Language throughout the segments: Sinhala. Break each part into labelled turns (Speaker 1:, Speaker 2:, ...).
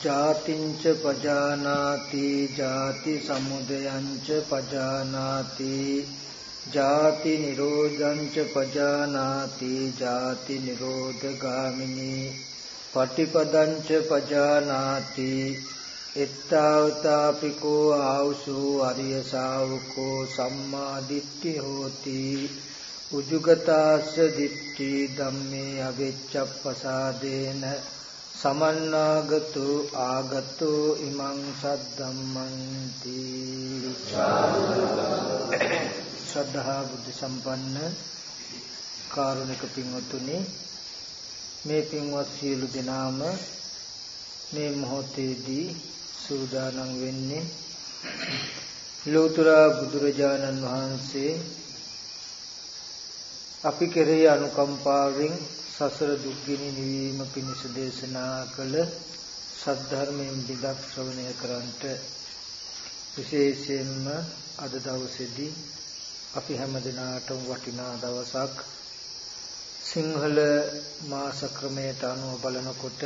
Speaker 1: ජාතිංච පජානාති ජාති සමුදයංච පජානාති ජාති නිරෝධංච පජානාති ජාති නිරෝධගාමිනී පටිපදංච පජානාති එත්තාවතාපිකෝ ආවුසු අරිය ශාවකෝ සම්මා දිට්ඨි හෝති උජුගතාස්ස දිට්ඨි ධම්මේ අවිච්ඡප්පසාදේන සමන්නාගතු ආගතු ඉමං සද්දම්මන්ති. ශ්‍රද්ධා බුද්ධ සම්පන්න කාරුණික පින්වතුනි මේ පින්වත් සියලු දෙනාම මේ මොහොතේදී සූදානම් වෙන්නේ ලෝතර බුදුරජාණන් වහන්සේ අපි කෙරෙහි අනුකම්පාවෙන් සසර දුක්ගිනි නිවීම පිණිස දේශනා කළ සද්ධර්මයෙන් විදක් ශ්‍රවණය කරන්ට විශේෂයෙන්ම අද දවසේදී අපි හැම දිනාටම වටිනා දවසක් සිංහල මාස ක්‍රමයට අනුව බලනකොට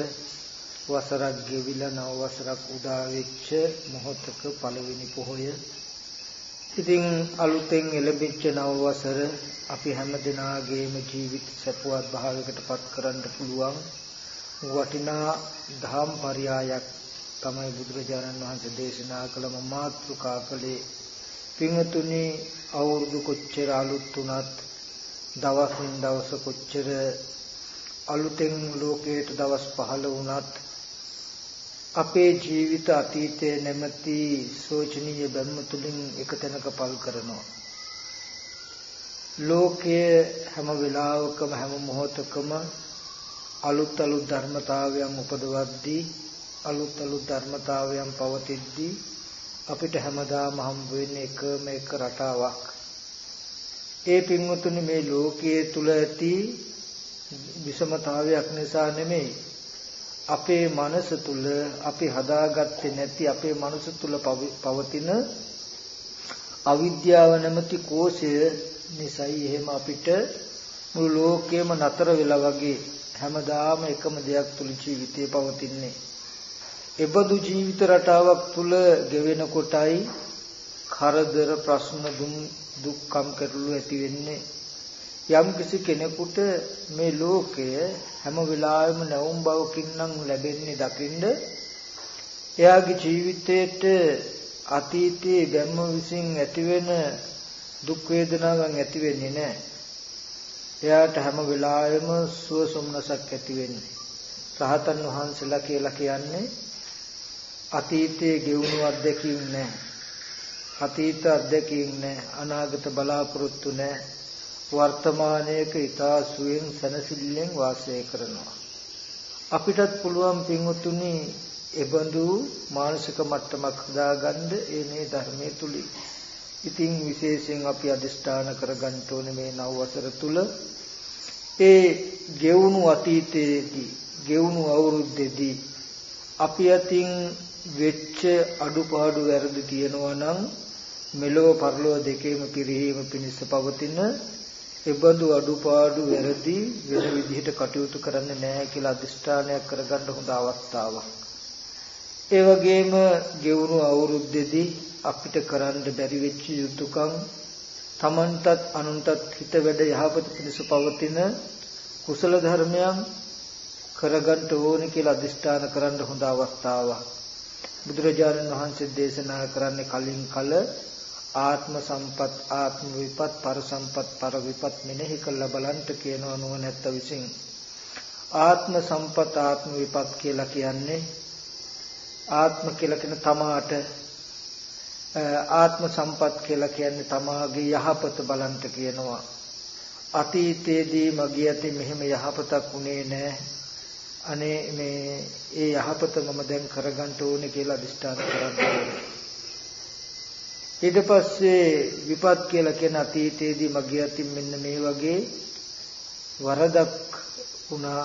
Speaker 1: වසරක් ගෙවිලා නව වසරක් උදා වෙච්ච මොහොතක පළවෙනි පොහොය ඉතින් අලුතෙන් එළඹිච්ච නව වසර අපි හැම දිනාගේම ජීවිත සපුවත් භාවයකට පත් කරන්න පුළුවන්. වටිනා ධම් පරයයක් තමයි බුදුරජාණන් වහන්සේ දේශනා කළ මාතෘකා කළේ. පින්තුනි අවුරුදු කොච්චර අලුත් වුණත් දවසින් දවස කොච්චර අලුතෙන් ලෝකයට දවස් පහළ වුණත් අපේ ජීවිත අතීතයේ නැමැති සෝචනීය බැම්ම තුලින් එක තැනක පල් කරනවා ලෝකයේ හැම වෙලාවකම හැම මොහොතකම අලුත් අලුත් ධර්මතාවයන් උපදවද්දී අලුත් අලුත් ධර්මතාවයන් පවතිද්දී අපිට හැමදාම හම්බ වෙන්නේ එකම එක රටාවක්. ඒ පින්වතුනි මේ ලෝකයේ තුල ඇති විෂමතාවයක් නිසා නෙමෙයි අපේ මනස තුල අපි හදාගත්තේ නැති අපේ මනස තුල පවතින අවිද්‍යාව නැමැති කෝෂය නිසයි එහෙම අපිට මුළු ලෝකෙම නතර වෙලා වගේ හැමදාම එකම දෙයක් තුල ජීවිතේ පවතින්නේ. එබඳු ජීවිත රටාවක් තුල ගෙවෙන කොටයි කරදර ප්‍රශ්න දුම් දුක්ඛම් කරලු ඇති වෙන්නේ. යම් කිසි කෙනෙකුට මේ ලෝකය හැම වෙලාවෙම නැවුම් බවකින් නම් ලැබෙන්නේ දකින්න එයාගේ ජීවිතේට අතීතයේ ගැම්ම විසින් ඇතිවෙන දුක් වේදනාවන් ඇති වෙන්නේ නැහැ. එයාට හැම වෙලාවෙම සුව සොම්නසක් ඇති වෙන්නේ. රහතන් වහන්සේලා කියලා කියන්නේ අතීතයේ ගෙවුණු අත්දැකීම් නැහැ. අතීත අත්දැකීම් නැහැ. අනාගත බලාපොරොත්තු නැහැ. වර්තමානයේක ඊතා සුවෙන් සනසිල්ලෙන් වාසය කරනවා. අපිටත් පුළුවන් පින්වතුනි එබඳු මානසික මට්ටමක් හදාගන්න ඒ මේ ධර්මයේ තුලින් ඉතින් විශේෂයෙන් අපි අදිෂ්ඨාන කරගන්න ඕනේ මේ නව වසර තුල ඒ ගෙවුණු අතීතයේදී ගෙවුණු අවුරුද්දේදී අපි අතින් වෙච්ච අඩුපාඩු වැරදි තියෙනවා නම් මෙලොව පරලොව දෙකේම පිරිහීම පිණිස පවතින එබඳු අඩුපාඩු වැරදි වෙන විදිහට කටයුතු කරන්නේ නැහැ කියලා අදිෂ්ඨානයක් කරගන්න හොඳ අවස්ථාවක්. ඒ වගේම ගෙවුණු අවුරුද්දේදී අපිට කරන්න බැරි වෙච්ච යුතුයකම් තමන්ටත් අනුන්ටත් හිත වැඩ යහපත පිණිස පවතින කුසල ධර්මයන් කරගන්න ඕනේ කියලා අදිෂ්ඨාන කරන්න හොඳ අවස්ථාවක්. බුදුරජාණන් වහන්සේ දේශනා කරන්නේ කලින් කල ආත්ම සම්පත් ආත්ම විපත් පර සම්පත් පර විපත් මෙනෙහි කළ බලන්ට කියනවා නුවණැත්ත විසින්. ආත්ම සම්පත් ආත්ම විපත් කියලා කියන්නේ ආත්ම කියලා කියන තමාට ආත්ම සම්පත් කියලා කියන්නේ තමාගේ යහපත බලන්ට කියනවා. අතීතයේදී මගේ අතේ මෙහෙම යහපතක් උනේ නැහැ අනේ මේ ඒ යහපත මම දැන් කරගන්න ඕනේ කියලා අදිෂ්ඨාන කරගන්න ඊට පස්සේ විපත් කියලා කියන අතීතයේදී මගේ අතින් මෙන්න මේ වගේ වරදක් වුණා.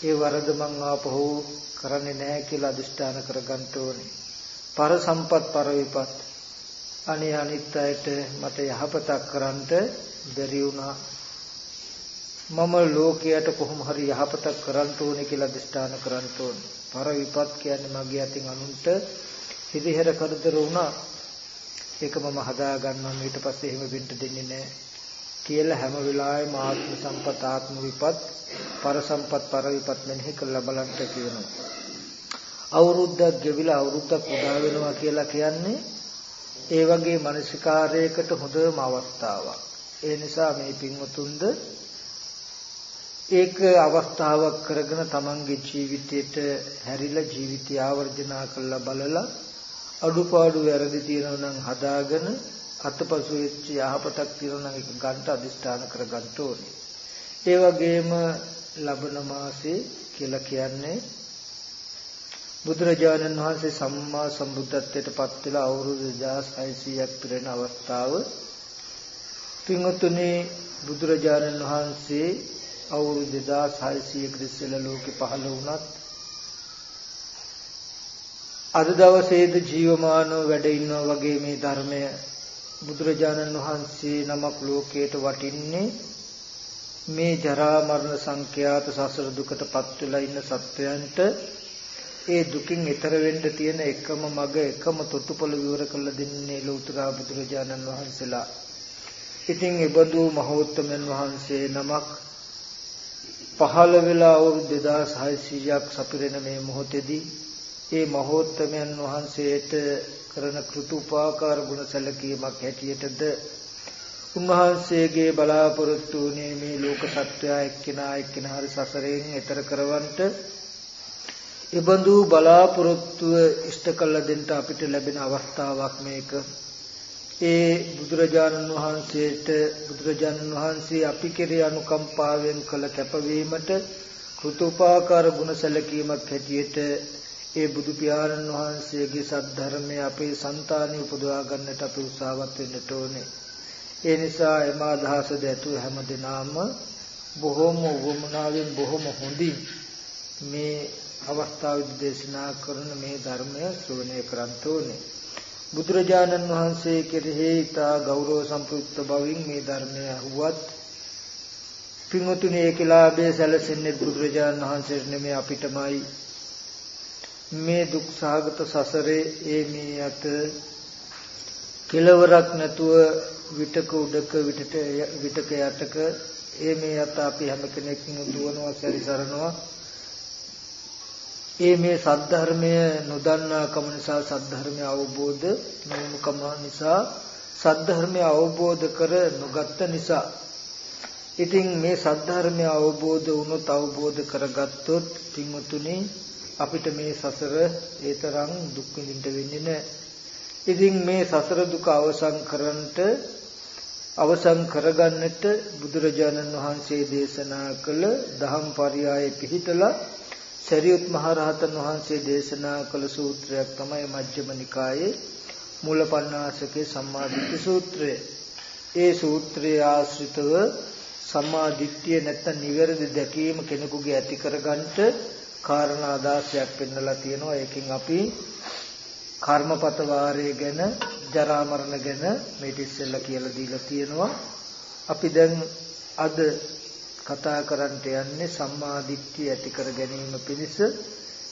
Speaker 1: ඒ වරද මං ආපහු කරන්නේ නැහැ කියලා අදිෂ්ඨාන කරගන්න ඕනේ. පර සම්පත් පර විපත්. අනේ අනිත් අයට මට යහපතක් කරන්නට බැරි වුණා. මම ලෝකයට කොහොම හරි යහපතක් කරන්න ඕනේ කියලා දිස්ත්‍රාන කරන්න ඕනේ. පර විපත් කියන්නේ මගේ අතින් අනුන්ට හිරිහෙර කරදර වුණා. ඒක මම හදා ගන්නවා ඊට පස්සේ එහෙම වෙන්න දෙන්නේ නැහැ. කියලා හැම වෙලාවෙම ආත්ම සම්පත ආත්ම විපත් පර සම්පත් පර විපත් මෙනෙහි කරලා බලන්න කියනවා. අවුරුද්දක් ගෙවිලා අවුරුද්දක් උදා වෙනවා කියලා කියන්නේ ඒ වගේ මානසිකාරයකට හොඳම අවස්ථාවක්. ඒ නිසා මේ පින්වතුන්ද ඒක අවස්ථාවක් කරගෙන තමන්ගේ ජීවිතයට හැරිලා ජීවිතය ආවර්ජනා කරලා බලලා අඩුපාඩු වැරදි තියෙනවා නම් හදාගෙන අතපසු වෙච්ච යහපතක් තියෙනවා නම් ඒක ගන්න අදිස්ථාන කරගන්න ඕනේ. ඒ වගේම ලබන මාසේ කියලා කියන්නේ බුදුරජාණන් වහන්සේ සම්මා සම්බුද්ධත්වයට පත් වෙලා අවුරුදු 2600ක් පිරෙන අවස්ථාව පින්වතුනි බුදුරජාණන් වහන්සේ අවුරුදු 2600ක ඉස්සෙල්ලා ලෝකෙ පහළ වුණත් අද දවසේද ජීවමානව වැඩ ඉන්නවා වගේ මේ ධර්මය බුදුරජාණන් වහන්සේ නමක් ලෝකයට වටින්නේ මේ ජරා මරණ සංඛ්‍යාත සසර දුකටපත් වෙලා ඉන්න සත්වයන්ට ඒ දුකින් ඈතර වෙන්න තියෙන එකම මඟ එකම තොටුපළ විවර කළ දෙන්නේ ලෞතර බුදුරජාණන් වහන්සේලා. ඉතින් ඒබඳු මහෝත්තමයන් වහන්සේ නමක් පහළ වෙලා අවුරුදු 2600ක් සපිරෙන මේ මොහොතේදී ඒ මහෝත්තමයන් වහන්සේට කරන කෘතුපාකාර ගුණ සැලකීමක් හැටියටද උන්වහන්සේගේ බලාපොරොත්තු වුණේ මේ ලෝක සත්‍යය එක්කිනා එක්කිනා හරි සසරෙන් එතර කරවන්නට. ඉබඳු බලාපොරොත්තුව ඉෂ්ට කළ දෙන්න අපිට ලැබෙන අවස්ථාවක් මේක. ඒ බුදුරජාණන් වහන්සේට බුදුරජාණන් වහන්සේ අපි කෙරේ අනුකම්පාවෙන් කළ කැපවීමට කෘතුපාකාර ගුණ සැලකීමක් හැටියට ඒ බුදු පියාණන් වහන්සේගේ සද්ධර්මය අපේ సంతානෙ උපදවා ගන්නට අපි උත්සාහවත් වෙන්නට ඕනේ. ඒ නිසා එම අදහස දැතු හැම දිනාම බොහොම වමනාවෙන් බොහොම හොඳින් මේ අවස්ථාවේදී දේශනා කරන මේ ධර්මය ශ්‍රවණය කරන්න ඕනේ. බුදුරජාණන් වහන්සේ කෙරෙහි තා ගෞරව සම්ප්‍රයුක්ත බවින් මේ ධර්මය අහුවත් පින්වතුනි ඒකලාභයේ සැලසෙන්නේ බුදුරජාණන් වහන්සේට නෙමෙයි අපිටමයි මේ දුක් සාගත සසරේ ඒ මේ අත කෙලවරක් නැතුව විතක උඩක විතට විතක යටක ඒ මේ අත අපි හැම කෙනෙක්ම දුවනවා සැරිසරනවා. ඒ මේ සද්ධර්මය නොදන්නා කම නිසා සද්ධර්මය අවබෝධ නොවුකම නිසා සද්ධර්මය අවබෝධ කර නොගත්ත නිසා. ඉතින් මේ සද්ධර්මය අවබෝධ වුණොත් අවබෝධ කරගත්තොත් තිමුතුනි අපිට මේ සසර ඒ තරම් දුක් විඳින්න වෙන්නේ නැහැ. ඉතින් මේ සසර දුක අවසන් කරන්නට අවසන් කරගන්නට බුදුරජාණන් වහන්සේ දේශනා කළ දහම් පරයය පිහිටලා සරියුත් මහරහතන් වහන්සේ දේශනා කළ සූත්‍රයක් තමයි මජ්ක්‍ධිම නිකායේ මූලපණ්ණාසකේ සම්මාදිට්ඨි සූත්‍රය. ඒ සූත්‍රයේ ආශ්‍රිතව සම්මාදිට්ඨිය නැත්නම් නිවැරදි දැකීම කෙනෙකුගේ ඇති කරගන්නට කාරණා ආදාසයක් පෙන්වලා තියෙනවා. ඒකෙන් අපි කර්මපත වාරය ගැන, ජරා මරණ ගැන මේ ඉස්සෙල්ලා කියලා දීලා තියෙනවා. අපි දැන් අද කතා කරන්නට යන්නේ සම්මා දිට්ඨිය ඇති කර ගැනීම පිණිස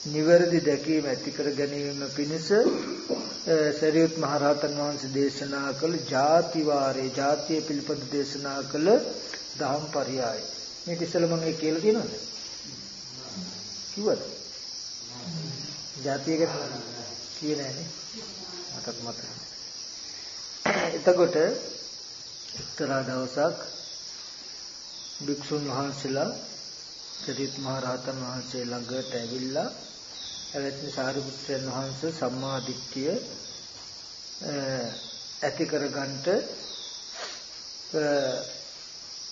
Speaker 1: නිවැරදි දැකීම ඇති කර ගැනීම පිණිස සරියුත් මහරහතන් වහන්සේ දේශනා කළ ಜಾති වාරේ ಜಾතිය පිළිපද දේශනා කළ දහම් පරයය. මේක ඉස්සෙල්ලා මම කියලා තියෙනවද? කිව්වද? જાතියක කියේ නෑනේ. මතක් මතක. එතකොට එක්තරා දවසක් භික්ෂුන් වහන්සේලා සරිත් මහ රහතන් වහන්සේ ළඟට ඇවිල්ලා එවැනි සාරිපුත්‍රයන් වහන්සේ සම්මා දිට්ඨිය ඇති කරගන්නට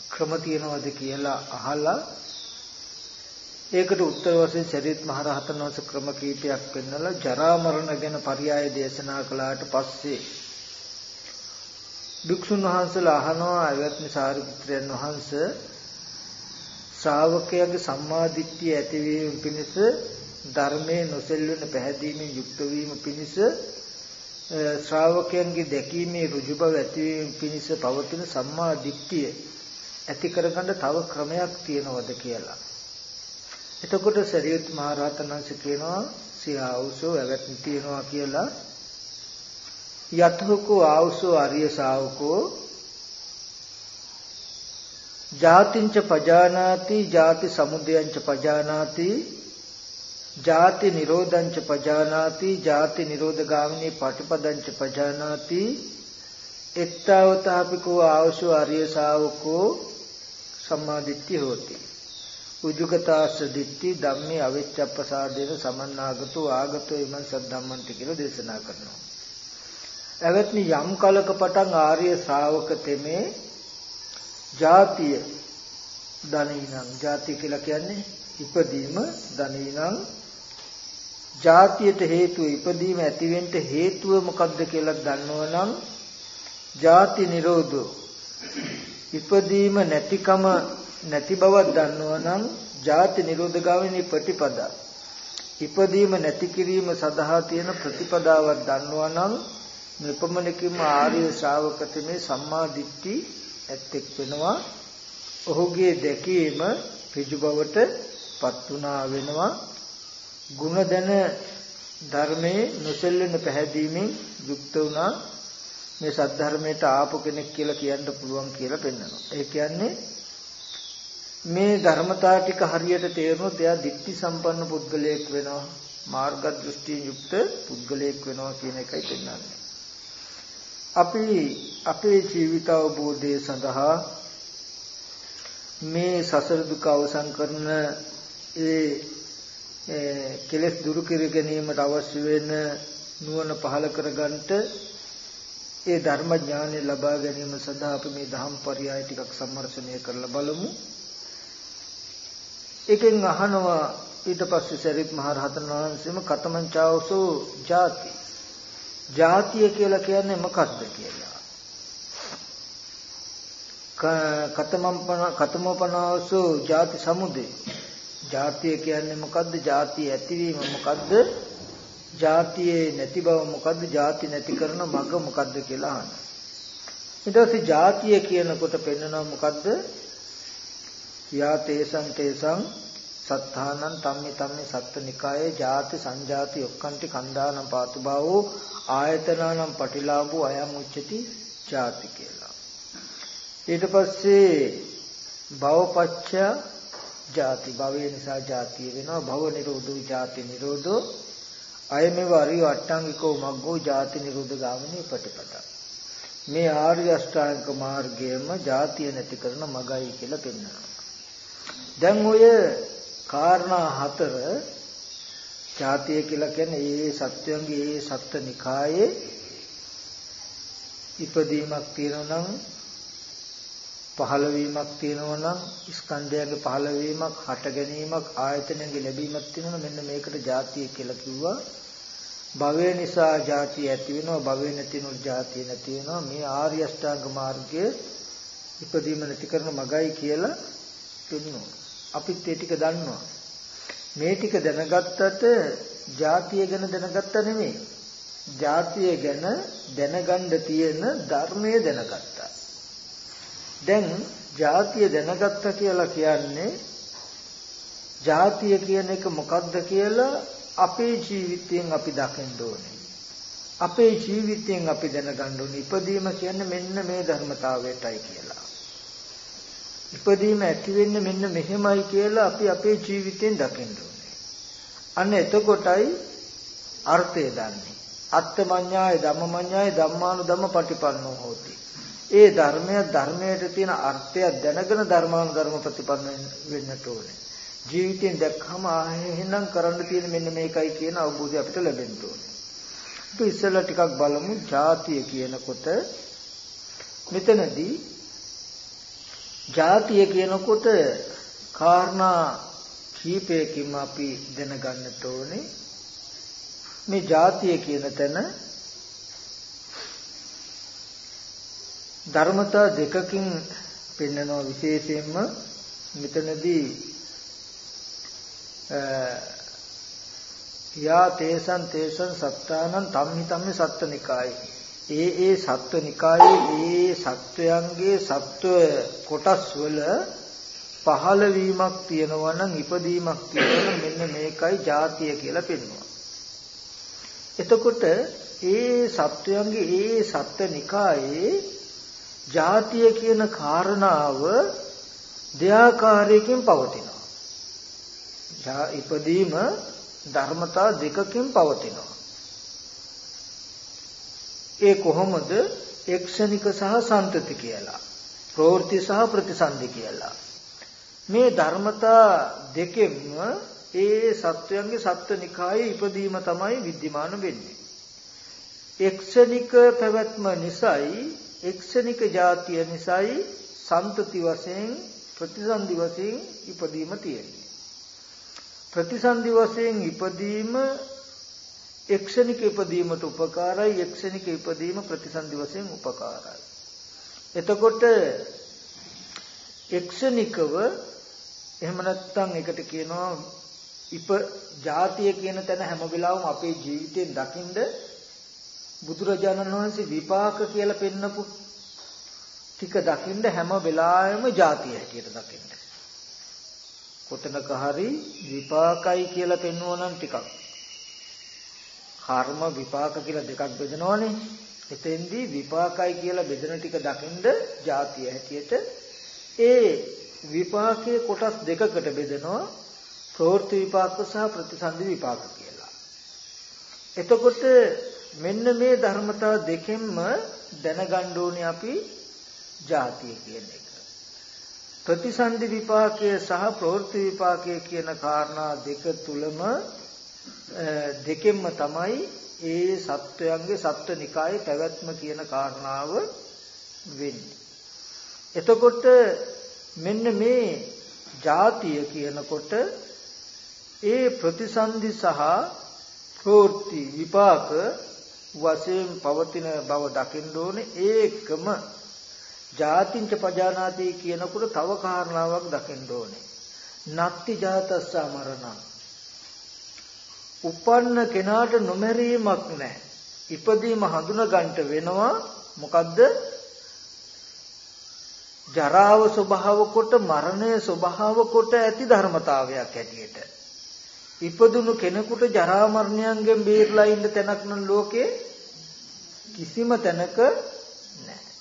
Speaker 1: ක්‍රම තියනවාද කියලා අහලා ඒකට උත්තර වශයෙන් සරිත් මහ රහතන් වහන්සේ ක්‍රම කීපයක් පෙන්වලා ජරා මරණ ගැන පරයය දේශනා කළාට පස්සේ භික්ෂුන් වහන්සේලා අහනවා අයවත්නි සාරිපුත්‍රයන් වහන්සේ ශ්‍රාවකයාගේ සම්මාදිට්ඨිය ඇතිවීම පිණිස ධර්මයේ නොසෙල්වෙන පැහැදීමෙන් යුක්ත වීම පිණිස ශ්‍රාවකයන්ගේ දැකීමේ ඍජු බව ඇතිවීම පිණිස පවතින සම්මා දිට්ඨිය ඇති කරගන්න තව ක්‍රමයක් තියනවද කියලා. එතකොට සරියුත් මහ රහතන් වහන්සේ කියනවා සියාවුසෝ ඇවැත්නි තියනවා කියලා. යතහකෝ ආවුසෝ ආර්ය ශාවකෝ ජාතිංච පජානාති ජාති සමුදයංච පජානාති. ජාති නිරෝධංච පජානාති ජාති නිරෝධගාමිනී පටිපදංච පජානාති. එත්තවතාපිකෝ ආවසෝ ආර්ය ශාවකෝ සම්මාදිට්ඨිය හෝති. උජුගතාස්ස දිට්ඨි ධම්මේ අවිච්ඡප්පසාදේන සමන්නාගතෝ ආගතෝ ඉමන් සද්ධම්මන්ති කියලා දේශනා කරනවා. එවත්නි යම් කලක පටන් ආර්ය ශ්‍රාවක තෙමේ ජාතිය ධනිනං ජාතිය කියලා කියන්නේ ඉපදීම ධනිනං ජාතියට හේතුව ඉපදීම ඇතිවෙන්න හේතුව මොකක්ද කියලා දන්නවනම් ජාති නිරෝධෝ. ඉපදීම නැතිකම නැති බවක් දන්නවනම් ජාති නිරෝධ ගාමිනී ප්‍රතිපදා. ඉපදීම නැති කිරීම සඳහා තියෙන ප්‍රතිපදාවක් දන්නවනම් මෙපමණකින්ම ආර්ය ශ්‍රාවකතමේ සම්මා දිට්ඨි ඇත්තෙක් වෙනවා. ඔහුගේ දැකීම ඍජු බවට පත් වුණා වෙනවා. ಗುಣ දැන ධර්මයේ නොසෙල්ලෙන පැහැදීමෙන් යුක්ත වුණා. මේ සද්ධර්මයට ආපු කෙනෙක් කියලා කියන්න පුළුවන් කියලා පෙන්වනවා. ඒ කියන්නේ මේ ධර්මතා ටික හරියට තේරුනොත් එයා ditthi සම්පන්න පුද්ගලයෙක් වෙනවා. මාර්ග දෘෂ්ටියෙන් යුක්ත පුද්ගලයෙක් වෙනවා කියන එකයි පෙන්වන්නේ. අපි අපේ ජීවිත අවබෝධය සඳහා මේ සසර දුක අවසන් කරන ඒ කෙලෙස් දුරු කර ගැනීමට අවශ්‍ය වෙන නුවණ පහළ කරගන්නට ඒ ධර්ම ඥානය ලබා ගැනීම සඳහා අපි මේ දහම් පරයය ටිකක් සම්මර්ෂණය කරලා බලමු. එකෙන් අහනවා ඊට පස්සේ සරිත් මහ රහතන් වහන්සේම කතමංචාවසෝ ಜಾති. ಜಾතිය කියලා කියන්නේ මොකක්ද කියලා. කතමම්පන කතමෝපනාවසෝ ಜಾති සමුදේ. ಜಾතිය කියන්නේ මොකද්ද? ಜಾතිය ඇතිවීම මොකද්ද? ಜಾතියේ නැති බව මොකද්ද? ಜಾති නැති කරන මඟ මොකද්ද කියලා අහනවා. ඊට පස්සේ ಜಾතිය කියනකොට පෙන්වනවා මොකද්ද? යා තේසං තේසං සත්තානං තම්මි තම්මි සත්ත්වනිකායේ ಜಾති සංජාති ඔක්කන්ති කණ්ඩානම් පාතුභාවෝ ආයතනානම් පටිලාභෝ අයං උච්චති ಜಾති කියලා. ඊට පස්සේ භවපච්ච ಜಾති භවය නිසා ಜಾතිය වෙනවා භව නිරෝධෝ ಜಾති නිරෝධෝ අයමෙව අරිය අට්ටංගිකෝ මග්ගෝ ಜಾති නිරෝධ ගාමිනී ප්‍රතිපදා. මේ ආර්ය අෂ්ටාංග මාර්ගයම ಜಾතිය නැති කරන මගයි කියලා පෙන්වනවා. දැන් ඔය කාරණා හතර ජාතිය කියලා කියන්නේ ඒ සත්වයන්ගේ ඒ සත්ත්වනිකායේ ඉපදීමක් තියෙනවා නම් පහළවීමක් තියෙනවා නම් ස්කන්ධයගේ පහළවීමක් හට ගැනීමක් ආයතනයගේ ලැබීමක් තියෙනවා මෙන්න මේකට ජාතිය කියලා කිව්වා. භවය නිසා ජාතිය ඇති වෙනවා භවය නැතිනොත් ජාතිය නැති වෙනවා. මේ ආර්ය අෂ්ටාංග මාර්ගයේ ඉපදීම නැති කරන මගයි කියලා ඉන්නවා. අපිත් ඒ ටික දන්නවා. මේ ටික දැනගත්තට ජාතිය ගැන දැනගත්ත නෙමෙයි. ජාතිය ගැන දැනගන්න තියෙන ධර්මය දැනගත්තා. දැන් ජාතිය දැනගත්ත කියලා කියන්නේ ජාතිය කියන එක මොකක්ද කියලා අපේ ජීවිතයෙන් අපි දකින්න ඕනේ. අපේ ජීවිතයෙන් අපි දැනගන්න ඕනේ ඉපදීම කියන්නේ මෙන්න මේ ධර්මතාවයටයි කියලා. ඉපදීම ඇති වෙන්නේ මෙන්න මෙහෙමයි කියලා අපි අපේ ජීවිතයෙන් දකින්න ඕනේ. අන්න එතකොටයි අර්ථය දන්නේ. අත්තමඤ්ඤාය ධම්මමඤ්ඤාය ධම්මානුධම්ම පටිපන්නෝ හෝති. ඒ ධර්මය ධර්මයට තියෙන අර්ථය දැනගෙන ධර්මානුධර්ම ප්‍රතිපන්න වෙන්නට ඕනේ. ජීවිතයෙන් දැක්කම එහෙනම් කරන්න තියෙන මෙන්න මේකයි කියන අවබෝධය අපිට ලැබෙන්න ඕනේ. අපි ඉස්සෙල්ලා ටිකක් බලමු ජාතිය කියනකොට මෙතනදී ජාතිය කියනකොට කාරණා කීපයකින් අපි දැනගන්නට ඕනේ. මේ ජාතිය කියන තැන ධර්මතා දෙකකින් පෙන්වනවා විශේෂයෙන්ම මෙතනදී යා තේසං තේසං සත්තානං තම්හි තම්හි සත්තනිකායි ඒ ඒ සත්වනිකායේ ඒ සත්වයන්ගේ සත්ව කොටස් වල පහළ වීමක් තියෙනවා නම් ඉපදීමක් තියෙනවා මෙන්න මේකයි ಜಾතිය කියලා පෙන්වනවා. එතකොට ඒ සත්වයන්ගේ ඒ සත්වනිකායේ ಜಾතිය කියන කාරණාව දෙආකාරයකින් පවතිනවා. ඉපදීම ධර්මතා දෙකකින් පවතිනවා. ඒ කොහොමද එක්ෂණික සහ සන්තති කියලා. ප්‍රවෘත්ති සහ ප්‍රතිසන්දි කියලා. මේ ධර්මතා දෙකෙන්ම ඒ සත්වයන්ගේ සත්වනිකායේ ඉපදීම තමයි විද්‍යමාන වෙන්නේ. එක්ෂණික පැවැත්ම නිසායි එක්ෂණික જાතිය නිසායි සන්තති වශයෙන් ප්‍රතිසන්දි වශයෙන් ඉපදීම තියෙන්නේ. ප්‍රතිසන්දි වශයෙන් ඉපදීම එක්ෂණික ඉපදීමට උපකාරයි එක්ෂණික ඉපදීම ප්‍රතිසන්දි වශයෙන් උපකාරයි. එතකොට එක්ෂණිකව එහෙම නැත්නම් එකට කියනවා ඉප ಜಾතිය කියන තැන හැම වෙලාවෙම අපේ ජීවිතයෙන් දකින්ද බුදුරජාණන් වහන්සේ විපාක කියලා පෙන්නපු ටික දකින්ද හැම වෙලාවෙම ಜಾතිය හැටියට දකින්ද කොතනක හරි විපාකයි කියලා පෙන්වනනම් ටිකක් කර්ම විපාක කියලා දෙකක් බෙදනවනේ එතෙන්දී විපාකයි කියලා බෙදෙන ටික දකින්ද ಜಾතිය හැටියට ඒ විපාකයේ කොටස් දෙකකට බෙදෙනවා ප්‍රවෘත්ති විපාක සහ ප්‍රතිසන්දි විපාක කියලා. එතකොට මෙන්න මේ ධර්මතා දෙකෙන්ම දැනගන්න ඕනේ අපි ಜಾතිය කියන එක. ප්‍රතිසන්දි විපාකය සහ ප්‍රවෘත්ති විපාකය කියන කාරණා දෙක තුලම දෙකෙන්ම තමයි ඒ සත්වයන්ගේ සත්වනිකායේ පැවැත්ම කියන කාරණාව වෙන්නේ. එතකොට මෙන්න මේ ಜಾතිය කියනකොට ඒ ප්‍රතිසන්දි සහ ප්‍රවෘත්ති විපාක වශයෙන් පවතින බව දකින්න ඕනේ. ඒකම ජාතිංච පජානාති කියනකොට තව කාරණාවක් දකින්න ඕනේ. නත්ති ජාතස්ස මරණ. උපන්න කෙනාට නොමැරීමක් නැහැ. ඉපදීම හඳුන ගන්නට වෙනවා. මොකද්ද? ජරාව ස්වභාව කොට මරණය ස්වභාව කොට ඇති ධර්මතාවයක් ඇටියට ඉපදුණු කෙනෙකුට ජරා මරණයන්ගෙන් බේරලා ඉන්න තැනක් නම් ලෝකේ කිසිම තැනක නැහැ.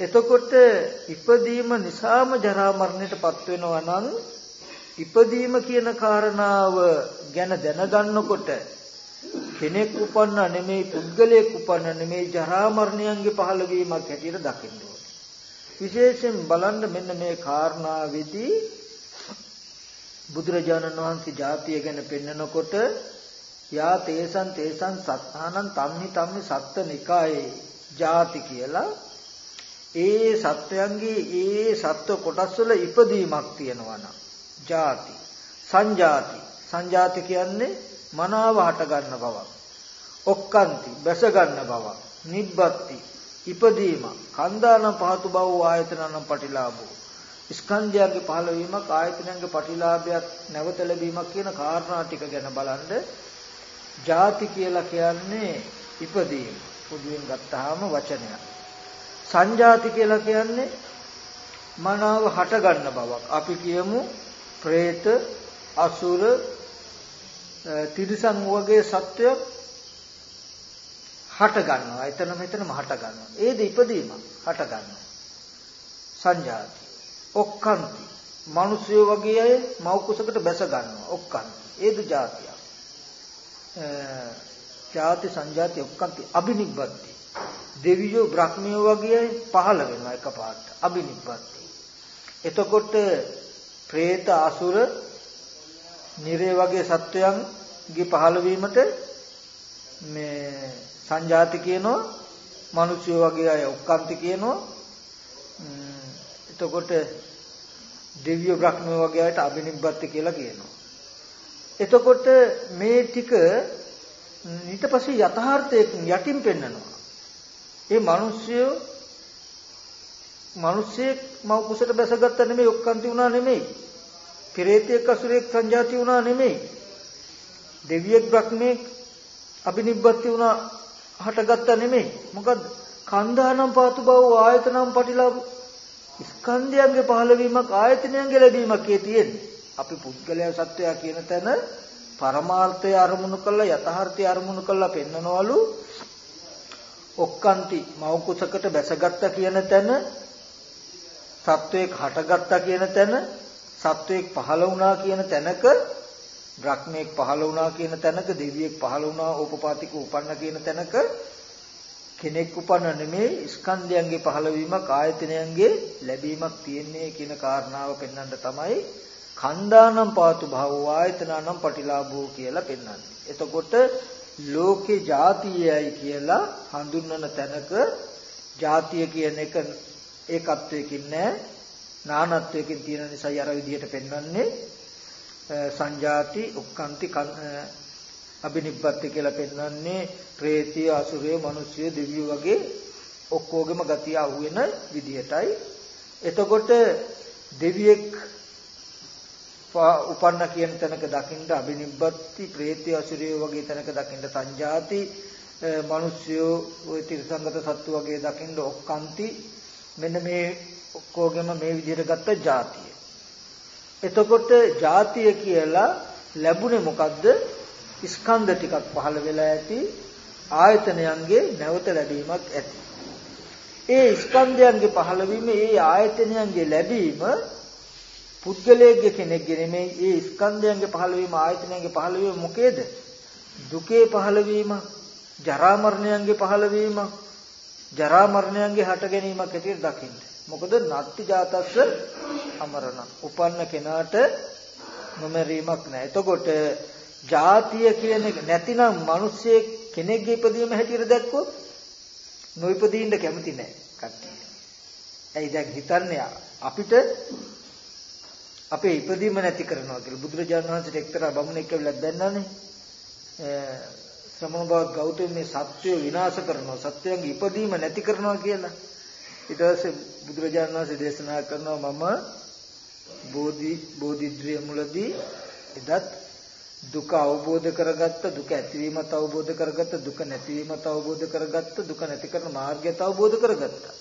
Speaker 1: එතකොට ඉපදීම නිසාම ජරා මරණයටපත් වෙනවා නම් ඉපදීම කියන කාරණාව ගැන දැනගන්නකොට කෙනෙක් උපන්න නෙමෙයි පුද්ගලයෙක් උපන්න නෙමෙයි ජරා මරණයන්ගේ පහළවීමක් හැටියට දකින්න ඕනේ. විශේෂයෙන් බලන්න මෙන්න මේ කාරණාවේදී බුදුරජාණන් වහන්සේ ජාතිය ගැන පෙන්නකොට යා තේසං තේසං සත්තානං තම්හි තම්හි සත්ත නිකායේ ජාති කියලා ඒ සත්වයන්ගේ ඒ සත්ව කොටස් වල ඉපදීමක් තියෙනවා නම් ජාති. සංජාති. සංජාති කියන්නේ මනාව හට ගන්න බවක් ඔක්කාන්ති. බැස ගන්න බවක් නිබ්බත්ති. ඉපදීම. කන්දානම් පහතු බව ආයතනනම් පටිලාභෝ. ස්කන්ධයන්ගේ පහළවීමක් ආයතනයන්ගේ පටිලාභයක් නැවත ලැබීමක් කියන කාරණා ටික ගැන බලනද ಜಾති කියලා කියන්නේ ඉපදීම. පොදුවෙන් ගත්තාම වචනයක්. සංජාති කියලා කියන්නේ මනාව හට ගන්න බවක්. අපි කියමු പ്രേත අසුර තිරිසන් වගේ සත්වය හට ගන්නවා. එතන මෙතනම හට ගන්නවා. ඒද ඉපදීම හට ගන්නවා. සංජාති. ඔක්කන්ති. මිනිස්සු වගේ අය මව කුසකට බැස ගන්නවා. ඔක්කන්ති. ඒද જાතිය. ජාති සංජාති ඔක්කන්ති අබිනිබ්බති. දෙවියෝ බ්‍රහ්මයෝ වගේ අය පහළ වෙනවා එකපාරට. අබිනිබ්බති. එතකොට പ്രേත අසුර නිරේ වගේ සත්වයන්ගේ පහළ වීමට මේ සංජාති කියනවා මිනිස්සු වගේ අය ඔක්කාන්ති කියනවා එතකොට දිව්‍ය බ්‍රහ්ම වගේ අයට අබිනිබ්බත් කියලා කියනවා. එතකොට මේ ටික ඊට පස්සේ යථාර්ථයෙන් යටින් පෙන්නනවා. ඒ මිනිස්සු මිනිස්සෙක් මව කුසට බැසගත්ත නෙමෙයි ඔක්කාන්ති වුණා නෙමෙයි. පෙරේතෙක් අසුරෙක් සංජාති වුණා නෙමෙයි. දෙවියෙක් බ්‍රහ්මෙක් අබිනිබ්බත් වුණා හටගත්ත නෙමෙයි. මොකද කන්දානම් පාතු බව ආයතනම් පටිලාභ ස්කන්ධයන්ගේ පහළවීමක් ආයතනයන්ගේ ලැබීමක් කිය තියෙන්නේ. අපි පුද්ගලයා සත්වයා කියන තැන පරමාර්ථය අරමුණු කළා යථාර්ථය අරමුණු කළා පෙන්නනවලු ඔක්කාන්ති මව කුසකට බැසගත්තා කියන තැන සත්වයක් හටගත්තා කියන තැන සත්වයක් පහළ වුණා කියන තැනක බ්‍රහ්මයක් පහළ වුණා කියන තැනක දෙවියෙක් පහළ වුණා ඕපපාතික උපන්න කියන තැනක කෙනෙක් උපන්න නෙමෙයි ස්කන්ධයන්ගේ පහළවීමක් ආයතනයන්ගේ ලැබීමක් තියෙන්නේ කියන කාරණාව පෙන්වන්න තමයි කන්දානම් පාතු භව ආයතනනම් පටිලාභෝ කියලා පෙන්වන්නේ. එතකොට ලෝකේ ಜಾතියයි කියලා හඳුන්වන තැනක ಜಾතිය කියන එක ඒකත්වයකින් නෑ. නානත්වයකින් තියෙන නිසා අර විදිහට පෙන්වන්නේ. සංජාති උක්කාන්ති අබිනිබ්බත් කියලා පෙන්වන්නේ. ප්‍රේතිය අසුරය මිනිස්සු දෙවියෝ වගේ ඔක්කොගෙම ගතිය අහුවෙන විදිහටයි. එතකොට දෙවියෙක් උපන්න කියන තැනක දකින්න අබිනිබ්බත්ති ප්‍රේතය අසුරය වගේ තැනක දකින්න සංජාති මිනිස්සු ওই තිරසංගත සත්තු වගේ දකින්න ඔක්කාන්ති මෙන්න මේ ඔක්කොගෙම මේ විදිහට ගත්ත જાතිය එතකොට ಜಾතිය කියලා ලැබුණේ මොකද්ද? ස්කන්ධ ටිකක් පහළ වෙලා ඇති ආයතනයන්ගේ නැවත ලැබීමක් ඇති. ඒ ස්කන්ධයන්ගේ පහළවීම ඒ ආයතනයන්ගේ ලැබීම පුද්ගලයේ කෙනෙක්ගේ නෙමෙයි ඒ ස්කන්ධයන්ගේ පහළවීම ආයතනයන්ගේ පහළවීම මොකේද? දුකේ පහළවීම, ජරා මරණයන්ගේ පහළවීම, ජරා මරණයන්ගේ හට ගැනීමක් ඇටියට දකින්න. මොකද නත්ති ජාතස්ස අමරණ. උපන්න කෙනාට නොමරීමක් නැහැ. එතකොට ජාතිය කියන එක නැතිනම් මිනිස්සේ කෙනෙක්ගේ ඉපදීම හැටියට දැක්කොත් නොඉපදීන්න කැමති නැහැ කට්ටිය. ඇයි දැන් හිතන්නේ අපිට අපේ ඉපදීම නැති කරනවා කියලා බුදුරජාණන් වහන්සේට එක්තරා බමුණෙක් කියලා දැන්නනේ. ශ්‍රමණ බව ගෞතම මේ සත්‍ය විනාශ කරනවා සත්‍යයන්ගේ ඉපදීම නැති කරනවා කියලා. ඊට පස්සේ බුදුරජාණන් වහන්සේ දේශනා කරනවා මම බෝධි බෝධිද්‍රිය මුලදී එදත් දුක අවබෝධ කරගත්ත දුක ඇතිවීමත් අවබෝධ කරගත්ත දුක නැතිවීමත් අවබෝධ කරගත්ත දුක නැති කරන මාර්ගයත් අවබෝධ කරගත්තා.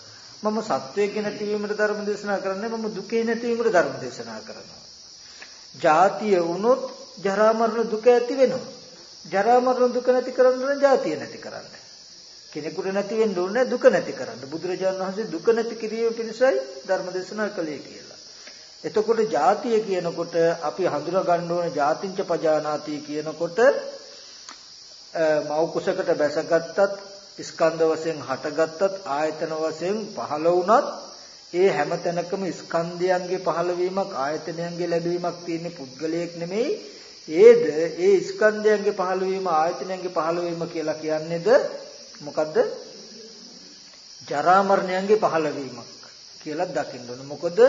Speaker 1: මම සත්වයේ නැතිවීමට ධර්ම දේශනා කරන්නේ මම දුකේ නැතිවීමට ධර්ම දේශනා කරනවා. ජාතිය වුණොත් ජරා මරණ දුක ඇති වෙනවා. ජරා මරණ දුක නැති කරන්න ජාතිය නැති කරන්න කෙනෙකුට නැති වෙන්න ඕනේ දුක නැති කරන්න. බුදුරජාණන් වහන්සේ දුක නැති කිරීම පිණිසයි ධර්ම දේශනා කළේ කියලා. එතකොට ජාතිය කියනකොට අපි හඳුනා ගන්න ඕනේ ජාතිංච පජානාති කියනකොට මව් කුසකට බැසගත්තත් ස්කන්ධ වශයෙන් හටගත්තත් ආයතන වශයෙන් පහළ වුණත් ඒ හැම තැනකම ස්කන්ධයන්ගේ පහළවීමක් ආයතනයන්ගේ ලැබීමක් තියෙන පුද්ගලයෙක් නෙමෙයි ඒද ඒ ස්කන්ධයන්ගේ පහළවීම ආයතනයන්ගේ පහළවීම කියලා කියන්නේද මොකද්ද? ජරා මරණයන්ගේ පහළවීමක් කියලා දකින්න ඕන. මොකද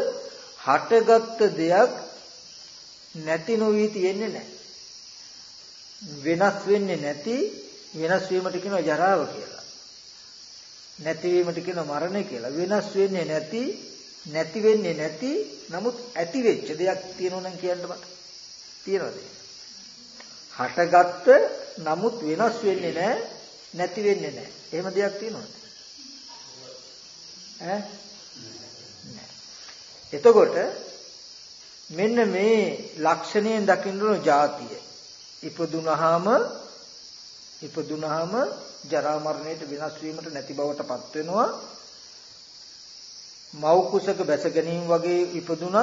Speaker 1: හටගත්ත දෙයක් නැති නොවි තියෙන්නේ නැහැ. වෙනස් වෙන්නේ නැති වෙනස් වීමට කියනවා ජරාව කියලා. නැතිවීමට කියනවා මරණය කියලා. වෙනස් වෙන්නේ නැති නැති වෙන්නේ නැති නමුත් ඇති වෙච්ච දෙයක් තියෙනවා නම් කියන්න මට තියනවද? හටගත්ත නමුත් වෙනස් වෙන්නේ නැහැ නැති වෙන්නේ නැහැ. එහෙම දෙයක් තියෙනවද? ඈ? එතකොට මෙන්න මේ ලක්ෂණයෙන් දකින්න ඕන જાතිය. ඉපදුනහම ඉපදුනහම ජරා මරණයට විනාශ වීමට නැති බවට පත් වෙනවා. මව් කුසක බැස ගැනීම වගේ ඉපදුනත්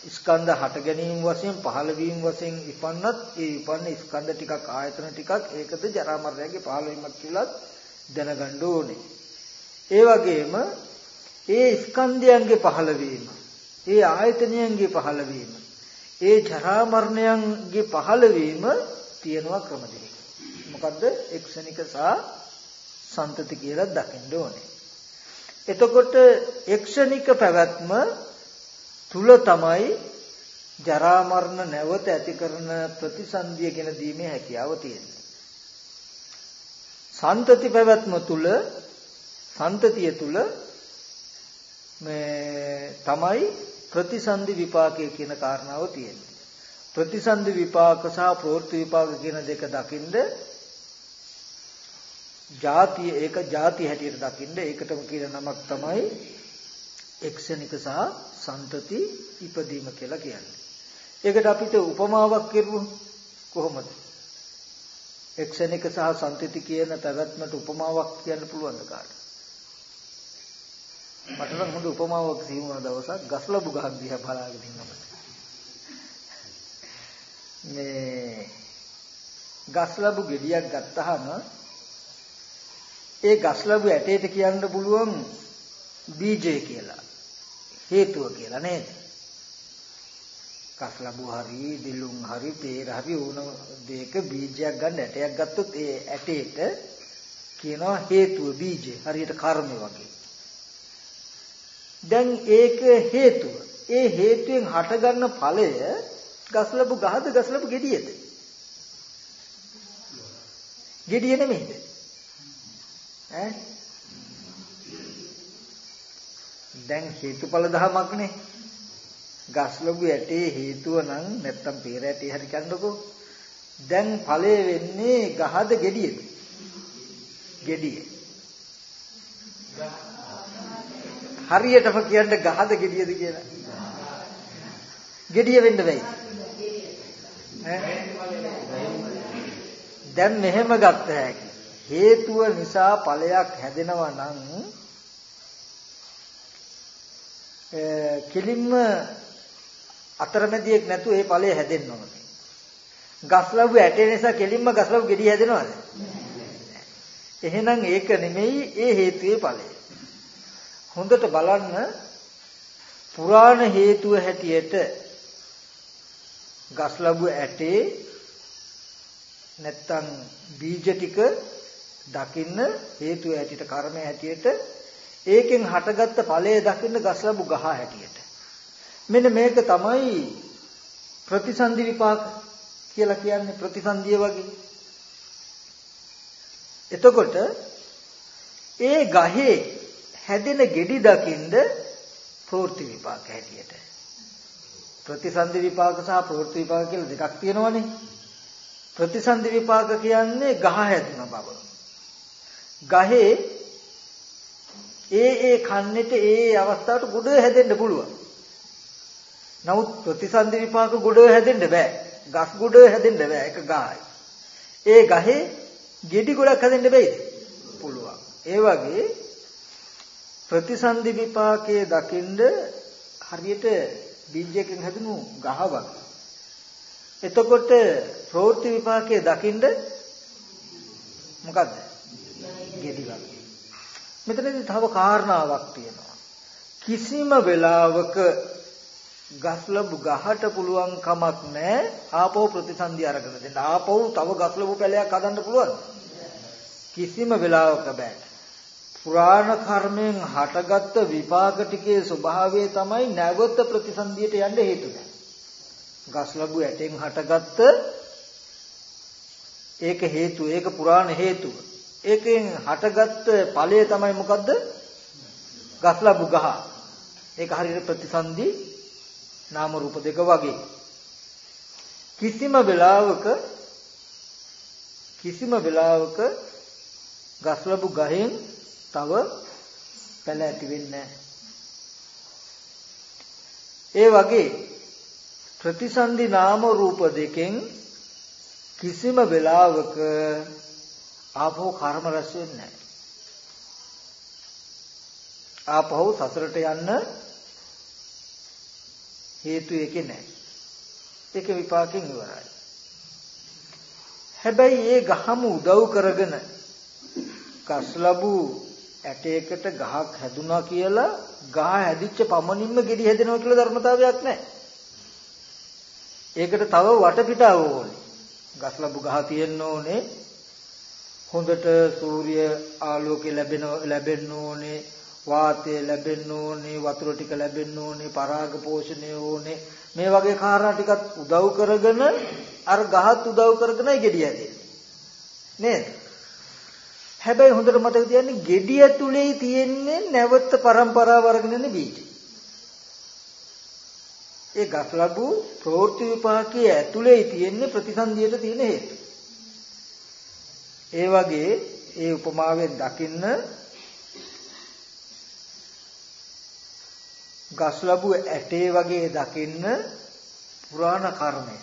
Speaker 1: ස්කන්ධ හට ගැනීම වශයෙන් පහළ වීම වශයෙන් ඉපන්නත් ඒ ඉපන්න ස්කන්ධ ටිකක් ආයතන ටිකක් ඒකද ජරා මරණයගේ පහළ වීමක් කියලා දැනගන්න ඕනේ. ඒ වගේම ඒ ස්කන්ධයන්ගේ පහළ වීම, ඒ ආයතනයන්ගේ පහළ වීම, ඒ ජරා මරණයන්ගේ පහළ වීම තියෙනවා ක්‍රම දෙකක්. මොකද්ද? එක්ෂණික සහ සන්තති කියලා දකින්න ඕනේ. එතකොට එක්ෂණික පැවැත්ම තුල තමයි ජරා මරණ නැවත ඇති කරන ප්‍රතිසන්දිය ගැන දීමේ හැකියාව තියෙන්නේ. සන්තති පැවැත්ම තුල සන්තතිය තුල මේ තමයි ප්‍රතිසන්දි විපාකය කියන කාරණාව තියෙන්නේ. ප්‍රතිසන්දි විපාක සහ ප්‍රවෘත්ති විපාක කියන දෙක දකින්ද ಜಾතිය ඒක ಜಾති හැටියට දකින්න ඒකටම කියන නමක් තමයි එක්ෂණික සහ සන්තති ඉපදීම කියලා කියන්නේ. ඒකට අපිට උපමාවක් කෙරුවොත් කොහොමද? එක්ෂණික සහ සන්තති කියන පැවැත්මට උපමාවක් කියන්න පුළුවන්ද කාට? මට නම් හොඳ උපමාවක් සිහිවුණ දවසක් ගස්ලබු ගහක් දිහා බලාගෙන ඉන්නකොට මේ ගස්ලබු ගෙඩියක් ගත්තාම ඒ ගස්ලබු ඇටේට කියන්න පුළුවන් බීජය කියලා හේතුව කියලා නේද? ගස්ලබු හරි දිලුම් හරි peer හරි ඕන දෙයක බීජයක් ගන්න ඇටයක් ගත්තොත් ඒ ඇටේට කියනවා හේතුව බීජය හරියට කර්ම වගේ. දැන් ඒක හේතුව. ඒ හේතුවෙන් හටගන්න ඵලය ගස්ලබු ගහද ගස්ලබු ගෙඩියද? ගෙඩිය නෙමෙයිද? ඈ දැන් හේතුඵල ධමයක්නේ. ගස්ලබු ඇටේ හේතුව නම් නැත්තම් peer ඇටේ හරි කන්නකෝ. දැන් ඵලය වෙන්නේ ගහද ගෙඩියද? ගෙඩිය. හරියටම කියන්න ගහද ගෙඩියද කියලා. ගෙඩිය වෙන්න බැයි. දැන් මෙහෙම ගත්ත හැකි. හේතුව නිසා ඵලයක් හැදෙනවා නම් කෙලින්ම අතරමැදියෙක් නැතුව ඒ ඵලය හැදෙන්න ඕනේ. ගස්ලව්ව ඇටේ නිසා කෙලින්ම ගස්ලව් ගෙඩිය හැදෙනවද? එහෙනම් ඒක නෙමෙයි ඒ හේතුවේ ඵලය. හොඳට බලන්න පුරාණ හේතුව හැටියට ගස්ලබු ඇටේ නැත්තම් බීජ ටික දකින්න හේතු ඇටියට කර්මය හැටියට ඒකෙන් හටගත්ත ඵලය දකින්න ගස්ලබු ගහ හැටියට. මෙන්න මේක තමයි ප්‍රතිසන්දි විපාක කියලා කියන්නේ ප්‍රතිසන්දිය වගේ. එතකොට ඒ ගහේ හැදෙන ගෙඩි දකින්ද ප්‍රවෘත්ති විපාක හැටියට. ප්‍රතිසන්දි විපාක සහ ප්‍රවෘත්ති විපාක කියලා දෙකක් තියෙනවනේ. ප්‍රතිසන්දි විපාක කියන්නේ ගහ හැදුන බව. ගහේ ඒ ඒ කන්නේට ඒ ඒ අවස්ථාවට ගොඩ හැදෙන්න පුළුවන්. නමුත් ප්‍රතිසන්දි විපාක ගොඩ හැදෙන්න බෑ. ගස් ගොඩ හැදෙන්න බෑ. ඒක ගහයි. ඒ ගහේ ගෙඩි ගොඩක් හැදෙන්න බෑද? පුළුවන්. ඒ වගේ ප්‍රතිසන්දි විපාකයේ දකින්ද හරියට බීජයකින් හැදුණු ගහ වගේ. එතකොට ප්‍රවෘත්ති විපාකයේ දකින්ද මොකද්ද? ගෙඩි වගේ. මෙතනදී තව කාරණාවක් තියෙනවා. කිසිම වෙලාවක ගස්ලබු ගහට පුළුවන් කමක් නැහැ ආපහු ප්‍රතිසන්දි අරගෙන දෙන්න. ආපහු තව ගස්ලබු පැලයක් හදන්න පුළුවන්. කිසිම වෙලාවක බෑ. පුරාණ කර්මයෙන් හටගත්ත විපාක ටිකේ ස්වභාවය තමයි නැවත ප්‍රතිසන්දියට යන්න හේතු වෙන්නේ. ගස්ලබු ඇටෙන් හටගත්ත ඒක හේතු ඒක පුරාණ හේතුව. ඒකෙන් හටගත්ත ඵලය තමයි මොකද්ද? ගස්ලබු ගහ. ඒක හරියට ප්‍රතිසන්දි නාම රූප දෙක වගේ. කිසිම වෙලාවක කිසිම වෙලාවක ගස්ලබු ගහෙන් තව පැල ඇති වෙන්නේ ඒ වගේ ප්‍රතිසන්දි නාම රූප දෙකෙන් කිසිම වෙලාවක ආපහු කර්ම රැස් වෙන්නේ නැහැ. ආපහු සසරට යන්න හේතු එකේ නැහැ. ඒක විපාකෙන් ඉවරයි. හැබැයි ඒ ගහම උදව් කරගෙන කස්ලබු ඇටයකට ගහක් හැදුනා කියලා ගහ හැදිච්ච පමණින්ම ගෙඩි හැදෙනවා කියලා ධර්මතාවයක් නැහැ. ඒකට තව වටපිටාව ඕනේ. ගස්ලබු ගහ තියෙන්න ඕනේ. හොඳට සූර්ය ආලෝකය ලැබෙන ලැබෙන්න ඕනේ. වාතය ලැබෙන්න ඕනේ. වතුර ටික ලැබෙන්න ඕනේ. පරාග පෝෂණය ඕනේ. මේ වගේ කාරණා ටිකත් උදව් කරගෙන අර ගහත් උදව් කරගෙනයි ගෙඩිය හැදෙන්නේ. නේද? හැබැයි හොඳට මතක තියාගන්න gediya තුලේ තියෙන්නේ නැවත પરම්පරාව වර්ගන යන බීජ. ඒ ගස් ලැබු ප්‍රවෘත්ති විපාකයේ ඇතුලේ තියෙන්නේ ප්‍රතිසන්දියට තියෙන හේතු. ඒ වගේ ඒ උපමාවෙන් දකින්න ගස් ලැබු ඇටේ වගේ දකින්න පුරාණ කර්මය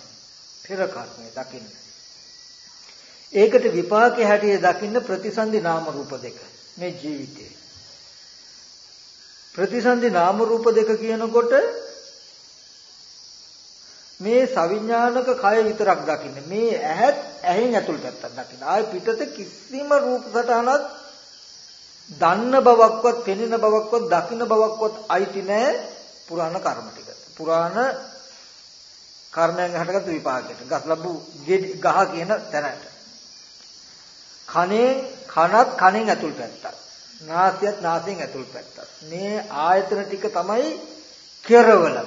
Speaker 1: පෙර කර්මය දකින්න. ඒකට විපාකයේ හැටියට දකින්න ප්‍රතිසන්දි නාම රූප දෙක මේ ජීවිතේ. ප්‍රතිසන්දි නාම රූප දෙක කියනකොට මේ සවිඥානික කය විතරක් දකින්න. මේ ඇහත් ඇහෙන් ඇතුල් පැත්තක් දකින්න. ආය පිටත කිසිම රූප සටහනක් දන්න බවක්වත් පෙනෙන බවක්වත් දකින්න බවක්වත් අයිති නැහැ පුරාණ කර්ම ටික. පුරාණ කර්මයන් හටගත්තු විපාකයට. ගස් ලැබු ගහ කියන තැනට. කනේ කනත් කනෙන් ඇතුල් පැත්තක්. නාසයත් නාසයෙන් ඇතුල් පැත්තක්. මේ ආයතන ටික තමයි කෙරවල.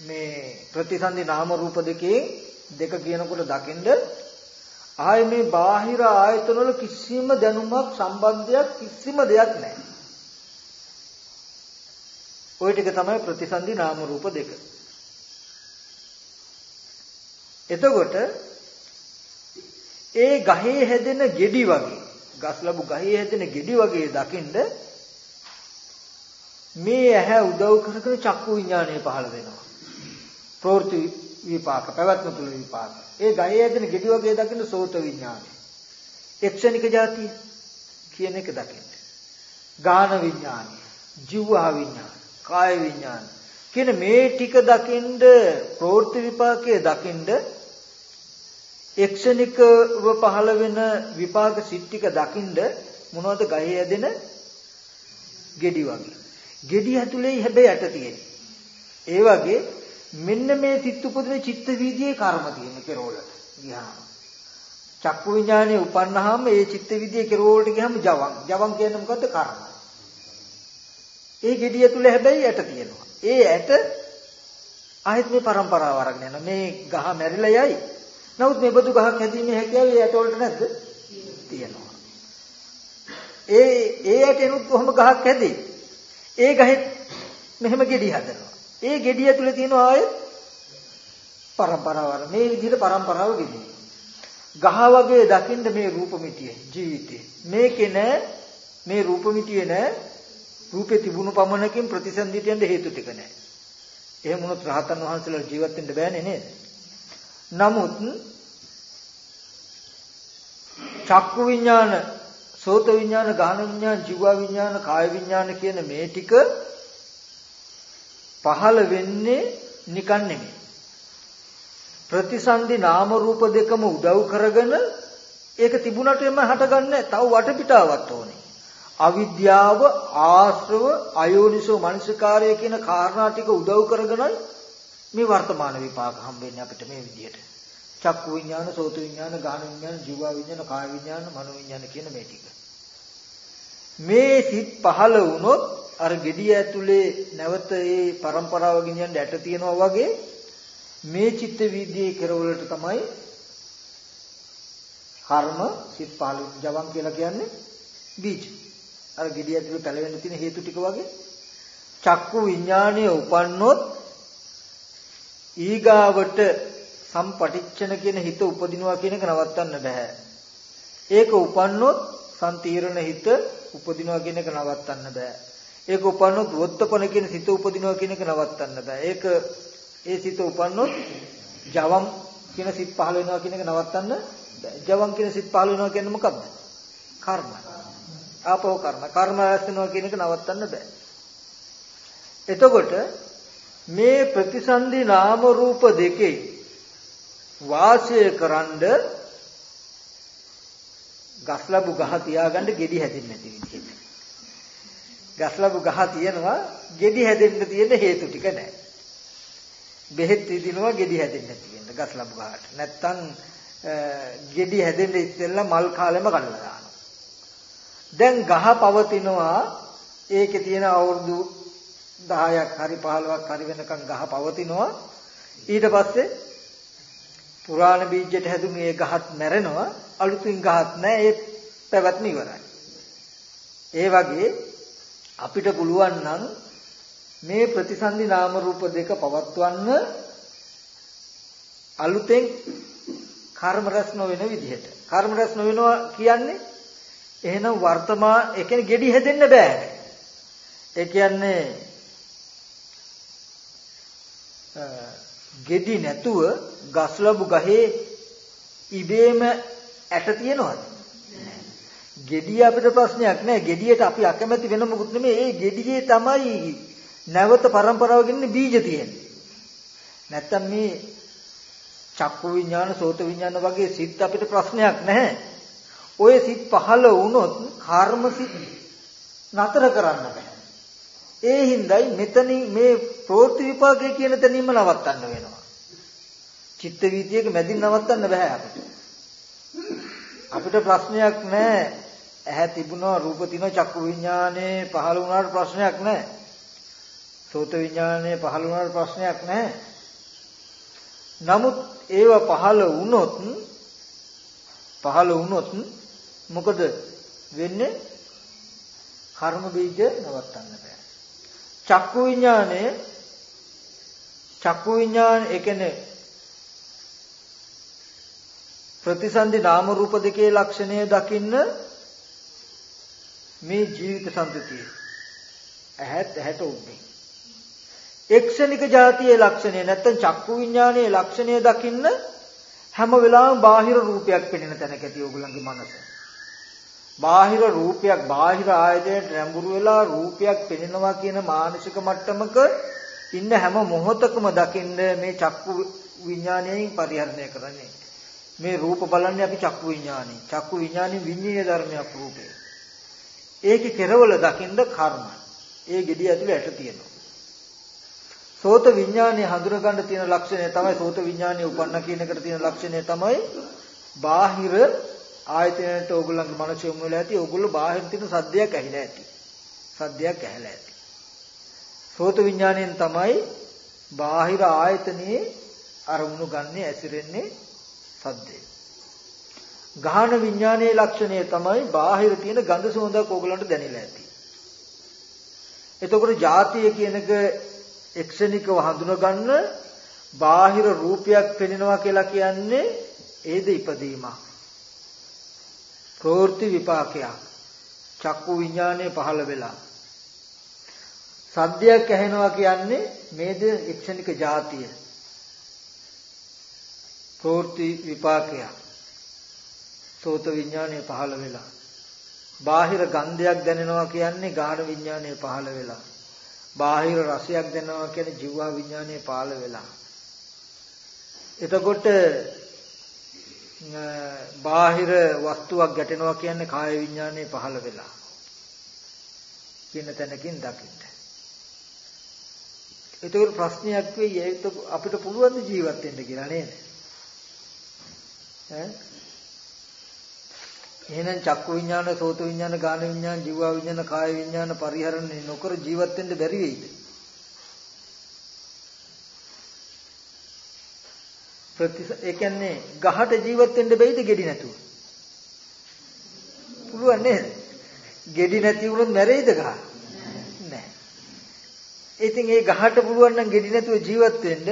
Speaker 1: මේ ප්‍රතිසන්දි නාම රූප දෙකේ දෙක කියනකොට දකින්ද ආය මේ බාහිර ආයතන වල කිසිම දැනුමක් සම්බන්ධයක් කිසිම දෙයක් නැහැ. ওই ටික තමයි ප්‍රතිසන්දි නාම රූප දෙක. එතකොට ඒ ගහේ හැදෙන ගෙඩි වගේ ගස් ලැබු ගහේ හැදෙන ගෙඩි වගේ දකින්ද මේ ඇහැ උදව් කරගෙන චක්කු විඥානය පහළ වෙනවා. ප්‍රවෘත්ති විපාක, පැවැත්ම තුල විපාක. ඒ ගහේ හැදෙන ගෙඩි වගේ දකින්න සෝත විඥානය. එක්ෂණික જાතිය කියන එක දකින්න. ගාන විඥානය, ජීවහා විඥාන, කාය විඥාන කියන මේ ටික දකින්ද ප්‍රවෘත්ති විපාකයේ දකින්ද එක්ෂණිකව පහළ වෙන විපාක සිත්තික දකින්ද මොනවද ගහේ ඇදෙන ගෙඩි වගේ. ගෙඩි ඇතුලේ හැබැයි ඇට තියෙන. ඒ වගේ මෙන්න මේ සිත් උපදින චිත්ත වීදියේ කර්ම තියෙන කෙරවලට ගියාම. චක්කු විඥානේ උපන්නාම ඒ චිත්ත වීදියේ කෙරවලට ගියාම ජවං. ජවං කියන්නේ මොකද්ද? කර්ම. ඒ ගෙඩි ඇතුලේ හැබැයි ඇට තියෙනවා. ඒ ඇට ආයෙත් මේ પરම්පරාව අරගෙන යනවා. මේ ගහ මැරිලා යයි නමුත් මේ බදු ගහක් හැදීමේ හැකියාව ඒ ඇටවලට නැද්ද? තියෙනවා. ඒ ඒ ඇටෙනුත් කොහොම ගහක් හැදේ? ඒ ගහෙත් මෙහෙම ගෙඩි හදනවා. ඒ gediya තුල තියෙනවා ආයෙත් પરම්පරාවර මේ විදිහට પરම්පරාව ගෙදී. ගහ වගේ දකින්න මේ රූපമിതിය ජීවිතේ. මේකේ නෑ මේ රූපമിതിය නෑ රූපේ තිබුණු පමණකින් ප්‍රතිසන්දිට යන්න හේතු ටික නෑ. එහෙම වුණොත් රහතන් වහන්සේලා ජීවත් වෙන්න බෑනේ නේද? නමුත් චක්කු විඥාන, සෝත විඥාන, ගාන විඥාන, ජීව විඥාන, කාය විඥාන කියන මේ ටික පහළ වෙන්නේ නිකන් නෙමෙයි. ප්‍රතිසන්දි නාම රූප දෙකම උදව් කරගෙන ඒක තිබුණට එම හටගන්නේ තව වටපිටාවක් ඕනේ. අවිද්‍යාව ආශ්‍රව අයෝනිසෝ මනසිකාරය කියන කාරණා ටික උදව් කරගෙනයි මේ වර්තමාන විපාක හම්බෙන්නේ අපිට මේ විදිහට. චක්කු විඥාන, සෝත විඥාන, ගාන විඥාන, ජීව විඥාන, කාය විඥාන, මනෝ විඥාන කියන මේ ටික. මේ සිත් පහළ වුණොත් අර gediya ඇතුලේ නැවත ඒ પરම්පරාව ගෙනියන්න ඇට තියනවා වගේ මේ චිත්ත වීදියේ කෙරවලට තමයි කර්ම සිත් පහළ ජවන් කියලා කියන්නේ බීජ. අර gediya ඇතුලේ පැලවෙන්න තියෙන හේතු ටික වගේ චක්කු විඥානය උපන්නොත් ඊගාවට සම්පටිච්ඡන කියන හිත උපදිනවා කියන එක නවත්තන්න බෑ. ඒක උපන්නොත් සම්තීරණ හිත උපදිනවා කියන එක නවත්තන්න බෑ. ඒක උපන්නොත් වොත්තපන කියන සිත උපදිනවා කියන එක නවත්තන්න බෑ. ඒක ඒ සිත උපන්නොත් ජවම් කියන සිත් පහළ වෙනවා කියන එක නවත්තන්න බෑ. ජවම් කියන සිත් පහළ වෙනවා කියන්නේ මොකක්ද? කර්ම. ආපෝ කර්ම. කර්ම රැස් වෙනවා කියන එක නවත්තන්න බෑ. එතකොට මේ ප්‍රතිසන්දි නාම රූප දෙකේ වාසය කරන්ඩ ගස්ලබු ගහ තියාගන්න ගෙඩි හැදෙන්නේ නැති විදිහට. ගස්ලබු ගහ තියෙනවා ගෙඩි හැදෙන්න තියෙන හේතු ටික නැහැ. බෙහෙත් විදිනවා ගෙඩි හැදෙන්න තියෙන ගස්ලබු ගහට. නැත්තම් ගෙඩි හැදෙන්න ඉස්සෙල්ලා මල් කාලෙම කඩලා දානවා. දැන් ගහ පවතිනවා ඒකේ තියෙන අවුරුදු 10ක් හරි 15ක් හරි වෙනකන් ගහ පවතිනවා ඊට පස්සේ පුරාණ බීජයට හැදුණු ඒ ගහත් මැරෙනවා අලුතින් ගහත් නැහැ ඒ පැවැත්ම ඉවරයි ඒ වගේ අපිට පුළුවන් නම් මේ ප්‍රතිසන්දි නාම රූප දෙක පවත්වන්න අලුතෙන් කර්ම රැස් නොවන විදිහට. කර්ම රැස් නොවෙනවා කියන්නේ එහෙනම් වර්තමාන ඒ කියන්නේ gedi හැදෙන්න බෑ. ඒ කියන්නේ gedi නැතුව ගස් ලැබු ගහේ ඉබේම ඇට තියනවද? Gediy අපිට ප්‍රශ්නයක් නෑ. gediයට අපි අකමැති වෙන මොකුත් නෙමෙයි. ඒ gediයේ තමයි නැවත પરම්පරාව ගෙන්නේ බීජ තියෙන්නේ. නැත්තම් මේ චක්කු විඥාන, සෝත විඥාන වගේ සිත් අපිට ප්‍රශ්නයක් නැහැ. ඔය සිත් පහළ වුණොත් කර්ම සිත් නතර කරන්න බෑ. ඒ හින්දායි මෙතනින් මේ ප්‍රවෘත්ති විපාකයේ කියන තැනින්ම නවත්තන්න වෙනවා. චිත්ත වීතියක මැදින් නවත්තන්න බෑ අපිට. අපිට ප්‍රශ්නයක් නැහැ. ඇහැ තිබුණා රූප තිනවා චක්කු විඥානේ පහළ වුණාට ප්‍රශ්නයක් නැහැ. සෝත විඥානේ පහළ වුණාට ප්‍රශ්නයක් නැහැ. නමුත් ඒව පහළ වුණොත් පහළ වුණොත් මොකද වෙන්නේ? කර්ම බීජ නවත්තන්න බෑ. චක්කු විඥානය චක්කු විඥාන ඒ කියන්නේ ප්‍රතිසන්දි නාම රූප දෙකේ ලක්ෂණය දකින්න මේ ජීවිත සම්පතිය ඇහත් ඇහැට උන්නේ එක්ෂණික જાතියේ ලක්ෂණය නැත්තම් චක්කු විඥානයේ ලක්ෂණය දකින්න හැම වෙලාවෙම බාහිර රූපයක් පෙනෙන තැනක ඇති ඕගොල්ලන්ගේ මනස. බාහිර රූපයක් බාහිර ආයතනයට රැඹුරු වෙලා රූපයක් පෙනෙනවා කියන මානසික මට්ටමක ඉන්න හැම මොහොතකම දකින්න මේ චක්කු විඥානයෙන් පරිහරණය කරන්නේ. මේ රූප බලන්නේ අපි චක්කු විඥානෙ. චක්කු විඥානෙ විඤ්ඤාණ ධර්මයක් රූපේ. ඒකේ කෙරවල දකින්න කර්ම. ඒ gediy ඇතුලේ ඇට තියෙනවා. සෝත විඥානය හඳුන ගන්න තියෙන ලක්ෂණය තමයි සෝත විඥානය උපන්න කියන එකට තියෙන ලක්ෂණය තමයි බාහිර ආයතනයට ඕගොල්ලන්ගේ මනස යොමු වෙලා ඇති ඕගොල්ලෝ බාහිර තියෙන සද්දයක් ඇහිලා ඇති සද්දයක් ඇහැලා ඇති සෝත විඥාණයෙන් තමයි බාහිර ආයතනයේ අරමුණු ගන්න ඇසිරෙන්නේ සද්දේ ගාහන විඥානයේ ලක්ෂණය තමයි බාහිර තියෙන ගඳ සුවඳක් ඕගොල්ලන්ට දැනෙලා ඇති එතකොට ಜಾතිය කියනක එක්ෂණිකව හඳුන ගන්න බාහිර රූපයක් පෙනෙනවා කියලා කියන්නේ ඒද ඉපදීමක්. ප්‍රවෘත්ති විපාකයක්. චක්කු විඥානය පහළ වෙලා. සද්දයක් ඇහෙනවා කියන්නේ මේද එක්ෂණික જાතිය. ප්‍රවෘත්ති විපාකයක්. සෝත විඥානය පහළ වෙලා. බාහිර ගන්ධයක් දැනෙනවා කියන්නේ ගාහන විඥානය පහළ වෙලා. බාහිර රසයක් දැනෙනවා කියන්නේ ජීවා විඥානයේ පාළ වෙලා. එතකොට බාහිර වස්තුවක් ගැටෙනවා කියන්නේ කාය විඥානයේ පහළ වෙලා. කියන තැනකින් දකින්න. ඒතකොට ප්‍රශ්නයක් වෙයි අපිට පුළුවන් ජීවත් වෙන්න කියලා නේද? ඈ එහෙනම් චක්කු විඥාන, සෝත විඥාන, ගාන විඥාන, ජීව විඥාන, කාය විඥාන පරිහරණය නොකර ජීවත් වෙන්න බැරි වෙයිද? ප්‍රතිස ඒ කියන්නේ ගහට ජීවත් වෙන්න බැයිද ගෙඩි නැතුව? පුළුවන් නේද? ගෙඩි නැති වුණොත් මැරෙයිද ගහ? නැහැ. ඉතින් ඒ ගහට පුළුවන් නම් ගෙඩි නැතුව ජීවත් වෙන්න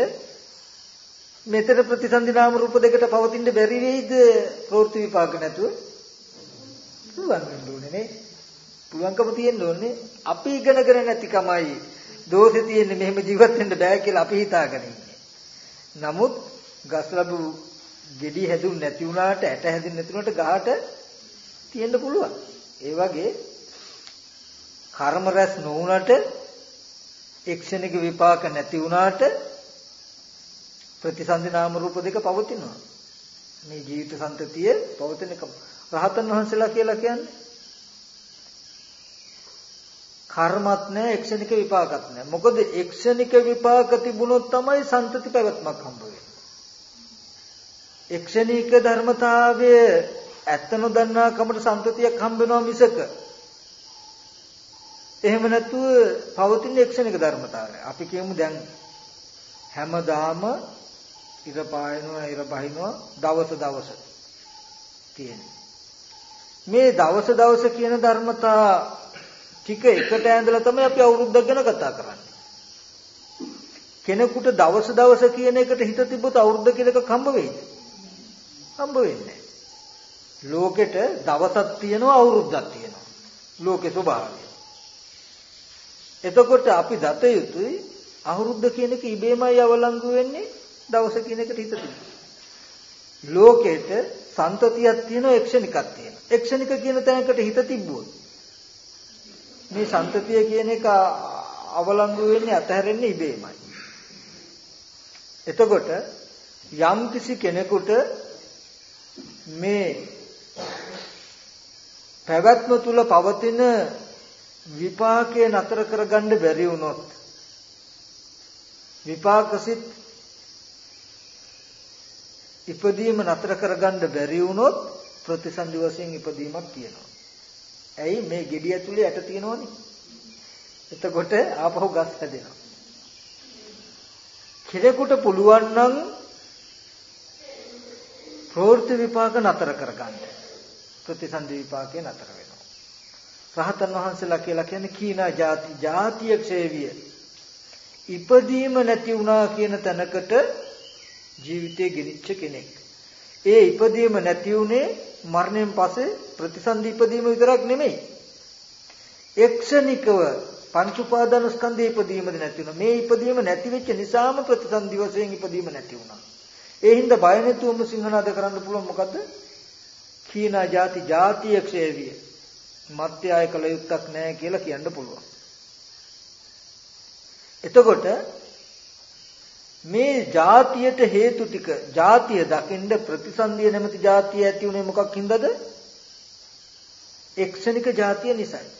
Speaker 1: මෙතන ප්‍රතිසන්දි නාම රූප දෙකට පවතින්න බැරි වෙයිද ප්‍රවෘත්ති විපාක නැතුව? පුළුවන් වෙන්න ඕනේ නේ. පුළුවන්කම තියෙන්න ඕනේ. අපි ඉගෙනගෙන නැතිකමයි දෝෂේ තියෙන්නේ මෙහෙම ජීවත් වෙන්න බෑ කියලා අපි හිතාගෙන ඉන්නේ. නමුත් ගස් ලැබු ගෙඩි හැදුන් නැති වුණාට ඇට හැදින් නැති වුණාට ගහට තියෙන්න පුළුවන්. ඒ වගේ කර්ම රැස් නොවුනට එක්ෂණික විපාක නැති වුණාට ප්‍රතිසන්දි නාම රූප දෙක පවතිනවා. මේ ජීවිත සම්තතිය පවතිනකම රහතන් වහන්සේලා කියලා කියන්නේ කර්මත් නැහැ එක්ෂණික විපාකත් නැහැ. මොකද එක්ෂණික විපාක තිබුණොත් තමයි සන්තති පැවැත්මක් හම්බ වෙන්නේ. එක්ෂණික ධර්මතාවය ඇත්ත නොදන්නා කමට සන්තතියක් හම්බ වෙනවා මිසක එහෙම නැතුව පවතින එක්ෂණික ධර්මතාවය. අපි කියමු දැන් හැමදාම ඉර පායනවා ඉර බහිනවා දවස දවස තියෙනවා. මේ දවස දවස කියන ධර්මතා ටික එකට ඇඳලා තමයි අපි අවුරුද්දක් ගැන කතා කරන්නේ. කෙනෙකුට දවස දවස කියන එකට හිත තිබ්බොත් අවුරුද්ද කියලා එකක් හම්බ වෙයිද? හම්බ වෙන්නේ ලෝකෙට දවසක් තියෙනවා අවුරුද්දක් තියෙනවා. ලෝකේ ස්වභාවය. එතකොට අපි දත යුතුයි අවුරුද්ද කියන එක ඉබේමයි අවලංගු වෙන්නේ දවස කියන එකට හිත ලෝකෙට සන්තතියක් තියෙනවා එක්ෂණිකක් තියෙනවා. එක්ෂණික කියන තැනකට හිත තිබ්බොත් මේ සන්තතිය කියන එක අවලංගු වෙන්නේ අතහැරෙන්නේ ඉබේමයි. එතකොට යම් කිසි කෙනෙකුට මේ පැවැත්ම තුල පවතින විපාකයේ නතර කරගන්න බැරි වුණොත් විපාකසිත ඉපදීම නතර කරගන්න බැරි වුණොත් ප්‍රතිසන්දි වශයෙන් ඉපදීමක් තියෙනවා. ඇයි මේ gediy ඇතුලේ යට තියෙනවනේ. එතකොට ආපහු ගස් හැදෙනවා. කෙනෙකුට පුළුවන් නම් ප්‍රවෘත්ති විපාක නතර කරගන්න. ප්‍රතිසන්දි විපාකේ නතර වෙනවා. රහතන් වහන්සේලා කියලා කියන්නේ කීනා ಜಾති ಜಾතිය ක්ෂේවිය. ඉපදීම නැති වුණා කියන තැනකට ජීවිතේ ගෙනිච්ච කෙනෙක්. ඒ ඉපදීම නැති උනේ මරණයෙන් පස්සේ ප්‍රතිසන්දි ඉපදීම විතරක් නෙමෙයි. එක්ෂණිකව පංච උපාදාන ස්කන්ධේ ඉපදීමද නැති වුණා. මේ ඉපදීම නැති වෙච්ච නිසාම ප්‍රතිසන්දි වශයෙන් ඉපදීම නැති වුණා. ඒ හින්දා බය නැතුවම සිංහනාද කරන්න පුළුවන් මොකද්ද? කීනා ಜಾති ಜಾතිය ක්ෂේවිය. මත්යාය කල යුක්තක් නැහැ කියලා කියන්න පුළුවන්. එතකොට මේ જાතියට හේතු ටික જાතිය දකින්න ප්‍රතිසන්දිය නැමැති જાතිය ඇති උනේ මොකක් හින්දාද? එක්ෂණික જાතිය නිසායි.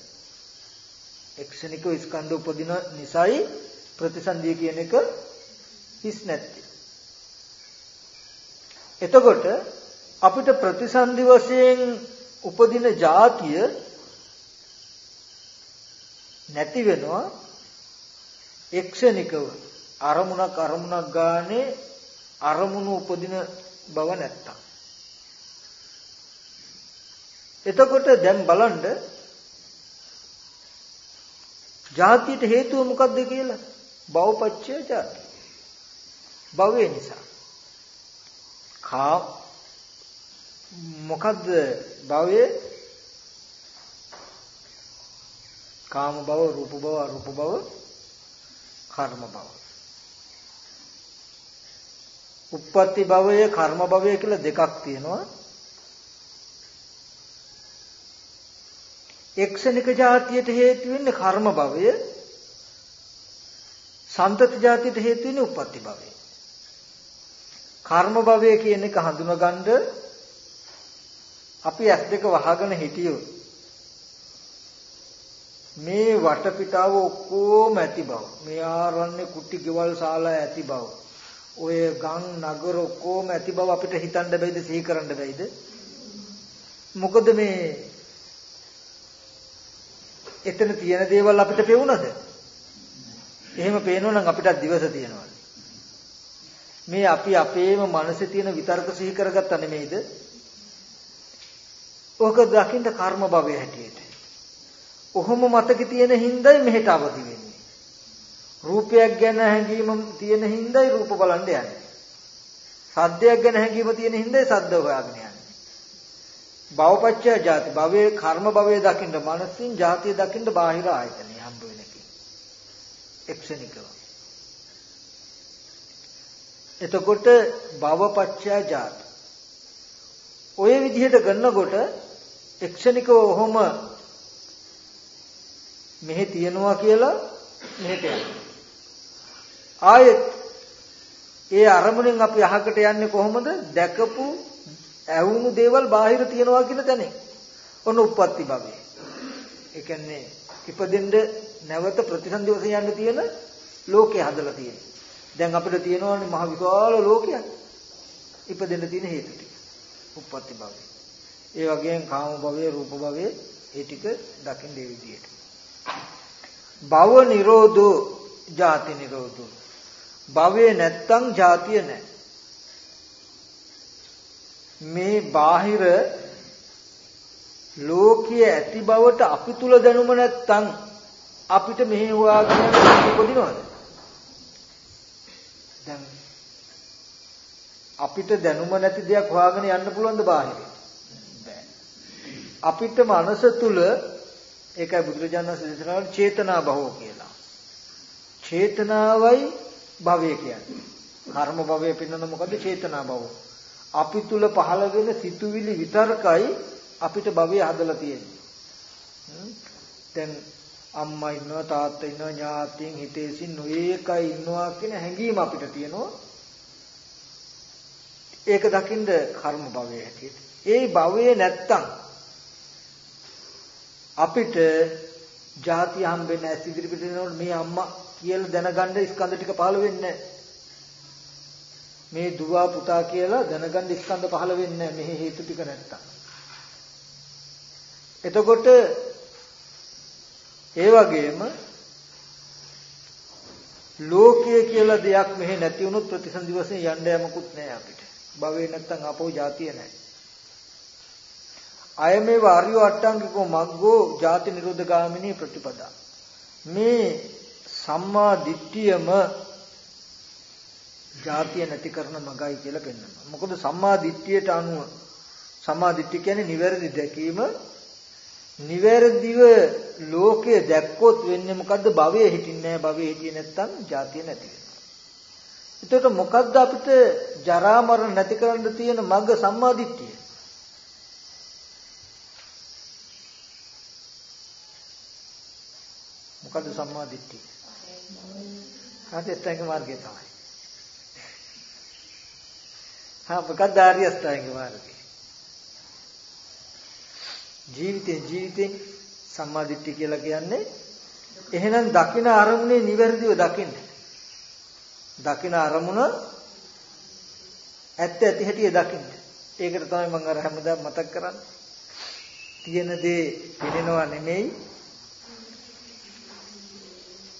Speaker 1: එක්ෂණික ස්කන්ධ උපදින නිසායි ප්‍රතිසන්දිය කියන එක හිස් නැත්තේ. එතකොට අපිට ප්‍රතිසන්දි වශයෙන් උපදින જાතිය නැති වෙනවා එක්ෂණිකව අරමුණක් අරමුණක් ගානේ අරමුණු උපදින බව නැත්තම්. එතකොට දැන් බලන්න ජාතියට හේතුව මොකක්ද කියලා? භවපච්චය ජාති. භවය නිසා. කා මොකද්ද භවය? කාම භව රූප භව අරූප භව කර්ම භව. උප්පත්ති භවය කර්ම භවය කියලා දෙකක් තියෙනවා එක්ෂණික જાතියට හේතු වෙන්නේ කර්ම භවය සන්තති જાතියට හේතු වෙන්නේ උප්පත්ති භවය කර්ම භවය කියන එක හඳුනගන්න අපි ඇස් දෙක වහගෙන හිටියොත් මේ වටපිටාව ඔක්කොම ඇති බව මේ ආරණ්‍ය කුටි ගෙවල් ශාලා ඇති බව ඔය ගම් නගර ඔක්කොම ඇති බව අපිට හිතන්න බැයිද සිහි කරන්න බැයිද මොකද මේ එතන තියෙන දේවල් අපිට පෙවුනද එහෙම පේනවනම් අපිට දිවස තියෙනවා මේ අපි අපේම මනසේ තියෙන විතර්ක සිහි කරගත්තා නෙමෙයිද? ඕක දකින්න කර්ම භවය හැටියට. ඔහොම මතකේ තියෙන හිඳයි මෙහෙට අවදි වෙන්නේ. රූපයක් ගැන හැඟීම තියෙන හිඳයි රූප බලන්න යන්නේ. සද්දයක් ගැන හැඟීම තියෙන හිඳයි සද්ද හොයාගෙන යන්නේ. භවපච්චය ජාති භවයේ කර්ම භවයේ දකින්න මනසින් ජාතිය දකින්න බාහිර ආයතනෙ හම්බ වෙන එක. එක්ෂණිකව. එතකොට භවපච්චය ජාත. ඔය විදිහට ගන්නකොට එක්ෂණිකව ඔහොම මෙහෙ තියනවා කියලා මෙහෙට යනවා. ආයෙත් ඒ අරමුණෙන් අපි අහකට යන්නේ කොහොමද? දැකපු ඇවුණු දේවල් බාහිර තියනවා කියන තැනින්. ඔන්න උප්පත්ති භවය. ඒ කියන්නේ ඉපදෙන්න නැවත ප්‍රතිසන්දි වශයෙන් යන්න තියෙන ලෝකේ හදලා තියෙනවා. දැන් අපිට තියෙනවානේ මහ විශාල ලෝකයක්. ඉපදෙන්න තියෙන හේතු ටික. උප්පත්ති භවය. ඒ වගේම කාම භවය, රූප භවය ඒ ටික දකින්න ඒ විදිහට. භව නිරෝධෝ ජාති නිරෝධෝ. භවය නැත්තම් ජාතිය නැහැ. මේ බාහිර ලෝකයේ ඇති බවට අපි තුල දැනුම නැත්තම් අපිට මෙහි හොයාගෙන උපදිනවද? දැන් අපිට දැනුම නැති දෙයක් හොයාගෙන යන්න පුළුවන්ද බාහිරින්? බෑ. අපිට මනස තුල ඒකයි බුදුරජාණන් වහන්සේ දේශනා කළේ චේතනා භවෝ කියලා. චේතනාවයි භවය කියන්නේ. කර්ම භවය පින්නන මොකද චේතනා භවෝ. අපි තුල පහළ වෙන සිතුවිලි විතරකයි අපිට භවය හදලා තියෙන්නේ. දැන් අම්මා ඉන්නවා තාත්තා ඉන්නවා ඥාතීන් හිතේසින් නොයේකයි ඉන්නවා කියන හැඟීම අපිට තියෙනවා. ඒක දකින්ද කර්ම භවයේ හැටියට. ඒ භවයේ නැත්තම් අපිට ಜಾති හම්බෙන්නේ ඇස් ඉදිරි පිට යනකොට මේ අම්මා කියලා දැනගන්න ස්කන්ධ ටික පහළ වෙන්නේ මේ දුව පුතා කියලා දැනගන්න ස්කන්ධ පහළ වෙන්නේ නැහැ හේතු ටික නැත්තම්. එතකොට ඒ වගේම ලෝකය කියලා දෙයක් මෙහෙ නැති වුණොත් ප්‍රතිසන්දි වශයෙන් යන්න යමකුත් නැහැ අපිට. භවේ නැත්තම් ආපහු જાතිය නැහැ. අයමේ වාර්යෝ අට්ටංගිකෝ මග්ගෝ ಜಾති නිරෝධ ගාමිනී ප්‍රතිපදා. මේ සම්මා දිට්ඨියම ಜಾතිය නැති කරන මගයි කියලා පෙන්වනවා. මොකද සම්මා දිට්ඨියට අනුව සම්මා දිට්ඨිය කියන්නේ නිවැරදි දැකීම. නිවැරදිව ලෝකය දැක්කොත් වෙන්නේ මොකද්ද? භවයේ හිටින්නේ නැහැ. භවයේ හිටියේ නැත්තම් ජාතිය නැති වෙනවා. එතකොට මොකද්ද අපිට ජරා මරණ නැති කරන්න තියෙන මග සම්මාදිට්ඨිය මොකද්ද සම්මාදිට්ඨිය හරි අෂ්ටාංග මාර්ගය තමයි හා මොකද්ද ආර්ය අෂ්ටාංග මාර්ගය ජීවිතේ ජීවිතෙන් සම්මාදිට්ඨිය කියලා කියන්නේ එහෙනම් දකින අරමුණේ නිවැරදිව දකින්න. දකින අරමුණ ඇත්ත ඇති හැටි දකින්න. ඒකට තමයි මම අර හැමදාම මතක් කරන්නේ. තියෙන දේ පෙනෙනවා නෙමෙයි.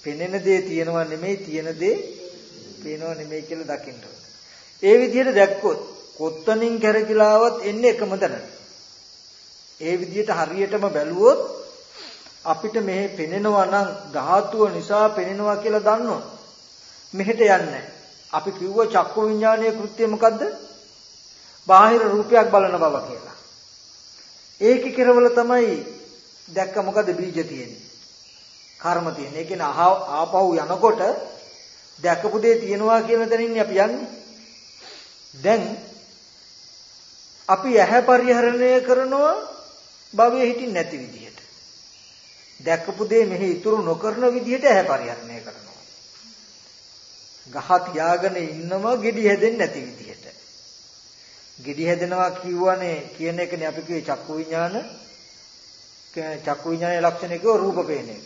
Speaker 1: පෙනෙන දේ තියෙනවා නෙමෙයි තියෙන දේ පේනවා නෙමෙයි කියලා දකින්න ඒ විදිහට දැක්කොත් කොත්තනින් කැරකිලාවත් එන්නේ එකම තැනට. ඒ විදිහට හරියටම බැලුවොත් අපිට මෙහෙ පෙනෙනවා නම් ධාතුව නිසා පෙනෙනවා කියලා දන්නවා. මෙහෙට යන්නේ අපි කිව්ව චක්කු විඥානයේ කෘත්‍යය මොකද්ද? බාහිර රූපයක් බලන බව කියලා. ඒකේ කෙරවල තමයි දැක්ක මොකද බීජ තියෙන්නේ. කර්ම තියෙන්නේ. ඒ කියන්නේ ආපහු යනකොට දැකපු දේ තියෙනවා කියන තැනින් අපි යන්නේ. දැන් අපි ඇහැ පරිහරණය කරනවා භවයේ හිටින් නැති විදිහට. දැකපු දේ මෙහි ඉතුරු නොකරන විදිහට ඇහැ පරිහරණය කරනවා. ගහ තියාගෙන ඉන්නවා gedi හැදෙන්නේ නැති විදිහට. gedi හැදෙනවා කියවනේ කියන එකනේ අපි කියේ චක්කු විඥාන චක්කු විඥානයේ ලක්ෂණ කිව්ව රූප පේන එක.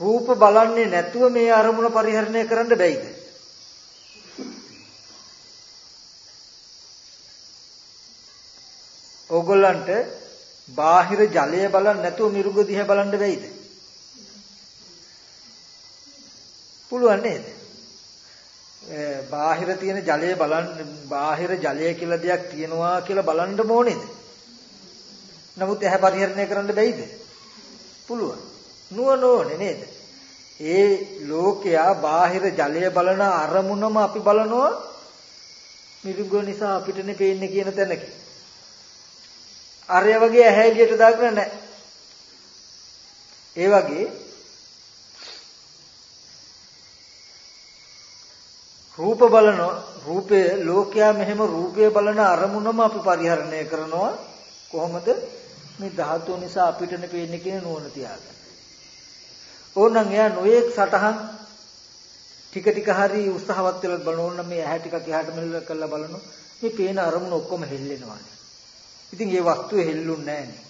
Speaker 1: රූප බලන්නේ නැතුව මේ අරමුණ පරිහරණය කරන්න බැයිද? ඕගොල්ලන්ට බාහිර ජලය බලන්න නැතුව මිරුග දිහා බලන්න බැයිද? පුළුවන් නේද? බාහිර තියෙන ජලය බලන්න බාහිර ජලය කියලා දෙයක් තියෙනවා කියලා බලන්න ඕනේද? නමුත් එහැ පරිහරණය කරන්න බැයිද? පුළුවන්. නුවණ ඕනේ නේද? ඒ ලෝකයා බාහිර ජලය බලන අරමුණම අපි බලනවා මිරිඟුව නිසා අපිටනේ පේන්නේ කියන තැනක. අරය වගේ ඇහැ එළියට දාගෙන නැහැ. ඒ වගේ රූප බලන රූපය ලෝකයා මෙහෙම රූපය බලන අරමුණම අපි පරිහරණය කරනවා කොහොමද මේ ධාතුව නිසා අපිටනේ පේන්නේ කියන නුවණ තියාගන්න. ඕනනම් එයා නොයේක් සටහන් ටික ටික හරි උත්සාහවත් වෙලා බලනෝනම් මේ ඇහැ ටිකක් එහාට මෙල්ල කරලා බලනවා මේ පේන අරමුණ ඔක්කොම හෙල්ලෙනවා. ඉතින් ඒ වස්තුව හෙල්ලුන්නේ නැහනේ.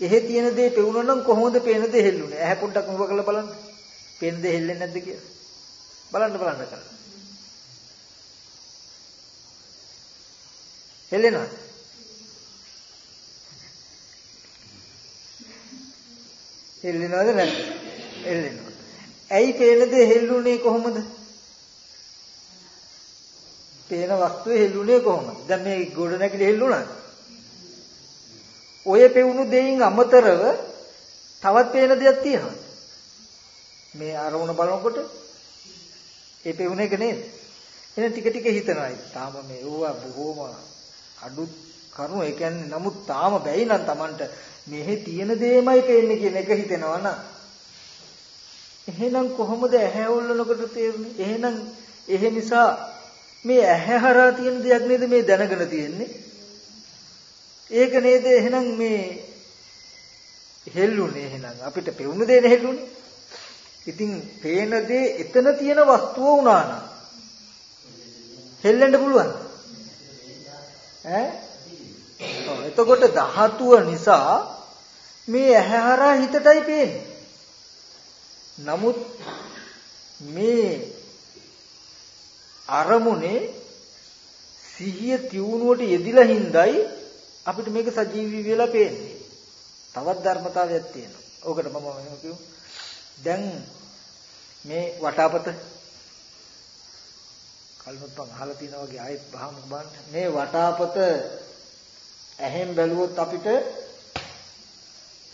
Speaker 1: එහෙ තියෙන දේ පෙවුනොත් නම් කොහොමද පේන දේ හෙල්ලුනේ? ඇහැ පොඩ්ඩක් මුව කරලා බලන්න. පේන දේ හෙල්ලෙන්නේ නැද්ද කියලා. බලන්න බලන්න කරලා. හෙල්ලෙනවද? හෙල්ලෙනවද නැද්ද? හෙල්ලෙනවා. ඇයි පේන දේ හෙල්ලුනේ කොහොමද? පේන වස්තුවේ හෙල්ලුනේ කොහොමද? දැන් මේ ගොඩ නැගිලි හෙල්ලුණාද? ඔය පෙවුණු දෙයින් අමතරව තවත් පේන දෙයක් තියෙනවා. මේ අරමුණ බලනකොට ඒ පෙවුන එක නේද? එන ටික ටික හිතනවායි. තාම මේ ඕවා බොහෝම අඩු කරුණු ඒ කියන්නේ නමුත් තාම බැයි නම් Tamanට මෙහි තියෙන දෙයමයි පේන්නේ කියන එක හිතෙනවා නම් එහෙනම් කොහොමද ඇහැ ඔල්ලනකොට තේරුනේ? එහෙනම් එහෙ නිසා මේ ඇහැ හරහා තියෙන දෙයක් නේද මේ දැනගෙන තියෙන්නේ? ඒක නේද එහෙනම් මේ හෙල්ලුනේ එහෙනම් අපිට පෙවුණු දේ නෙහෙල්ලුනේ. ඉතින් පේන දේ එතන තියෙන වස්තුව වුණා නම් හෙල්ලෙන්න පුළුවන්. ඈ? එතකොට ධාතුව නිසා මේ ඇහැ හරහා හිතටයි පේන්නේ. නමුත් මේ අරමුණේ සිහිය තියුණුවට යෙදිලා හින්දායි අපිට මේක සජීවී වෙලා පේන්නේ. තවත් ධර්මතාවයක් තියෙනවා. ඕකට මම මෙහෙම කිව්වා. දැන් මේ වටාපත කල්පත් මම අහලා තියෙනා වගේ ආයෙත් බහම බලන්න. මේ වටාපත ඇහෙන් බැලුවොත් අපිට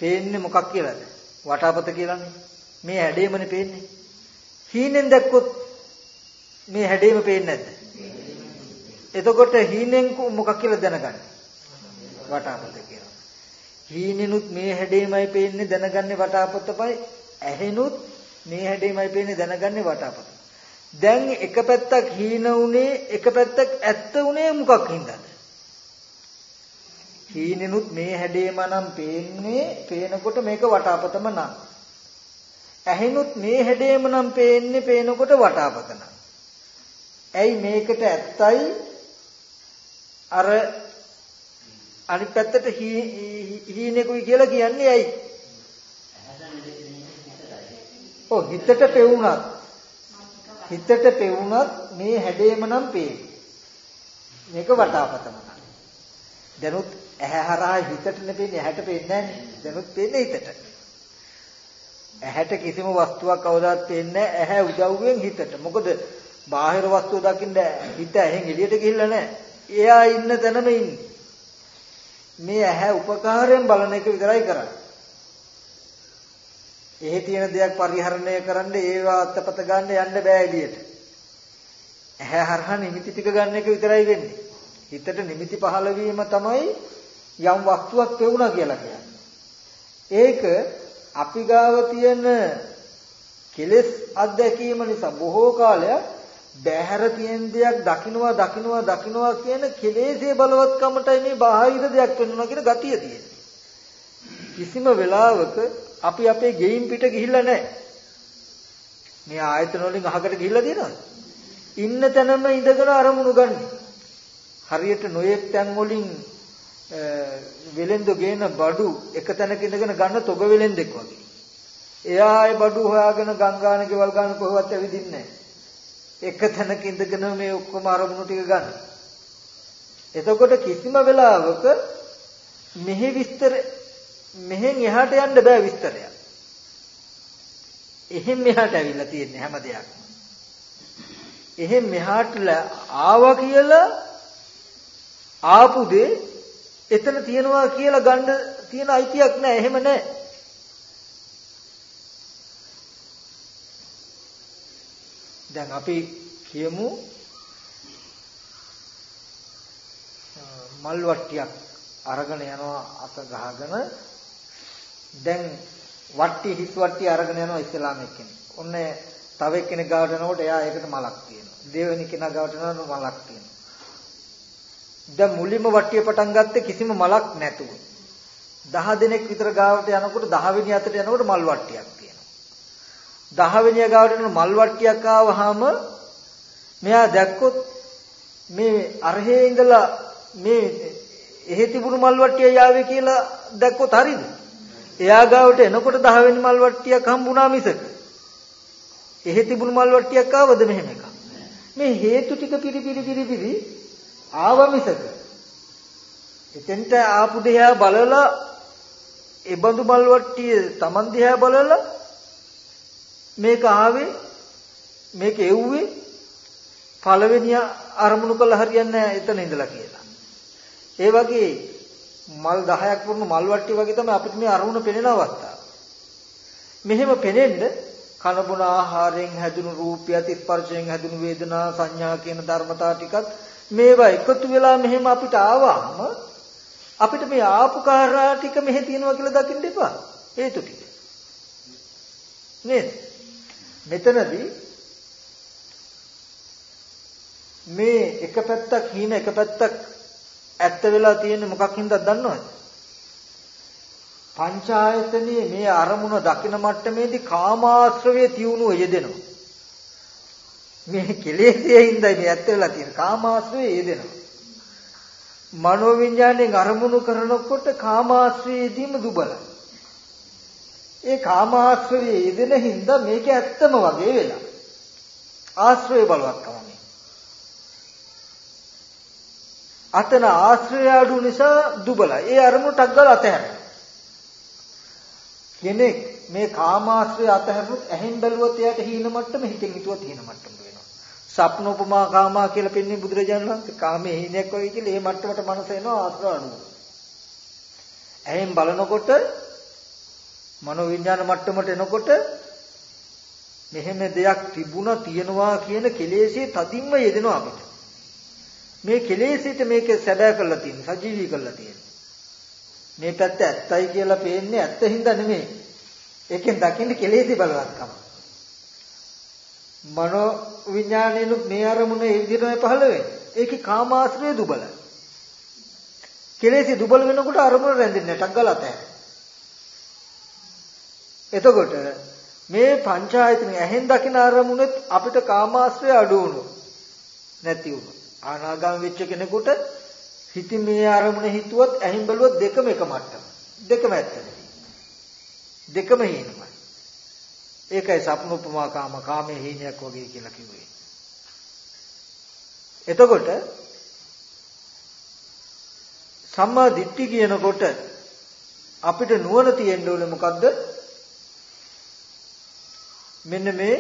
Speaker 1: පේන්නේ මොකක් කියලාද? වටාපත කියලානේ. මේ හැඩේමනේ පේන්නේ. හීනෙන් දැක්කොත් මේ හැඩේම පේන්නේ නැද්ද? එතකොට හීනෙන් මොකක් කියලා දැනගන්නේ? වටාපත කියලා. හීනෙනුත් මේ හැඩේමයි පේන්නේ දැනගන්නේ වටාපතපයි. ඇහෙනුත් මේ හැඩේමයි පේන්නේ දැනගන්නේ වටාපත. දැන් එක පැත්තක් හීන උනේ එක පැත්තක් ඇත්ත උනේ මොකක් හින්දාද? හීනෙනුත් මේ හැඩේම නම් පේන්නේ පේනකොට මේක වටාපතම නම්. ඇහෙනුත් මේ හැඩේම නම් පේන්නේ පේනකොට වටාපත නම්. ඇයි මේකට ඇත්තයි අර අනිත් පැත්තට හීනෙකුයි කියලා කියන්නේ ඇයි? ඔව් හිතට පෙවුනත් හිතට පෙවුනත් මේ හැඩේම නම් පේන්නේ. මේක වටාපතම නම්. දැනුත් ඇහැ හරහා හිතට නෙපෙන්නේ ඇහැට පේන්නේ නැහැ. දැනුත් පේන්නේ හිතට. ඇහැට කිසිම වස්තුවක් කවදාත් පේන්නේ ඇහැ උදව්වෙන් හිතට. මොකද බාහිර වස්තුව දකින්න හිත ඇහෙන් එළියට ගිහිල්ලා නැහැ. එයා ඉන්න තැනම ඉන්නේ. මේ ඇහැ උපකාරයෙන් බලන එක විතරයි කරන්නේ. එහෙ තියෙන දෙයක් පරිහරණය කරන්න ඒවා අත්පත ගන්න යන්න බෑ එළියට. ඇහැ හරහා නිමිති ටික ගන්න එක විතරයි වෙන්නේ. හිතට නිමිති පහළ වීම තමයි යම් වස්තුවක් පෙවුණා කියලා කියන්නේ. ඒක අපි ගාව තියෙන කෙලෙස් අත්දැකීම නිසා බොහෝ කාලයක් බෑහැර තියෙන දෙයක් දකින්නවා දකින්නවා දකින්නවා කියන කෙලෙස්ේ බලවත්කමටයි මේ බාහිර දෙයක් වෙනවා කියන ගතිය තියෙන්නේ. කිසිම වෙලාවක අපි අපේ ගෙයින් පිට ගිහිල්ලා නැහැ. මේ ආයතන වලින් අහකට ගිහිල්ලා තියෙනවද? ඉන්න තැනම ඉඳගෙන අරමුණු ගන්න. හරියට නොයෙක් තැන් වලින් වෙලෙන්ද ගේන බඩු එක තැනක ඉඳගෙන ගන්න තොග වෙලෙන්දෙක් වගේ. එයා ඒ බඩු හොයාගෙන ගංගාන ගෙවල් ගන්න කොහෙවත් ඇවිදින්නේ එක තැනක ඉඳගෙන මේ ඔක්කොම අරමුණු ටික ගන්න. එතකොට කිසිම වෙලාවක මෙහි විස්තර මෙහෙන් එහාට යන්න බෑ විස්තරයක්. එහෙන් මෙහාට ඇවිල්ලා තියෙන්නේ හැම දෙයක්ම. එහෙන් මෙහාට ආවා කියලා ආපු දේ එතන තියනවා කියලා ගන්න තියෙන අයිතියක් නැහැ. එහෙම නැහැ. දැන් අපි කියමු මල් වට්ටියක් අරගෙන යනවා අත ගහගෙන දැන් වට්ටි හිස් වට්ටි අරගෙන යනවා ඉස්ලාම එක්කෙනෙක්. ඔන්න තව එක්කෙනෙක් ගාවට යනකොට එයා ඒකට මලක් තියෙනවා. දෙවෙනි කෙනා ගාවට යනකොට මලක් තියෙනවා. දැන් මුලින්ම වට්ටිය පටන් ගත්තේ කිසිම මලක් නැතුව. 10 දෙනෙක් විතර ගාවට යනකොට 10 වෙනි අතට යනකොට මල් වට්ටියක් තියෙනවා. 10 වෙනිය ගාවට යන මල් වට්ටියක් ආවහම මෙයා දැක්කොත් මේ අරහේ ඉඳලා මේ එහෙ තිබුණු මල් වට්ටිය යාවේ කියලා දැක්කොත් හරිද? එයා ගාවට එනකොට 10 වෙනි මල් වට්ටියක් හම්බුණා මිසක. එහෙ තිබුණු මල් වට්ටියක් ආවද මෙහෙම එකක්? මේ හේතු ටික පිරි පිරි පිරි පිරි ආව මිසක එතෙන්ට ආපු දිහා බලලා ඒ බඳු මල් වට්ටිය Taman දිහා බලලා මේක ආවේ මේක එව්වේ පළවෙනි අරමුණු කළ හරියන්නේ එතන ඉඳලා කියලා. ඒ වගේ මල් 10ක් වුණු මල් වට්ටිය වගේ තමයි අපිට මේ අරමුණ පෙනෙන අවස්ථාව. මෙහෙම පෙනෙන්න කනබුන ආහාරයෙන් හැදුණු රූපයත් ස්පර්ශයෙන් හැදුණු වේදනා සංඥා කියන ධර්මතා ටිකත් මේවා එකතු වෙලා මෙහෙම අපිට ආවම අපිට මේ ආපු කාරණා ටික මෙහෙ තියෙනවා කියලා දකින්න එපා. හේතු ටික. නේද? මෙතනදී මේ එක පැත්තක් හීන එක පැත්තක් ඇත්ත වෙලා තියෙන්නේ මොකක් හින්දාද දන්නවද? පංචායතනයේ මේ අරමුණ දකින මට්ටමේදී කාමාශ්‍රවයේ තියුණුව යෙදෙනවා. මේ කෙලෙස්යේ හින්දා මේ ඇත්ත වෙලා තියෙන කාමාශ්‍රවයේ යෙදෙනවා. මනෝවිඤ්ඤාණයෙන් අරමුණු කරනකොට කාමාශ්‍රයේදීම දුබලයි. ඒ කාමාශ්‍රයේ යෙදෙන හින්දා මේක ඇත්තම වගේ වෙලා. ආශ්‍රය බලවත්කම මේ. අතන ආශ්‍රය අඩු නිසා දුබලයි. ඒ අරමුණු ටක් ගාලා අතහැරෙනවා. කෙනෙක් මේ කාමාශ්‍රය අතහැරුත් ඇහෙන් බැලුවොත් එයාට හීන මට්ටම හිතෙන් හිතුවත් හීන මට්ටම වෙනවා. සප්නෝපමා කාමා කියලා පෙන්වන්නේ බුදුරජාණන් වහන්සේ කාමයේ හීනයක් වගේ කියලා ඒ මට්ටමට මනස එනවා ආශ්‍රය අනුව. ඇහෙන් බලනකොට මනෝ විඥාන මට්ටමට එනකොට මෙහෙම දෙයක් තිබුණා තියනවා කියන කෙලෙසේ තදින්ම යෙදෙනවා අපිට. මේ කෙලෙසිට මේක සැබෑ කරලා තියෙන සජීවී කරලා තියෙන. මේ පැත්ත ඇත්තයි කියලා පේන්නේ ඇත්ත හින්දා නෙමෙයි. ඒකෙන් දකින්නේ කෙලෙසි බලවත්කම. මනෝ විඥානේනුත් මේ අරමුණ ඒ විදිහටම පහළ වෙන්නේ. ඒකේ කාමාශ්‍රය දුබලයි. කෙලෙසි දුබල වෙනකොට අරමුණ රැඳෙන්නේ නැටක් ගලත. එතකොට මේ පංචායතන ඇහෙන් දකින අරමුණෙත් අපිට කාමාශ්‍රය අඩු වුණොත් නැති වුණොත් ආනාගාම වෙච්ච කෙනෙකුට හිතින් මේ අරමුණ හිතුවත් ඇහින් බැලුවත් දෙකම එක මට්ටම. දෙකම ඇත්තනේ. දෙකම හීනමයි. ඒකයි සප්නෝපමා කාම කාමයේ හීනයක් වගේ කියලා කිව්වේ. එතකොට සම්මා දිට්ඨි කියනකොට අපිට නුවණ තියෙන්න ඕනේ මොකද්ද? මෙන්න මේ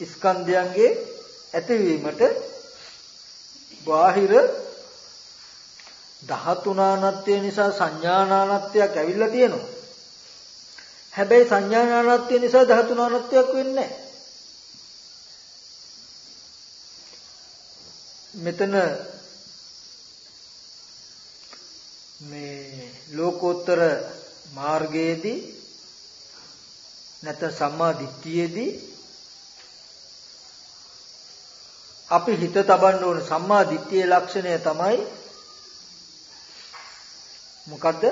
Speaker 1: ස්කන්ධයන්ගේ ඇතිවීමට බාහිර ධාතුනානත්වය නිසා සංඥානානත්වයක් ඇවිල්ලා තියෙනවා. හැබැයි සංඥානානත්වය නිසා ධාතුනානත්වයක් වෙන්නේ මෙතන මේ ලෝකෝත්තර මාර්ගයේදී නැත්නම් සම්මා දිට්ඨියේදී අපි හිත තබන්න ඕන සම්මා දිට්ඨියේ ලක්ෂණය තමයි මොකද්ද?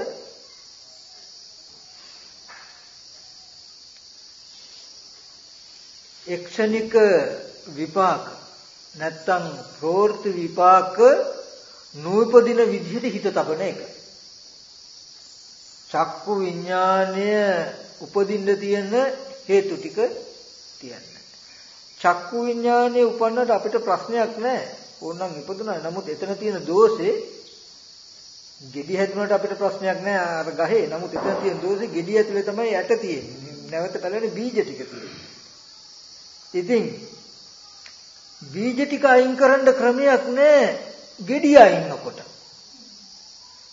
Speaker 1: එක්ෂණික විපාක නැත්තම් ප්‍රවෘත්ති විපාක නූපදින විදිහට හිත තබන එක. චක්කු විඥානය උපදින්න තියෙන හේතු ටික තියන්න. චක්කු විඥානයේ උපන්නට අපිට ප්‍රශ්නයක් නැහැ. ඕනනම් ඉපදුනා. නමුත් එතන තියෙන දෝෂේ ගෙඩි හැදුනට අපිට ප්‍රශ්නයක් නැහැ අර ගහේ. නමුත් එතන තියෙන දෝෂේ ගෙඩි ඇතුලේ තමයි යට තියෙන්නේ. නැවත පැලෙන බීජ ටික තියෙන්නේ. ඉතින් බීජ ටික අයින් කරන්න ක්‍රමයක් නැහැ ගෙඩිය ඉන්නකොට.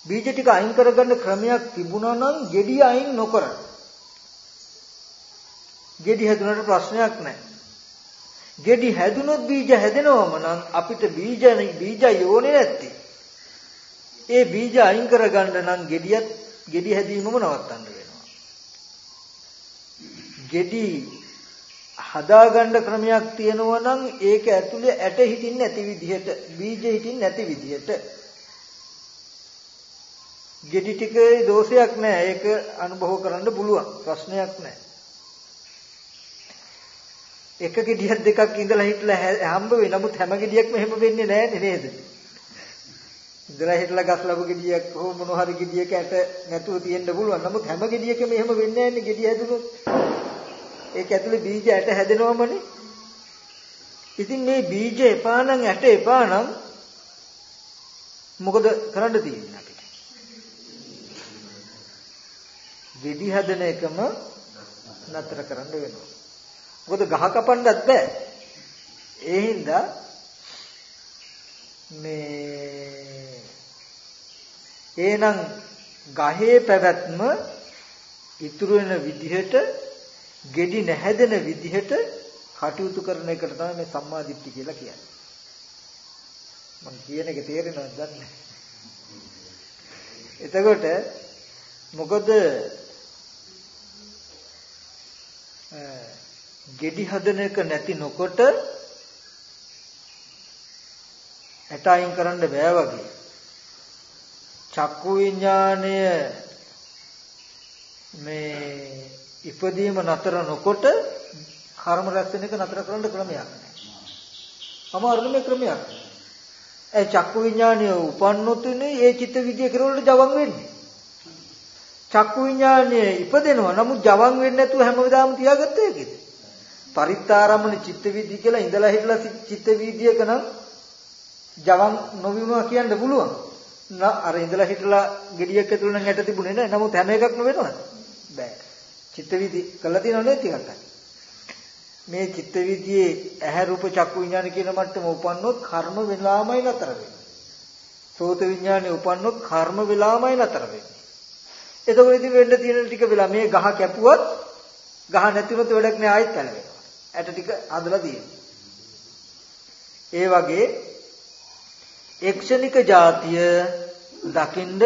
Speaker 1: බීජ ටික අයින් කරගන්න ක්‍රමයක් තිබුණා නම් ගෙඩිය අයින් නොකර. ගෙඩි හැදුනට ප්‍රශ්නයක් නැහැ. ගෙඩි හැදුනොත් බීජ හැදෙනවම නම් අපිට බීජ බීජ යෝනේ නැත්තේ. ඒ බීජ අයින් කරගන්න නම් gediyak gedi හැදීමම නවත්තන්න වෙනවා. gedi හදාගන්න ක්‍රමයක් තියෙනවා නම් ඒක ඇතුලේ ඇට හිටින්න නැති විදිහට බීජ හිටින්න නැති විදිහට gedi ටිකේ දෝෂයක් නැහැ. ඒක අනුභව කරන්න පුළුවන්. ප්‍රශ්නයක් නැහැ. එක ගෙඩියක් දෙකක් ඉඳලා හිටලා හම්බ වෙයි. නමුත් හැම ගෙඩියක්ම එහෙම වෙන්නේ නැහැ නේද? ඉඳලා හිටලා ගස් ලැබු ගෙඩියක් හෝ මොන හරි ගෙඩියක ඇට නැතුව තියෙන්න පුළුවන්. නමුත් හැම ගෙඩියකම එහෙම වෙන්නේ නැහැ ගෙඩිය හැදුනොත්. ඒක ඇතුලේ බීජ ඇට හැදෙනවමනේ. ඉතින් මේ බීජ එපා නම් ඇට එපා නම් මොකද කරන්න තියෙන්නේ අපිට? ගෙඩි හදන එකම නතර කරන්න වෙනවා. මොකද ගහ කපන්නත් බෑ. ඒ හින්දා මේ එහෙනම් ගහේ පැවැත්ම ඉතුරු වෙන විදිහට gedi නැහැදෙන විදිහට කටයුතු කරන එකට තමයි මේ සම්මාදිට්ඨිය කියලා කියන්නේ. මම කියන එක තේරෙනවද දන්නේ එතකොට මොකද gedi හදන එක නැති නොකොට ඇට අයින් කරන්න බෑ වගේ චක්කු විඥාණය මේ ඉපදීම නතර නොකොට කර්ම රැස් වෙන එක නතර කරන්න ක්‍රමයක් නැහැ. අමාරුම ක්‍රමයක්. ඒ චක්කු විඥානය උපන්නොතුනේ ඒ චිත්ත විද්‍ය කෙරවලට ජවන් වෙන්නේ. චක්කු විඥානය ඉපදෙනවා නමුත් ජවන් වෙන්නේ නැතුව හැමදාම තියාගත්ත එකද? පරිත්තාරම්මන චිත්ත විද්‍ය කියලා ඉඳලා හිටලා චිත්ත විද්‍යක නම් ජවන් නොවිනවා කියන්න පුළුවන්. අර ඉඳලා හිටලා gediyak ඇතුළේ නම් ඇට තිබුණේ නැහැ. නමුත් හැම එකක්ම වෙනවද? බෑ. චිත්ත විදි කළා තියෙනව නේද ටිකක් මේ චිත්ත විදියේ ඇහැ රූප චක්කු විඥාන කියන මට්ටම උපන්නොත් කර්ම වෙලාමයි නතර වෙන්නේ. සෝත විඥානේ උපන්නොත් කර්ම වෙලාමයි නතර වෙන්නේ. එතකොට ඉතින් වෙන්න තියෙන ටික වෙලා මේ ගහ කැපුවත් ගහ නැතිවෙත් වැඩක් නෑ ආයෙත් පැලවෙනවා. ඇට ටික හදලා තියෙනවා. ඒ වගේ එක්ෂණික જાතිය දකින්ද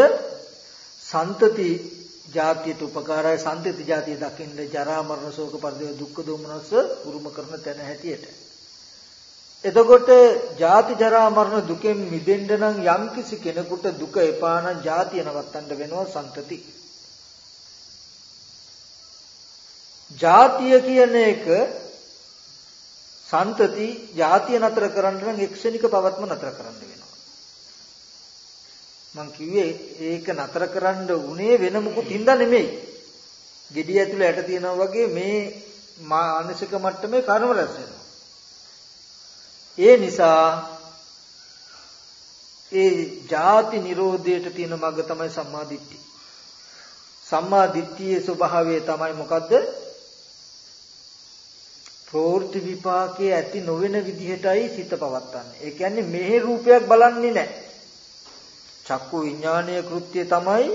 Speaker 1: සන්තති ජාතියට උපකාරයි සම්තිති ජාතිය දකින්න ජරා මරණ ශෝක පරිදේ දුක්ඛ දෝමනස උරුම කරන තැන හැටියට. එතකොට ජාති ජරා මරණ දුකෙන් මිදෙන්න නම් යම්කිසි කෙනෙකුට දුක එපා නම් ජාතිය නවත්තන්න වෙනවා සම්තති ජාතිය කියන එක සම්තති ජාතිය නතර කරන්න නම් එක්ෂණික පවත්ම නතර කරන්න වෙනවා. මං කිව්වේ ඒක නතර කරන්න උනේ වෙන මොකුත් හින්දා නෙමෙයි. gediy ඇතුලේ ඇට තියෙනවා වගේ මේ මානසික මට්ටමේ කර්ම රැස් වෙනවා. ඒ නිසා ඒ ಜಾති නිරෝධයට තියෙන මඟ තමයි සම්මා දිට්ඨිය. සම්මා දිට්ඨියේ ස්වභාවය තමයි මොකද්ද? ප්‍රවෘත්ති විපාකයේ ඇති නොවන විදිහටයි සිත පවත්න්නේ. ඒ කියන්නේ මෙහි රූපයක් බලන්නේ නැහැ. චක්කු විඥානීය කෘත්‍යය තමයි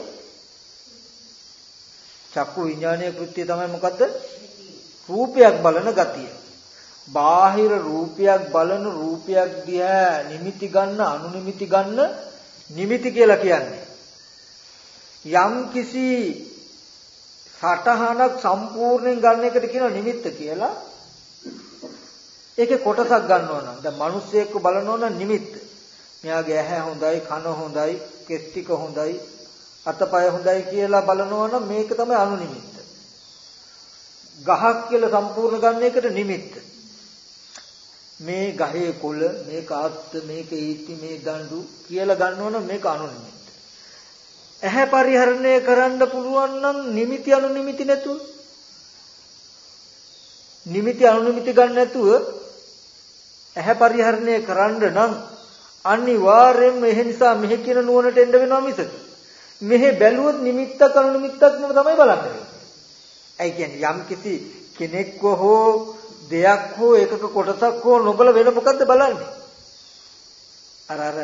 Speaker 1: චක්කු විඥානීය කෘත්‍යය තමයි මොකද්ද? රූපයක් බලන ගතිය. බාහිර රූපයක් බලන රූපයක් දිහා නිමිති ගන්න අනුනිමිති ගන්න නිමිති කියලා කියන්නේ. යම් කිසි සටහනක් සම්පූර්ණයෙන් ගන්න එකට කියනවා නිමිත්ත කියලා. ඒකේ කොටසක් ගන්නවා නම් දැන් මිනිස්සෙක්ව බලනවා නම් නිමිත්ත. මෙයාගේ ඇහැ හොඳයි, කන හොඳයි, කෙස් ටික හොඳයි, අතපය හොඳයි කියලා බලනවා නම් මේක තමයි අනුනිමිත්ත. ගහක් කියලා සම්පූර්ණ ගන්න එකට නිමිත්ත. මේ ගහේ කොළ, මේක ආත්ත, මේක ඊටි, මේ දඬු කියලා ගන්නවනම් මේක අනුනිමිත්ත. ඇහැ පරිහරණය කරන්න පුළුවන් නම් නිමිති අනුනිමිති නැතුව නිමිති අනුනිමිති ගන්න නැතුව ඇහැ පරිහරණය කරන්න නම් අනිවාර්යෙන්ම එහෙ නිසා මෙහෙ කියන නුවණට එන්න වෙනවා මිසක මෙහෙ බැලුවොත් නිමිත්තක් අනු නිමිත්තක්ම තමයි බලන්නේ. ඒ කියන්නේ යම් කිසි කෙනෙක්ව හෝ දෙයක් හෝ එකක කොටසක් හෝ නොබල වෙන මොකද්ද බලන්නේ? අර අර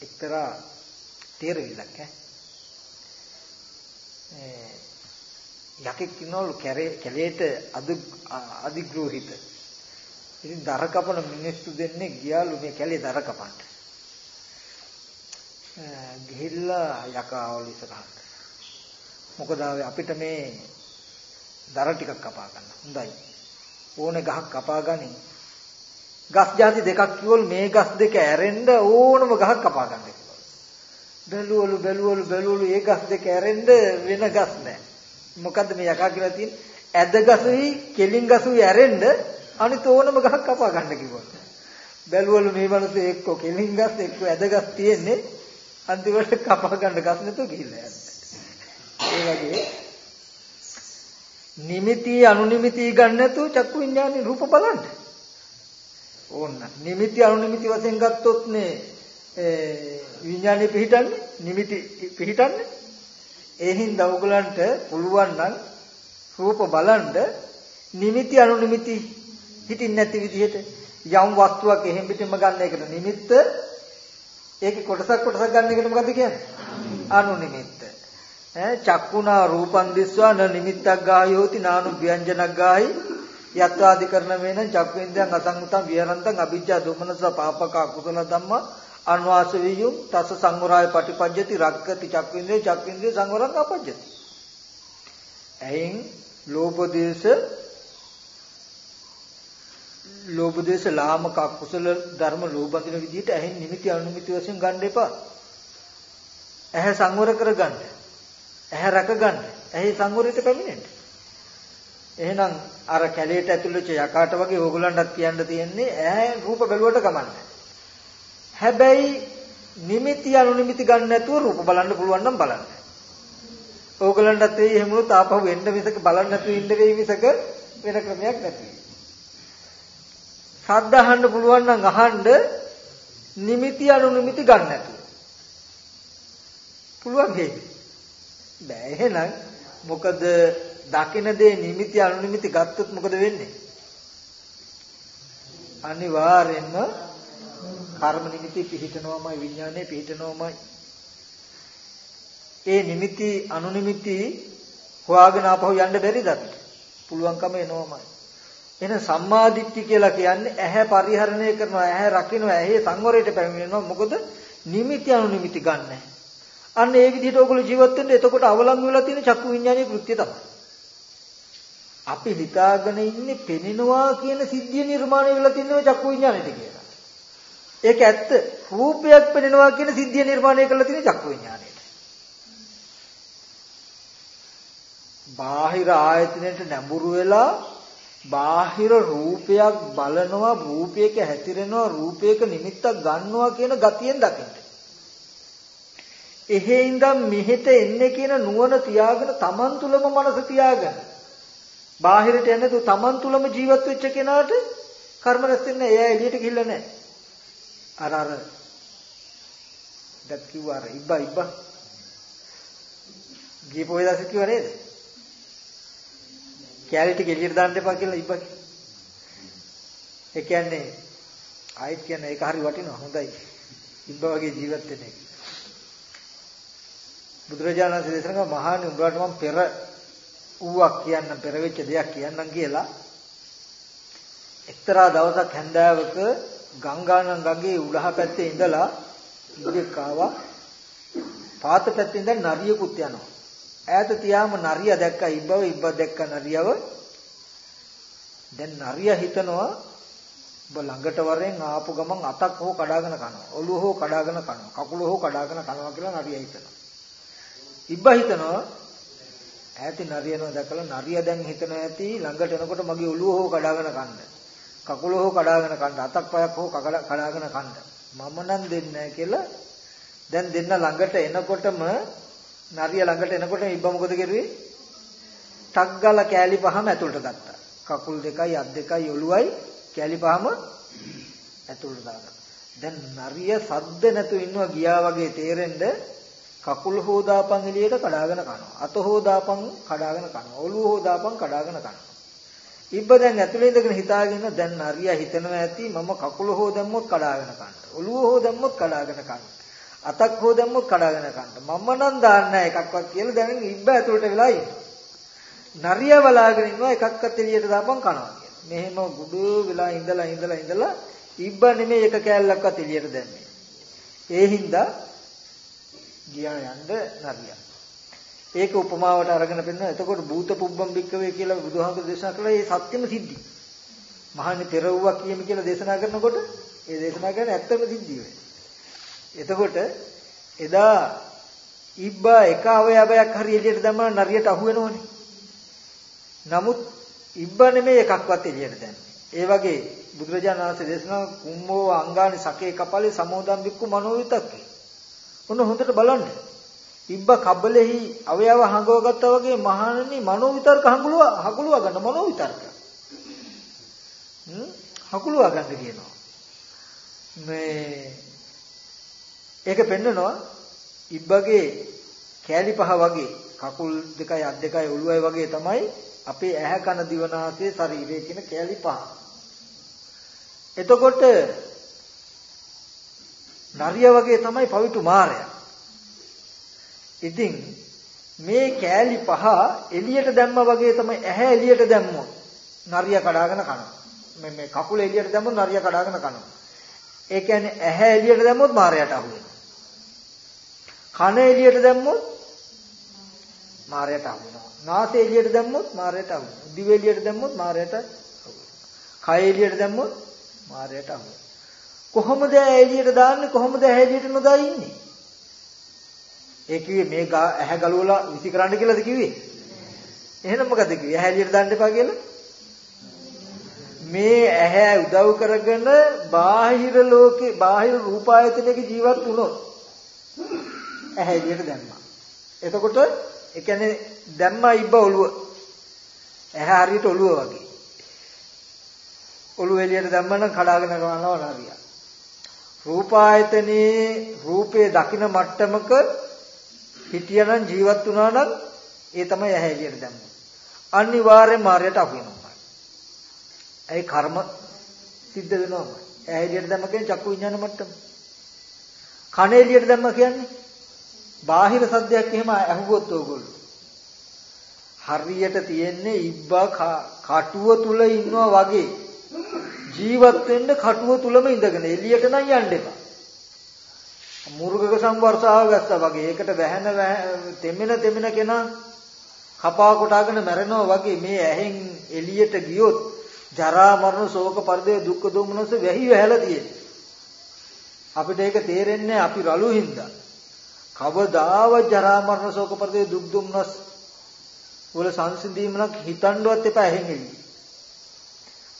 Speaker 1: එක්තරා තේරවිලක් ඈ. යකෙක් ඉන්නවලු කැලේට අධිග්‍රෝහිත ඉතින් දර කපන මිනිස්සු දෙන්නේ ගියාලු මේ කැලේ දර කපන්න. ගිහිල්ලා යකාවලු ඉස්සරහට. මොකද අපිට මේ දර ටිකක් කපා ගන්න. හොඳයි. ඕනේ ගහක් කපා ගනි. ගස් జాති දෙකක් කිව්වලු මේ ගස් දෙක ඇරෙන්න ඕනම ගහක් කපා ගන්න කිව්වලු. බැලුවලු බැලුවලු බැලුවලු ඒ ගස් දෙක ඇරෙන්න වෙන ගස් නැහැ. මොකද්ද මේ යකා කියලා තියෙන්නේ? ඇද ගසුයි කෙලින් ගසුයි ඇරෙන්න අනිත ඕනම ගහක් කපා ගන්න කිව්වා. බැලුවලු මේ මිනිස්සේ එක්ක කෙලින් ගස් එක්ක ඇදගස් තියෙන්නේ අන්තිමට කපා ගන්න ගස් නැතුව ගිහිල්ලා යනවා. ඒ වගේ නිමිති අනුනිමිති ගන්න නැතුව චක්කු විඥානේ රූප බලන්න. ඕන්න. නිමිති අනුනිමිති වශයෙන් ගත්තොත් නේ විඥානේ පිහිටන්නේ නිමිති පිහිටන්නේ ඒ හින්දා ඔයගලන්ට පුළුවන් නම් රූප බලන්න නිමිති අනුනිමිති හිටින් නැති විදිහට යම් වස්තුවක් එහෙම් පිටින්ම ගන්න එකට නිමිත්ත ඒකේ කොටසක් කොටසක් ගන්න එකට මොකද්ද කියන්නේ? අනු නිමිත්ත. ඈ චක්කුණා රූපං දිස්වා න නිමිත්තක් ගායෝති නානු ව්‍යංජනක් ගායි යත්වාදි කරන මේන චක්කේන්ද්‍රයන් අසංගතං විහරන්තං අවිජ්ජා දුමනස පාපක අකුසල ධම්ම අන්වාස වියුම් තස සංවරාය පටිපජ්ජති රක්කති චක්කේන්ද්‍රය චක්කේන්ද්‍රය සංවරං අපජ්ජති එයින් ලෝභ දේශ ලෝභ දේශ ලාමක අකුසල ධර්ම ලෝභදින විදිහට ඇහෙන් නිමිති අනුමිති වශයෙන් ගන්න එපා ඇහැ සංවර කරගන්න ඇහැ රැකගන්න ඇහි සංවරයට පැමිණෙන්න එහෙනම් අර කැලේට ඇතුළු වෙච්ච යකාට වගේ ඕගොල්ලන්ටත් කියන්න තියෙන්නේ ඈ රූප බැලුවට කමන්නේ. හැබැයි නිමිති අනුනිමිති ගන්න නැතුව රූප බලන්න පුළුවන් නම් බලන්න. ඕගොල්ලන්ටත් ඒ එහෙමනොත් ආපහු එන්න මිසක බලන්න නැතුව ඉන්න වෙයි මිසක වෙන ක්‍රමයක් නැති. ශබ්ද අහන්න පුළුවන් නම් අහන්න නිමිති අනුනිමිති ගන්න නැතුව. පුළුවන් හේද? බෑ එහෙනම් මොකද දකින දේ නිමිති අනුනිමිති ගත්තොත් මොකද වෙන්නේ? අනිවාර්යෙන්ම කර්ම නිමිති පිහිටනවමයි විඥානයේ පිහිටනවමයි. ඒ නිමිති අනුනිමිති හොයාගෙන ආපහු යන්න බැරිද අපිට? පුළුවන්කම එනවමයි. එහෙනම් සම්මාදිට්ඨිය කියලා කියන්නේ ඇහැ පරිහරණය කරනවා, ඇහැ රකින්නවා, ඇහි සංවරයට පැමිණෙනවා. මොකද නිමිති අනුනිමිති ගන්න. අන්න ඒ විදිහට ඕගොල්ලෝ ජීවත් වෙන්න එතකොට අවලංගු වෙලා තියෙන චක්කු විඥානයේ කෘත්‍ය තමයි. අපි හිතාගෙන ඉන්නේ පෙනෙනවා කියන සිද්ධිය නිර්මාණය වෙලා තින්නේ චක්කු විඥානෙට කියලා. ඒක ඇත්ත. රූපයක් පෙනෙනවා කියන සිද්ධිය නිර්මාණය කරලා තියෙන චක්කු විඥානෙට. බාහිර ආයතනයට නැඹුරු වෙලා බාහිර රූපයක් බලනවා රූපයක හැතිරෙනවා රූපයක නිමිත්තක් ගන්නවා කියන ගතියෙන් දකින්න. එහෙ ඉඳන් මෙහෙට එන්නේ කියන නුවණ තියාගෙන Taman තුලම මනස තියාගන්න. බාහිරට යන්නේ තු තමන් තුලම ජීවත් වෙච්ච කෙනාට කර්ම රැස් වෙන්නේ එයා එළියට ගිහිල්ලා නැහැ. අර අර දැක් කිව්වා අර ඉබ්බා ඉබ්බා. ගියපොයි දැස් කිව්වා නේද? කැලේ ටික එළියට දාන්න එපා කියලා ඉබ්බා කිව්වා. ඒ කියන්නේ ආයෙත් කියන්නේ ඒක හරි වටිනවා හොඳයි. ඉබ්බා වගේ ජීවත් වෙන එක. බුදුරජාණන් වහන්සේ දේශනා කළා මහානි උඹලට මම පෙර ඌවක් කියන්නම් පෙරවෙච්ච දෙයක් කියන්නම් කියලා එක්තරා දවසක් හැන්දෑවක ගංගානම් ගඟේ උලහ පැත්තේ ඉඳලා ඉබ්බෙක් ආවා පාත පැත්තේ ඉඳන් නරියකුත් යනවා ඈත තියාම නරිය දැක්ක ඉබ්බව ඉබ්බ දැක්ක නරියව දැන් නරිය හිතනවා ඔබ ළඟට වරෙන් ආපු ගමන් අතක් හෝ කඩාගෙන කනවා ඔළුව හෝ කඩාගෙන කනවා කකුල හෝ කඩාගෙන කනවා කියලා නරිය හිතනවා ඉබ්බ හිතනවා ඈතින් නරියනවා දැකලා නරිය දැන් හිතන ඇති ළඟට එනකොට මගේ ඔළුව හෝ කඩාගෙන කන්න. කකුල හෝ කඩාගෙන කන්න. අතක් පයක් හෝ කඩාගෙන කන්න. මම නම් දෙන්නේ කියලා දැන් දෙන්න ළඟට එනකොටම නරිය ළඟට එනකොට ඉබ්බ මොකද කරුවේ? ටක් ගාලා කෑලි පහම ඇතුළට ගත්තා. කකුල් දෙකයි අත් දෙකයි ඔළුවයි කෑලි පහම ඇතුළට දාගත්තා. දැන් නරිය සද්ද නැතුව ඉන්නවා ගියා වගේ තේරෙන්නේ කකුල හොදාපන් එළියට කඩාගෙන කනවා. අත හොදාපන් කඩාගෙන කනවා. ඔළුව හොදාපන් කඩාගෙන කනවා. ඉබ්බ දැන් ඇතුලේ ඉඳගෙන හිතාගෙන දැන් නරියා හිතනවා ඇති මම කකුල හොදම්මොත් කඩාගෙන කන්න. ඔළුව හොදම්මොත් කඩාගෙන කන්න. අතක් හොදම්මොත් කඩාගෙන කන්න. මම නම් දාන්නේ එකක්වත් කියලා දැන් ඉබ්බ ඇතුලට වෙලා ඉන්නවා. නරියා බලාගෙන ඉන්නවා එකක්වත් එළියට දාපන් කනවා කියලා. මෙහෙම ගුඩු වෙලා ඉඳලා ඉඳලා ඉඳලා ඉබ්බ නෙමෙයි එක කෑල්ලක්වත් එළියට දැම්මේ. ඒ හින්දා ගියා යන්න නරියා. ඒක උපමාවට අරගෙන පෙන්නන එතකොට භූත පුබ්බම් බික්කවේ කියලා බුදුහාමුදුරු දේශනා කළා ඒ සත්‍යම සිද්ධි. මහන්නේ පෙරවුවා කියමි කියලා දේශනා කරනකොට ඒ දේශනා කරන්නේ ඇත්තම සිද්ධිය වෙයි. එතකොට එදා ඉබ්බා එක අවයවයක් හරි එළියට දැම්මම නරියට අහු වෙනවනේ. නමුත් ඉබ්බා නෙමෙයි එකක්වත් එළියට දැම්මේ. ඒ වගේ බුදුරජාණන් වහන්සේ දේශනා කුම්මෝ අංගානි සකේ කපලේ සමෝදම් බික්කු මනෝවිතක්කේ ඔන්න හොඳට බලන්න. ඉබ්බ කබලෙහි අවයව හංගව ගත්තා වගේ මහණනි මනෝ විතර්ක හංගුලුව හකුලුව ගන්න මනෝ විතර්ක. හ්ම් හකුලුව ගන්න කියනවා. මේ ඒක පෙන්නනවා ඉබ්බගේ කෑලි පහ වගේ කකුල් දෙකයි අත් දෙකයි ඔළුවයි වගේ තමයි අපේ ඇහැ කන දිවනාසය ශරීරය කියන කෑලි පහ. එතකොට නරිය වගේ තමයි පවිතු මාරයා. ඉතින් මේ කෑලි පහ එළියට දැම්ම වගේ තමයි ඇහැ එළියට දැම්මොත් නරිය කඩාගෙන කනවා. මේ මේ කකුල එළියට දැම්මොත් නරිය කඩාගෙන කනවා. ඒ කියන්නේ ඇහැ එළියට දැම්මොත් මාරයට අහු වෙනවා. කන එළියට දැම්මොත් මාරයට අහු වෙනවා. නාසය එළියට දැම්මොත් මාරයට අහු වෙනවා. දිව එළියට දැම්මොත් මාරයට අහු වෙනවා. කය එළියට දැම්මොත් මාරයට අහු වෙනවා. කොහොමද එළියට දාන්නේ කොහොමද එළියට නොදා ඉන්නේ? ඒ කිව්වේ මේ ඇහැ ගලවලා විසි කරන්න කියලාද කිව්වේ? එහෙනම් මොකද කිව්වේ? ඇහැ එළියට දාන්න එපා කියලා? මේ ඇහැ උදව් කරගෙන බාහිර ලෝකේ බාහිර රූපායතනයක ජීවත් වුණොත් ඇහැ එළියට දැම්මා. එතකොට ඒ කියන්නේ දැම්මා ඉබ්බ ඔළුව. ඇහැ හරියට ඔළුව වගේ. ඔළුව එළියට දැම්මම කඩාගෙන යනවා නරියා. රූපායතනේ රූපේ දකින මට්ටමක හිටියනම් ජීවත් වුණා නම් ඒ තමයි ඇහැ එළියට දැම්මේ. අනිවාර්යෙන් මායයට අහු වෙනවා. ඒ කර්ම සිද්ධ වෙනවා. ඇහැ එළියට දැම්ම කියන්නේ චක්කු විඥාන මට්ටම. කන එළියට දැම්ම කියන්නේ බාහිර සද්දයක් එහෙම ඇහුවොත් ඕගොල්ලෝ. හරියට තියෙන්නේ ඉබ්බා කටුව තුල ඉන්නවා වගේ ජීවත් වෙන්න කටුව තුලම ඉඳගෙන එළියට නම් යන්න එපා. මුර්ගක සංවර්ෂාව ගත්තා වගේ ඒකට වැහෙන තෙමෙන තෙමෙන කෙනා කපා කොටාගෙන මැරෙනවා වගේ මේ ඇහෙන් එළියට ගියොත් ජරා මරණ ශෝක පරිදේ දුක්ඛ දෝමනස වැහි වැහැලා තියෙන්නේ. අපිට ඒක තේරෙන්නේ අපි රළු හින්දා. කවදාව ජරා මරණ ශෝක පරිදේ දුක් දුම්නස් වල සංසිඳීමක් හිතන්නවත් එපා ඇහෙන් එළිය.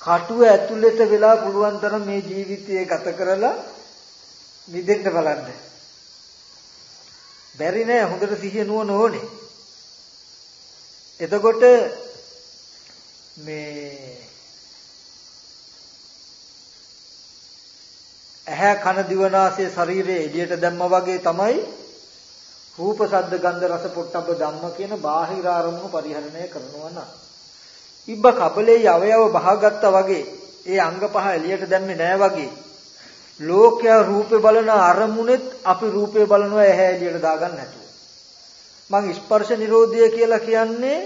Speaker 1: කටුව ඇතුළට වෙලා පුළුවන් තරම් මේ ජීවිතය ගත කරලා මිදෙන්න බලන්න. බැරි නෑ හොඳට සිහිය නුවණ ඕනේ. එතකොට මේ ඇහැ කන දිවනාසය ශරීරයේ එළියට දැම්මා වගේ තමයි රූප ශබ්ද ගන්ධ රස පොට්ටබ්බ ධම්ම කියන බාහිර අරමුණු පරිහරණය කරනවා නම් ඉබ්බ කබලේ යවයව බහගත්තා වගේ ඒ අංග පහ එළියට දැම්මේ නෑ වගේ ලෝකයා රූපේ බලන අරමුණෙත් අපි රූපේ බලනවා ඇහැ එළියට දාගන්න නැතුව. මං ස්පර්ශ නිරෝධය කියලා කියන්නේ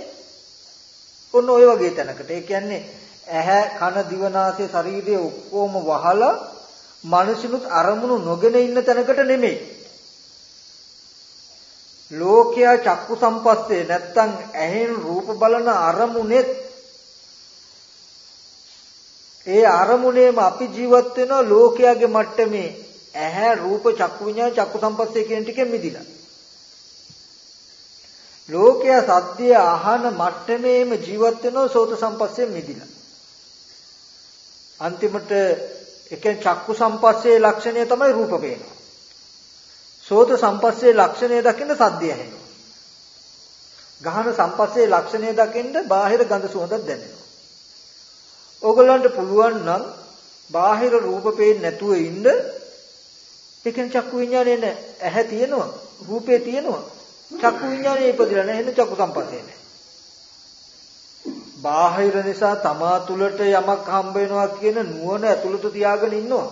Speaker 1: ඔන්න ඔය වගේ තැනකට. ඒ කියන්නේ ඇහැ කන දිව නාසය ශරීරය ඔක්කොම වහලා මනසිනුත් අරමුණු නොගෙන ඉන්න තැනකට නෙමෙයි. ලෝකයා චක්කු සම්පස්සේ නැත්තම් ඇහෙන් රූප බලන අරමුණෙත් ඒ අරමුණේම අපි ජීවත් වෙන ලෝකයාගේ මට්ටමේ ඇහැ රූප චක්කු විඤ්ඤාණ චක්කු සම්පස්සේ කියන ටිකෙන් මිදිලා. ලෝකයා සද්දය අහන මට්ටමේම ජීවත් වෙන සෝත සම්පස්සේ මිදිලා. අන්තිමට එකෙන් චක්කු සම්පස්සේ ලක්ෂණය තමයි රූප පේනවා. සෝත සම්පස්සේ ලක්ෂණය දකින්න සද්දය ඇහෙනවා. ගහන සම්පස්සේ ලක්ෂණය දකින්න බාහිර ගඳ සුවඳක් දැනෙනවා. ඕගොල්ලන්ට පුළුවන් නම් බාහිර රූප පේන්නේ නැතුව ඉන්න ඒකෙන් චක්කු විඥානේ නැහැ. ඇහැ තියෙනවා, රූපේ තියෙනවා. චක්කු විඥානේ ඉපදිලා නැහැ. එහෙනම් චක්කු සම්පස්සේ නැහැ. බාහිර නිසා තමා තුළට යමක් හම්බ වෙනවා කියන නුවණ ඇතුළත තියාගෙන ඉන්නවා.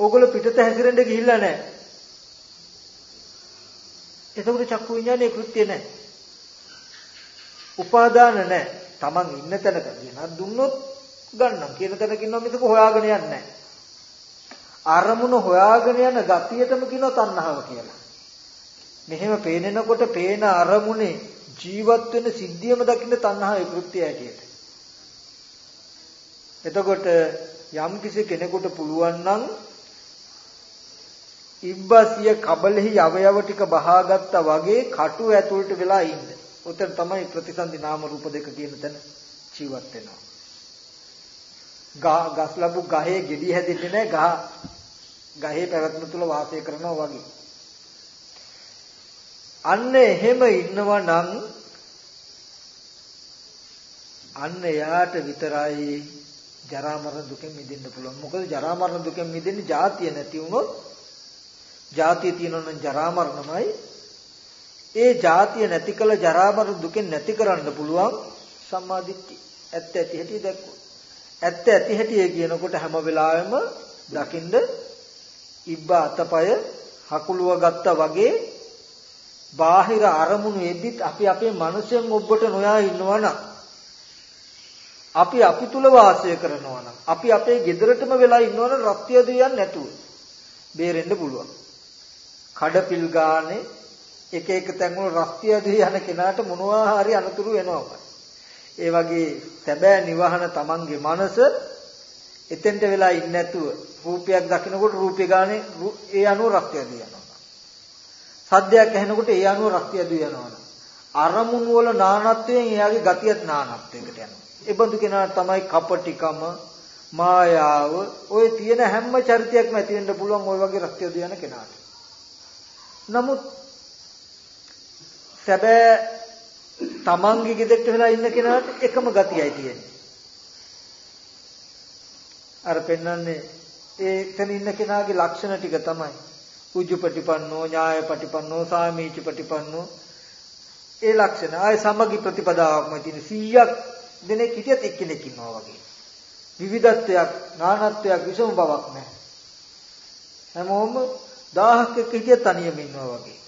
Speaker 1: ඕගොල්ලෝ පිටත හැසිරෙන්න ගිහිල්ලා නැහැ. එතකොට චක්කු විඥානේ කෘත්‍ය නැහැ. උපාදාන නැහැ. Taman ඉන්න තැනක කියනක් දුන්නොත් ගන්නම් කියන තැනක ඉන්නවා මිසක හොයාගෙන යන්නේ නැහැ. අරමුණ හොයාගෙන යන ගතියටම කියනවා තණ්හාව කියලා. මෙහෙම පේනකොට පේන අරමුණේ ජීවත් වෙන සිද්ධියම දකින්න තණ්හාවේ කෘත්‍යය ඇටියට. එතකොට යම් කිසි කෙනෙකුට පුළුවන් නම් ඉබ්බසිය කබලෙහි යවයව ටික බහාගත්තා වගේ කටු ඇතුළට වෙලා ඉන්න. උතන තමයි ප්‍රතිසන්දි නාම රූප දෙක කියන තැන ජීවත් වෙනවා. ගහ ගස් ලැබු ගහේ ගෙඩි හැදෙන්නේ නැහැ ගහ ගහේ පැවැත්ම තුල වාසය කරනවා වගේ. අන්න එහෙම ඉන්නවා නම් අන්න එයාට විතරයි ජරා මරණ දුකෙන් මිදෙන්න පුළුවන්. මොකද ජරා මරණ දුකෙන් මිදෙන්නේ ජාතිය නැති වුණොත් ජාතිය තියෙනවා නම් ජරා මරණමයි ඒ જાතිය නැති කළ ජරා මරණ දුකෙන් නැති කරන්න පුළුවන් සම්මාදිට්ඨි. ඇත්ත ඇති හැටි දැක්කොත්. ඇත්ත ඇති හැටි කියනකොට හැම වෙලාවෙම දකින්ද ඉබ්බ අතපය හකුලුව ගත්තා වගේ බාහිර අරමුණු එද්දිත් අපි අපේ මනසෙන් ඔබට නොයා ඉන්නවනම් අපි අපි තුල වාසය කරනවා නම් අපි අපේ ගෙදරටම වෙලා ඉන්නවනම් රත්ය දියන්නේ නැතුව බේරෙන්න පුළුවන්. කඩපිල් ගානේ එක එක තැන්වල රස්තියදී යන කෙනාට මොනවා හරි අනතුරු වෙනවා. ඒ වගේ සැබෑ නිවහන Tamange මනස එතෙන්ට වෙලා ඉන්නේ නැතුව රූපයක් දකිනකොට රූපේ ගානේ ඒ අනුව රස්තියදී යනවා. සද්දයක් ඇහෙනකොට ඒ අනුව රස්තියදී යනවා. අරමුණු වල නානත්වයෙන් එයාගේ ගතියත් නානත්වයකට යනවා. ඒ බඳු කෙනා තමයි කපටිකම මායාව ඔය තියෙන හැම චරිතයක්ම ඇති වෙන්න පුළුවන් ওই වගේ රස්තියදී යන කෙනාට. නමුත් සැබෑ තමන්ගේ ගෙදරට වෙලා ඉන්න කෙනාට එකම ගතියයි තියෙන්නේ. අර පෙන්වන්නේ ඒ එතන ඉන්න කෙනාගේ ලක්ෂණ ටික තමයි. උජුපටිපන්නෝ ඥායපටිපන්නෝ සාමීචපටිපන්නෝ ඒ ලක්ෂණ ආය සමගි ප්‍රතිපදාවක්ම තියෙන 100ක් දෙනෙක් හිටියත් එක්කෙනෙක් ඉන්නවා වගේ විවිධත්වයක් නානත්වයක් විසම බවක් නැහැ හැමෝම 1000ක් එක්ක හිටියත් තනියම ඉන්නවා වගේ.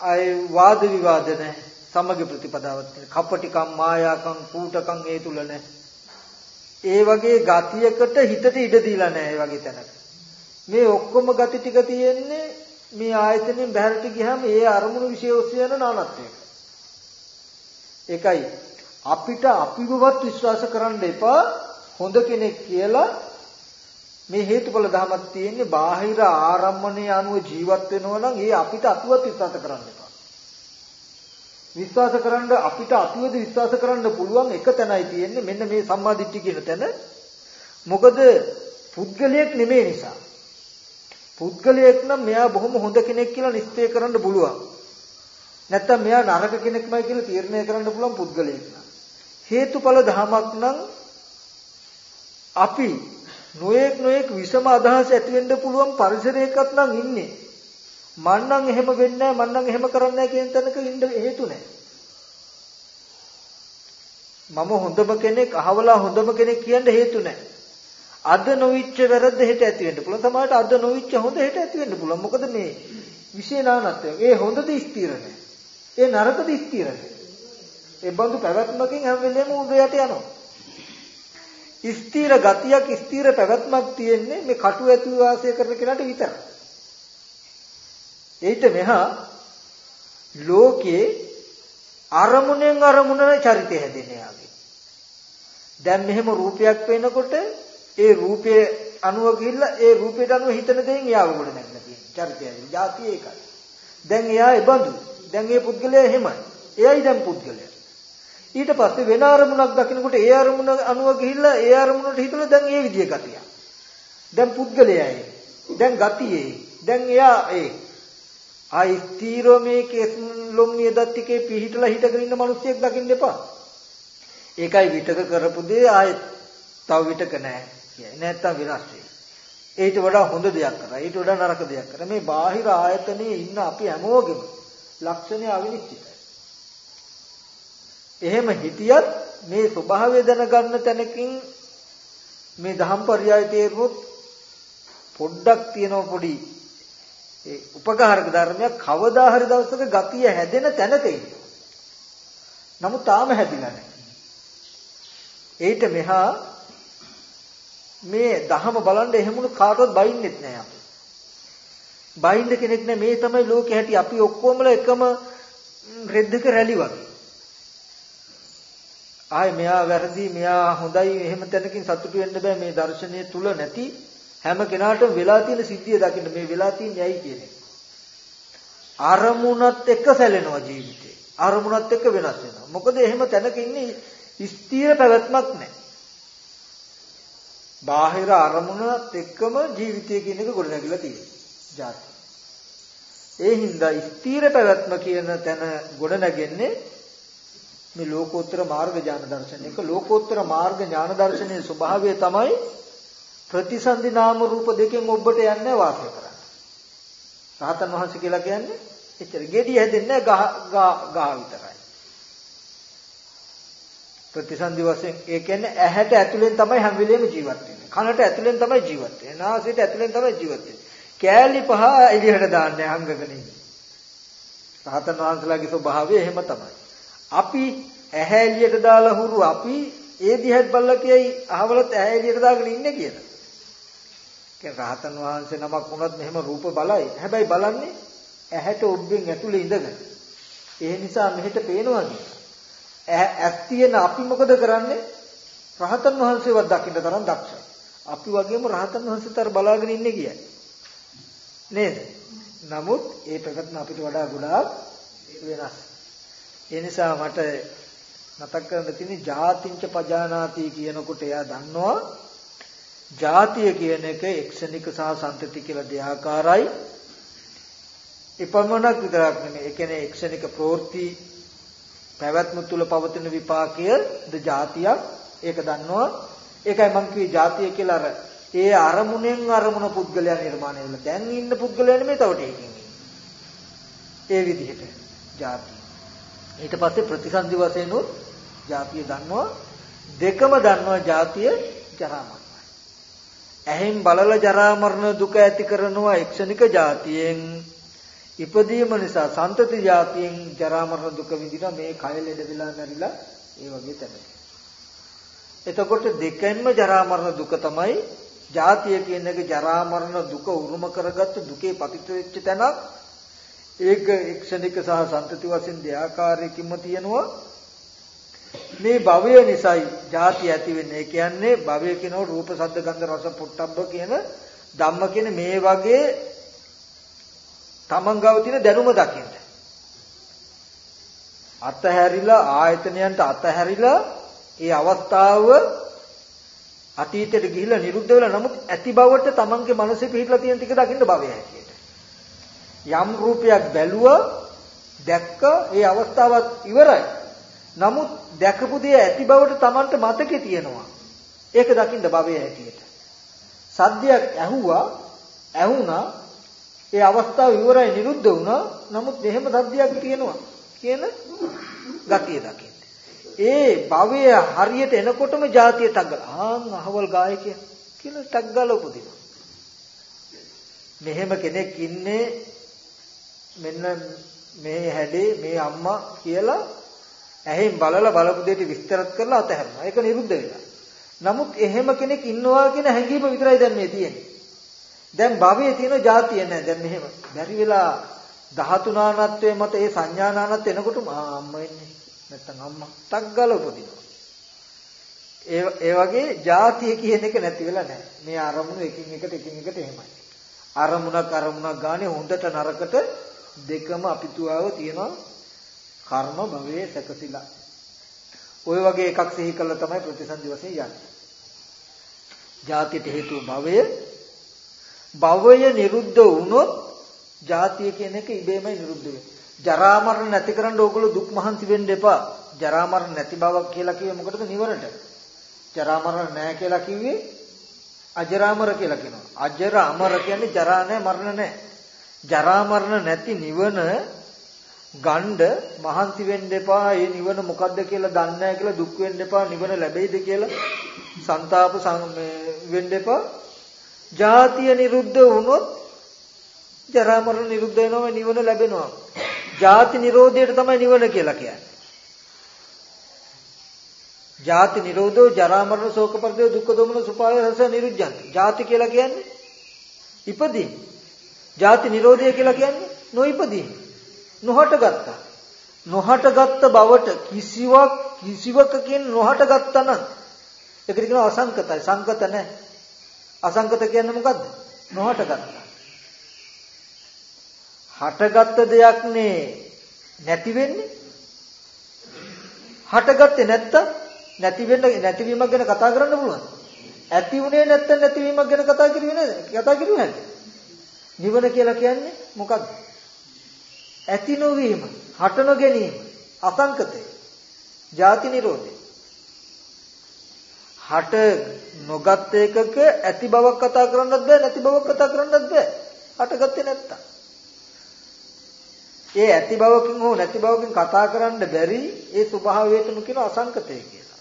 Speaker 1: ආය වාද විවාද නැහැ. සමගි ප්‍රතිපදාවක් තියෙන කපටිකම් මායාකම් කූටකම් ඒ තුල නැහැ. ඒ වගේ ගතියකට හිතට ඉඩ දීලා නැහැ ඒ වගේ තැනක. මේ ඔක්කොම ගති ටික තියෙන්නේ මේ ආයතනෙන් බහැරට ගියාම ඒ අරමුණු વિશે ඔස්සේ යන නානත්වයක. ඒකයි අපිට අපිවවත් විශ්වාස කරන්න එපා හොඳ කෙනෙක් කියලා මේ හේතුඵල ධමයක් තියෙන්නේ බාහිර ආරම්මණය අනුව ජීවත් වෙනවා නම් ඒ අපිට අතුවත් විශ්වාස කරන්න එපා. විශ්වාස කරන්න අපිට අතුවද විශ්වාස කරන්න පුළුවන් එක තැනයි තියෙන්නේ මෙන්න මේ සම්මාදිට්ඨිය කියන තැන. මොකද පුද්ගලයෙක් නෙමෙයි නිසා. පුද්ගලයෙක් නම් මෙයා බොහොම හොඳ කෙනෙක් කියලා නිශ්චය කරන්න පුළුවන්. නැත්තම් මෙයා නරක කෙනෙක්මයි කියලා තීරණය කරන්න පුළුවන් පුද්ගලයෙක් නම්. හේතුඵල ධමයක් නම් අපි නොයෙක් නොයෙක් විෂම අදහස් ඇති වෙන්න පුළුවන් පරිසරයකත් නම් ඉන්නේ. මං නම් එහෙම වෙන්නේ නැහැ මං නම් එහෙම කරන්නේ නැහැ කියන තැනක ඉන්න හේතු නැහැ. මම හොඳම කෙනෙක් අහවලා හොඳම කෙනෙක් කියන්න හේතු නැහැ. අද නොවිච්ච වැරද්ද හෙට ඇති වෙන්න පුළුවන්. සමහරට අද නොවිච්ච හොඳ හෙට ඇති වෙන්න පුළුවන්. මොකද මේ විශේෂනානත්වය. ඒ හොඳද ස්ථිර නැහැ. ඒ නරකද ස්ථිර නැහැ. ඒ බඳු පැවැත්මකින් හැම වෙලේම උඩ යට යනවා. ස්ථිර ගතියක් ස්ථිර පැවැත්මක් තියෙන්නේ මේ කටු ඇතුළු වාසය කරන කෙනාට විතරයි. ඒිට මෙහා ලෝකේ අරමුණෙන් අරමුණ චරිතය හැදෙන්නේ යාගේ. දැන් මෙහෙම රූපයක් වෙනකොට ඒ රූපයේ අනුව ගිහිල්ලා ඒ රූපයට අනුව හිතන දෙයින් එයාව ගොඩ නැගලා තියෙනවා. චරිතයයි. ಜಾති ඒකයි. දැන් එයා ඒ බඳු. දැන් ඒ පුද්ගලයා එහෙමයි. එයයි දැන් පුද්ගලයා. ඊට පස්සේ වෙන අරමුණක් දකිනකොට ඒ අරමුණ අනුව ගිහිල්ලා ඒ අරමුණට හිතලා දැන් ඒ විදිය ගතිය. දැන් පුද්ගලයා දැන් ගතියේ. දැන් එයා ඒ ආයි ස්ථීරෝ මේ කේස් ලොම් නියදත්තිකේ පිහිටලා හිටගෙන ඉන්න මිනිස්සෙක් දකින්න එපා. ඒකයි විතක කරපු දේ ආයෙත් තව විතක නැහැ. කියයි. නැත්තම් විනාශ වෙයි. ඊට වඩා හොඳ දෙයක් කරා. ඊට වඩා නරක දෙයක් කරා. මේ බාහිර ආයතනයේ ඉන්න අපි හැමෝගෙම ලක්ෂණය අවිනිශ්චිතයි. එහෙම හිටියත් මේ ස්වභාවය දැනගන්න තැනකින් මේ ධම්පර්යය තේරුවොත් පොඩ්ඩක් තියෙනවා පොඩි ඒ උපකාරක ධර්මයක් කවදා හරි දවසක ගතිය හැදෙන තැන තියෙනවා. නමුත් තාම හැදිලා නැහැ. ඒිට මෙහා මේ දහම බලන්න එහෙමුණු කාටවත් බයින්නෙත් නෑ අපි. බයින්ද කෙනෙක් නෑ මේ තමයි ලෝකේ හැටි අපි ඔක්කොමලා එකම රෙද්දක රැලි වගේ. ආයේ මෙයා වැරදි මෙයා හොඳයි එහෙම තැනකින් සතුටු වෙන්න බෑ මේ දර්ශනය තුල නැති හැම කෙනාටම වෙලා තියෙන සිද්ධිය දකින්න මේ වෙලා තියන්නේ ඇයි කියන්නේ. අරමුණත් එක්ක සැලෙනවා ජීවිතේ. අරමුණත් එක්ක වෙනස් වෙනවා. මොකද එහෙම තැනක ඉන්නේ ස්ථිර පැවැත්මක් නැහැ. බාහිර අරමුණත් එක්කම ජීවිතය කියන එක ගොඩනැගිලා තියෙනවා. ජාති. ඒ හින්දා ස්ථීර පැවැත්ම කියන තැන ගොඩනැගෙන්නේ මේ ලෝකෝත්තර මාර්ග ඥාන දර්ශනය. ඒක ලෝකෝත්තර මාර්ග ඥාන දර්ශනයේ ස්වභාවය තමයි ප්‍රතිසන්දි නාම රූප දෙකෙන් ඔබට යන්නේ වාසය කරන්නේ. සාතන් වහන්සේ කියලා කියන්නේ එච්චර ගෙඩිය හැදෙන්නේ ගහ ගහ විතරයි. ප්‍රතිසන්දි වශයෙන් ඒ කියන්නේ ඇහැට ඇතුලෙන් තමයි හැම වෙලෙම ජීවත් වෙන්නේ. කනට ඇතුලෙන් තමයි ජීවත් වෙන්නේ. නාසයට ඇතුලෙන් තමයි ජීවත් වෙන්නේ. කෑලි පහ එළියට දාන්නේ අංගක නෙමෙයි. රහතන් වහන්සේලාගේ ස්වභාවය එහෙම තමයි. අපි ඇහැ එළියට දාලා හුරු අපි ඒ දිහත් බල්ලා කියයි අහවලත් ඇහැ එළියට දාගෙන ඉන්නේ කියලා. කියන්නේ රහතන් වහන්සේ නමක් වුණත් මෙහෙම රූප බලයි. හැබැයි බලන්නේ ඇහැට ඔබ්බෙන් ඇතුලේ ඉඳගෙන. ඒ නිසා මෙහෙට පේනවා ඇස් තියෙන අපි මොකද කරන්නේ? රහතන් වහන්සේවත් දකින්න තරම් දක්ෂයි. අපි වගේම රහතන් වහන්සේතර බලාගෙන ඉන්නේ කියයි. නේද? නමුත් ඒ ප්‍රකටන අපිට වඩා ගොඩාක් වෙනස්. ඒ නිසා මට මතක් කරන්න තියෙන්නේ ජාතිංච පජානාති කියනකොට එයා දන්නවා ජාතිය කියන එක එක්ෂණික සහ සම්තති කියලා දෙආකාරයි. එපමණක් විතරක් නෙමෙයි. ඒ කියන්නේ එක්ෂණික ප්‍රවෘත්ති පැවැත්ම තුල පවතින විපාකයද ජාතියක්. ඒක දන්නවා. ඒකයි මම කිව්වේ ජාතිය කියලා අර ඒ අරමුණෙන් අරමුණ පුද්ගලයා නිර්මාණය වෙලා. දැන් ඉන්න පුද්ගලයා නෙමෙයි තව ටිකකින් ඒ විදිහට ජාතිය. ඊට පස්සේ ප්‍රතිසන්දි වශයෙන් උත් ජාතිය දන්නවා දෙකම දන්නවා ජාතිය ජරා මරණයි. ඇහෙන් බලල ජරා මරණ දුක ඇති කරනවා එක්ෂණික ජාතියෙන් ඉපදීම නිසා සන්තති ජාතියෙන් ජරා මරණ දුක විඳින මේ කය ලෙඩ වෙලා නැරිලා ඒ වගේ තමයි. එතකොට දෙකෙන්ම ජරා මරණ දුක තමයි ජාතිය කියන එක ජරා මරණ දුක උරුම කරගත්තු දුකේ පතිත වෙච්ච තැනක් ඒක එක්ෂණික සහ සන්තති වශයෙන් දෙආකාරයකින්ම තියෙනවා මේ භවය නිසායි ಜಾති ඇති වෙන්නේ. ඒ කියන්නේ භවය කියනෝ රූප, ශබ්ද, ගන්ධ, රස, පොට්ටබ්බ කියන ධම්ම කියන මේ වගේ තමන් ගාව තියෙන දැනුම දකින්න. අතහැරිලා ආයතනයන්ට අතහැරිලා ඒ අවස්ථාව අතීතයට ගිහිල්ලා නිරුද්ධ වෙලා නමුත් ඇති බවට තමන්ගේ මනසේ පිහිටලා තියෙන ටික දකින්න භවය හැටියට. යම් රූපයක් බැලුවා දැක්ක ඒ අවස්ථාවත් ඉවරයි. නමුත් දැකපු දේ ඇති බවට Tamanට මතකේ තියෙනවා. ඒක දකින්න භවයේ හැටියට. සද්දයක් ඇහුවා ඇහුණා ඒ අවස්ථාව ඉවරයි නිරුද්ධ වුණා. නමුත් එහෙම සද්දයක් තියෙනවා කියන ගතිය දකින්න. ඒ භවය හරියට එනකොටම જાතිය තග්ගල. ආන් අහවල් ගායකයා කියලා තග්ගල උපදිනවා. මෙහෙම කෙනෙක් ඉන්නේ මෙන්න මේ හැඩේ මේ අම්මා කියලා ඇහෙන් බලලා බලපු දෙයට විස්තරත් කරලා අතහැරනවා. ඒක නිරුද්ධ වෙලා. නමුත් එහෙම කෙනෙක් ඉන්නවා කියන හැඟීම විතරයි දැන් මේ තියෙන්නේ. දැන් භවයේ තියෙන જાතිය නැහැ. දැන් මෙහෙම බැරි වෙලා ධාතු නානත්වයේ මත ඒ සංඥා නානත් එනකොටම අම්මා ඉන්නේ. නැත්තම් අම්මා ටක් ගාලා උපදිනවා. ඒ ඒ වගේ જાතිය කියන එක නැති වෙලා නැහැ. මේ අරමුණු එකින් එකට එකින් එකට එහෙමයි. අරමුණක් අරමුණක් ගානේ හොඳට නරකට දෙකම අපිටුවව තියෙනවා කර්ම භවයේ සැකසিলা. ওই වගේ එකක් සිහි කළා තමයි ප්‍රතිසන්දි වශයෙන් යන්නේ. ජාතියට හේතු භවය භවය නිරුද්ධ වුණොත් ජාතිය කියන එක ඉබේමයි නිරුද්ධ වෙන්නේ. ජරා මරණ නැති කරන්න ඕගොල්ලෝ දුක් මහන්සි වෙන්න එපා. ජරා මරණ නැති බවක් කියලා කිව්වේ මොකටද? නිවරට. ජරා මරණ නැහැ කියලා කිව්වේ අජරාමර කියලා කියනවා. අජරාමර කියන්නේ ජරා නැහැ මරණ නැහැ. ජරා මරණ නැති නිවන ගණ්ඩ මහන්සි වෙන්න එපා. ඒ නිවන මොකද්ද කියලා දන්නේ නැහැ කියලා දුක් වෙන්න එපා. නිවන ලැබෙයිද කියලා ਸੰతాප වෙන්න එපා. ජාතිය නිරුද්ධ වුණොත් ජරා මරණ නිරුද්ධ වෙනවා නිවන ලැබෙනවා. ජාති නිරෝධයට තමයි නිවන කියලා කියන්නේ. ජාති නිරෝධෝ ජරා මරණ ශෝක පරිදේ දුක්ඛ දෝමන සුපාය රස නිරුද්ධං ජාති කියලා කියන්නේ ඉපදින් ජාති නිරෝධය කියලා කියන්නේ නොඉපදීම. නොහට ගත්තා. නොහට ගත්ත බවට කිසිවක් කිසිවකකින් නොහට ගත්තා නම් ඒකට කියනවා අසංකතයි. සංකත නැහැ. අසංකත කියන්නේ මොකද්ද? නොහට ගත්තා. හටගත්ත දෙයක් නේ නැති වෙන්නේ. හටගත්තේ නැත්තම් නැති වෙන්න නැතිවීමක් ගැන කතා කරන්න පුළුවන්. ඇති උනේ නැත්තම් නැතිවීමක් ගැන කතා කරුවේ නේද? කතා කරුවේ නැද්ද? නිවන කියලා කියන්නේ මොකක්ද? ඇති නොවීම, හට නොගැනීම, අසංකතය, ජාති නිරෝධය. හට නොගත් එකක ඇති බවක් කතා කරන්නත් බෑ නැති බවක් කතා කරන්නත් බෑ. හටගත්තේ නැත්තම්. ඒ ඇති බවකින් හෝ නැති බවකින් කතා කරන්න බැරි ඒ ස්වභාවයටම කියන අසංකතය කියලා.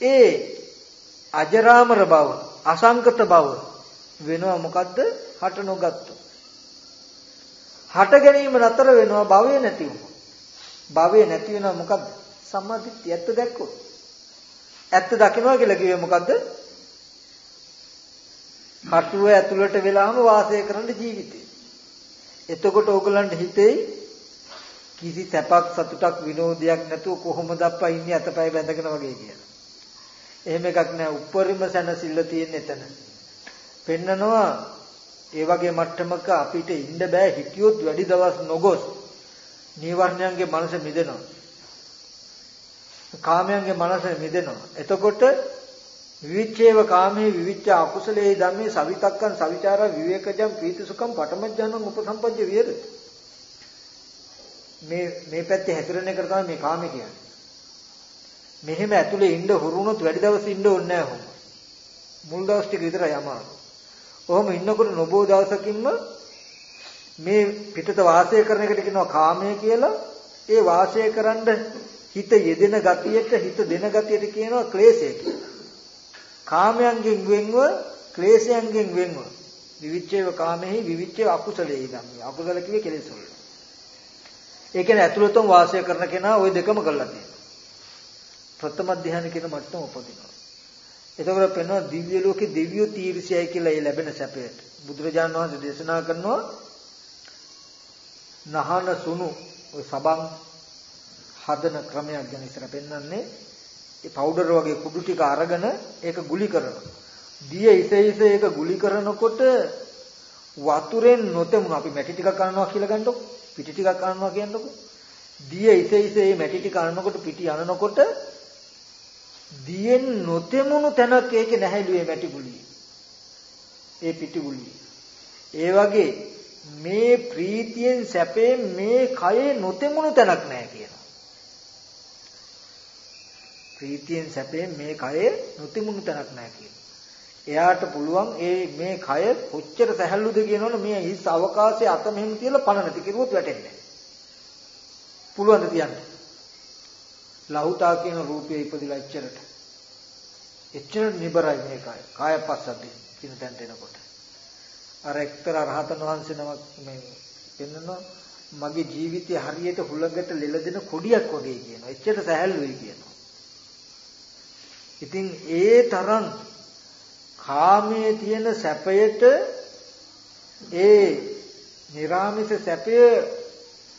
Speaker 1: ඒ අජරාමර බව, අසංකත බව වෙනවා මොකද්ද? හට නොගත්තු. හට ගැනීම නතර වෙනවා භවය නැති වුණා. භවය නැති වෙනවා මොකද්ද? සම්මාදිට්ඨිය ඇත්ත දැක්කොත්. ඇත්ත දකින්නවා කියලා කිව්වේ මොකද්ද? කටුව ඇතුළට වෙලාම වාසය කරන ජීවිතය. එතකොට ඕගලන්ට හිතෙයි කිසි සැපක් සතුටක් විනෝදයක් නැතුව කොහොමද අප්පා ඉන්නේ අතපය බැඳගෙන වගේ කියලා. එහෙම එකක් නෑ. උප්පරිම සැනසෙල්ල තියෙන එතන. පෙන්නනවා ඒ වගේ මට්ටමක අපිට ඉන්න බෑ හිටියොත් වැඩි දවස් නොගොස් නීවරණයන්ගේ මනස මිදෙනවා. කාමයන්ගේ මනස මිදෙනවා. එතකොට විවිච්ඡේව කාමේ විවිච්ඡ අකුසලේ ධම්මේ සවිතක්කං සවිචාර විවේකජම් ප්‍රීතිසුඛම් පටමජ්ජනං උපසම්පජ්ජ විහෙරති. මේ මේ පැත්තේ හැතරෙන එක තමයි මේ කාමේ කියන්නේ. මෙහෙම ඇතුලේ ඉන්න හුරුනොත් වැඩි දවස් ඉන්න ඕනේ නැහැ හොම. මුල් දවස් ටික විතරයි අමාරු. ඔහොම ඉන්නකොට නොබෝ දවසකින්ම මේ පිටත වාසය කරන එකට කියනවා කාමය කියලා. ඒ වාසය කරන්න හිත යෙදෙන ගතියට හිත දෙන ගතියට කියනවා ක්ලේශය කියලා. කාමයන්ගෙන් වෙන්ව ක්ලේශයන්ගෙන් වෙන්ව විවිච්ඡේව කාමෙහි විවිච්ඡේව අකුසලෙහි ධම්මයි. අකුසල කිව්වේ කෙලෙස් වල. ඒ කියන්නේ ඇතුළතම වාසය කරන කෙනා ওই දෙකම කරලා තියෙනවා. ප්‍රථම ධ්‍යාන කියන මට්ටම උපදිනවා. එතකොට පෙන්වන දිව්‍ය ලෝකේ දෙවියෝ තීර්ෂයයි කියලා ඒ ලැබෙන සැපයට. බුදුරජාණන් වහන්සේ දේශනා කරනවා නහන සුණු ඔය සබන් හදන ක්‍රමයක් ගැන ඉතර පෙන්වන්නේ ඒ පවුඩර් වගේ කුඩු ටික අරගෙන ඒක ගුලි කරනවා. දිය ඉස ඉස ඒක ගුලි කරනකොට වතුරෙන් නොතෙමුණු අපි මැටි ටිකක් ගන්නවා කියලා ගන්නකො පිටි ටිකක් ගන්නවා කියන්නකො දිය ඉස ඉස මේ මැටි ටික අනනකොට පිටි අනනකොට දියෙන් නොතෙමුණු තැනක් ඒකේ නැහැලුවේ මැටි ගුලිය. ඒ පිටි ගුලිය. ඒ වගේ මේ ප්‍රීතියෙන් සැපයෙන් මේ කයේ නොතෙමුණු තැනක් නැහැ කියනවා. ප්‍රීතියෙන් සැපයෙන් මේ කයේ නොතෙමුණු තැනක් නැහැ කියනවා. එයාට පුළුවන් ඒ මේ කය කොච්චර සැහැල්ලුද කියනවනේ මේ හිස් අවකාශයේ අත මෙහෙම තියලා පණ නැති කිරුවොත් වැටෙන්නේ නැහැ. පුළුවන් ද තියන්නේ? ලහුතා කියන රූපය ඉපදිලා එච්චරට. එච්චර නිබරයි මේ කාය. කායපස්සද්දි කියන තැනට එනකොට. අර එක්තරා රහතන් වහන්සේ නමක් මේ පෙන්නනවා මගේ ජීවිතය හරියට හුලඟට ලෙලදෙන කොඩියක් වගේ කියනවා. එච්චර සැහැල්ලුයි කියනවා. ඉතින් ඒ තරම් කාමයේ තියෙන සැපයට ඒ निराமிස සැපය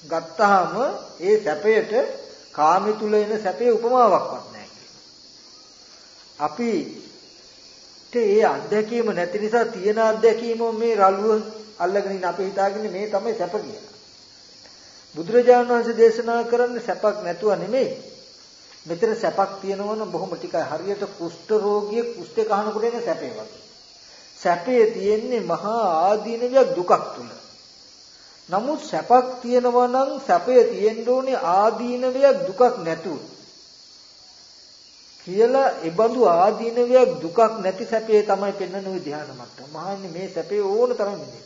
Speaker 1: ගත්තාම ඒ සැපයට කාමය තුල එන සැපේ උපමාවක්වත් නැහැ කියනවා. අපිට ඒ අත්දැකීම නැති නිසා තියෙන අත්දැකීම මේ රළුව අල්ලගෙන ඉන්න අපි හිතාගෙන මේ තමයි සැප කියලා. බුදුරජාණන් වහන්සේ දේශනා කරන්නේ සැපක් නැතුව නෙමෙයි. මෙතන සැපක් තියෙනවනම් බොහොම ටිකයි හරියට කුෂ්ඨ රෝගිය කුෂ්ඨ කහනකොට එන සැපේ වගේ. සැපේ තියෙන්නේ මහා ආදීනවියක් දුකක් තුල. නමුත් සැපක් තියෙනවා නම් සැපය තියෙන්න ඕනේ ආදීනවයක් දුකක් නැතුව. කියලා ඒබඳු ආදීනවයක් දුකක් නැති සැපේ තමයි පෙන්වන ওই ධ්‍යාන මට්ටම. මහන්නේ මේ සැපේ ඕන තරම් ඉන්නේ.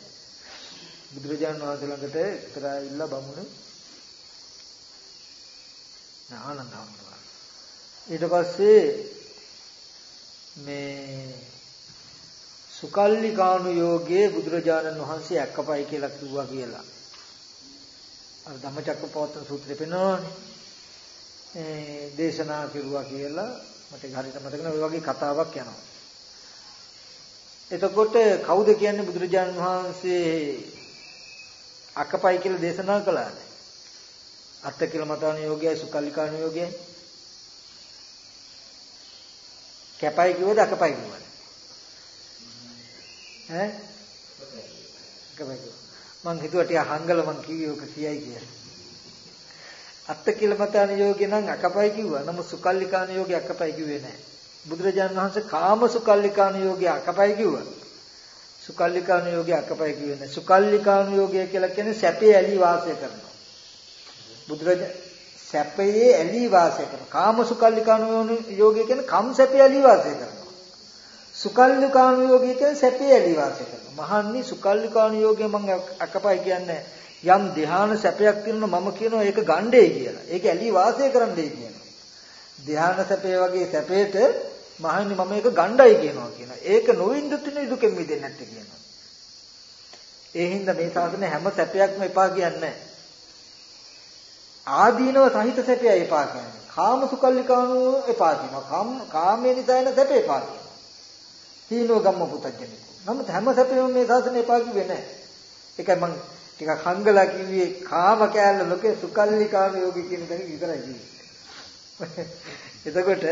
Speaker 1: බුදුරජාණන් වහන්සේ ළඟට ඉතරා ඉල්ල බමුණ ආනන්ද හම්බුනා. ඊට පස්සේ මේ සුකල්ලි කාණු යෝගයේ බුදුරජාණන් වහන්සේ අක්කපයි කියලා කිව්වා කියලා. අර ධම්මචක්කපවත්තන සූත්‍රේ පෙන්නනවානේ. ඒ දේශනා කෙරුවා කියලා මට හරියට මතක නැහැ. ඔය වගේ කතාවක් යනවා. එතකොට කවුද කියන්නේ බුදුරජාණන් වහන්සේ අක්කපයි කියලා දේශනා කළානේ? අත්ත කියලා මතාන යෝගයයි සුකල්ලි කාණු යෝගයයි. කැපයි කිව්වද අකපයි කිව්වද? ඈ මං හිතුවා ටික හංගල මං කිව්වේ ඔක කියයි කියලා. අත්ත කිලමතාන යෝගේ නම් අකපයි කිව්වා. නමුත් සුකල්ලිකාන යෝගේ අකපයි කිව්වේ නැහැ. බුදුරජාණන් වහන්සේ කාම සුකල්ලිකාන යෝගේ අකපයි කිව්වා. සුකල්ලිකාන යෝගේ අකපයි කිව්වේ නැහැ. සුකල්ලිකාන යෝගය කියලා කියන්නේ සැපේ ඇලී වාසය කරනවා. බුදුරජාණන් සැපයේ ඇලී වාසය කරනවා. කාම සුකල්ලිකාන යෝගය කියන්නේ කම් සැපේ ඇලී වාසය කරනවා. සුකල්ලිකාණු යෝගී කියන්නේ සැපේ ඇලි වාසය කරනවා. මහන්නි සුකල්ලිකාණු යෝගය මම අකපයි කියන්නේ යම් ධ්‍යාන සැපයක් තියෙනවා මම කියනවා ඒක ගණ්ඩේ කියලා. ඒක ඇලි වාසය කරන්නයි කියනවා. ධ්‍යාන සැපේ වගේ සැපේට මහන්නේ මම මේක ගණ්ඩායි කියනවා කියනවා. ඒක නොවින්දුතින දුකෙන් මිදෙන්නේ නැත්තේ කියනවා. ඒ හින්දා මේ සාසනේ හැම සැපයක්ම එපා කියන්නේ ආදීනව සහිත සැපය එපා කියන්නේ. කාම සුකල්ලිකානෝ එපා කියනවා. කාම කාමයේ නිසා එන සැප එපා කියනවා. හීනෝ ගම්ම පුතජනේ. නමුත් හැම සැපෙම මේ සාසනේ එපා කිව්වේ නැහැ. ඒකයි මම ටිකක් හංගලා කිව්වේ කාම කෑල්ල ලෝකේ සුකල්ලිකාන යෝගී කියන දේ විතරයි කිව්වේ. එතකොට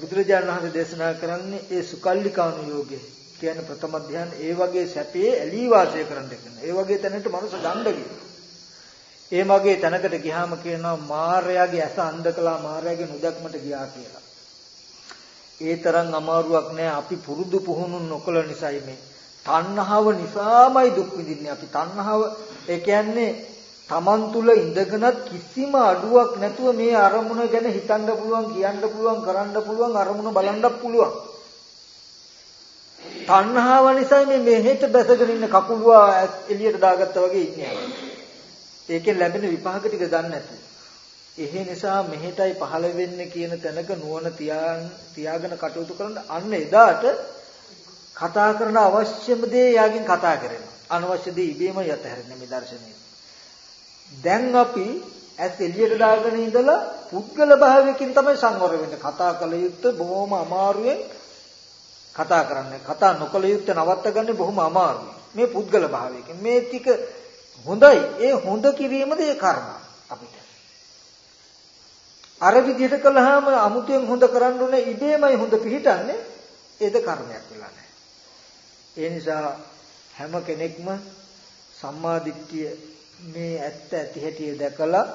Speaker 1: බුදුරජාණන් වහන්සේ දේශනා කරන්නේ ඒ සුකල්ලිකානු යෝගේ කියන්නේ ප්‍රථම ධ්‍යාන ඒ වගේ සැපේ ඇලී වාසය කරන්න කියන. ඒ වගේ තැනට මනුස්ස ගන්න ඒ වගේ තැනකට ගියාම කියනවා මාර්යාගේ ඇස අන්ධ කළා මාර්යාගේ නුදක්මට ගියා කියලා. ඒ තරම් අමාරුවක් නෑ අපි පුරුදු පුහුණු නොකළ නිසායි මේ. තණ්හාව නිසාමයි දුක් විඳින්නේ අපි. තණ්හාව ඒ කියන්නේ Taman තුල ඉඳගෙනත් කිසිම අඩුවක් නැතුව මේ අරමුණ ගැන හිතන්න පුළුවන්, කියන්න පුළුවන්, කරන්න පුළුවන්, අරමුණ බලන්නත් පුළුවන්. තණ්හාව නිසා මේ මෙහෙට බැසගෙන ඉන්න කකුලුවා එළියට දාගත්තා වගේ ඉන්නේ. ඒකෙන් ලැබෙන විපාක ටික දන්නේ නැතුව. එහෙ නිසා මෙහෙටයි පහළ වෙන්නේ කියන තැනක නුවණ තියාගෙන කටයුතු කරන අන්න එදාට කතා කරන අවශ්‍යම දේ යාගෙන් කතා කරනවා. අනවශ්‍ය දේ ඉබේම යතහැරෙන මේ දර්ශනය. දැන් අපි ඇස් එළියට දාගෙන ඉඳලා පුද්ගල භාවයකින් තමයි සංවර වෙන්නේ. කතා කළ යුත්තේ බොහොම අමාරුවෙන් කතා කරන්නේ. කතා නොකළ යුත්තේ නවත්ත ගන්න බොහොම අමාරුයි. මේ පුද්ගල භාවයකින්. මේ ටික හොඳයි. ඒ හොඳ කිරීමද ඒ කර්ම අපිට. අර විදිහට කළාම අමුතුවෙන් හොඳ කරන්න ඕනේ ඉබේමයි හොඳ පිහිටන්නේ ඒද කර්මයක් වෙලා නැහැ. ඒ නිසා හැම කෙනෙක්ම සම්මාදිට්ඨිය මේ ඇත්ත ඇති හැටි දැකලා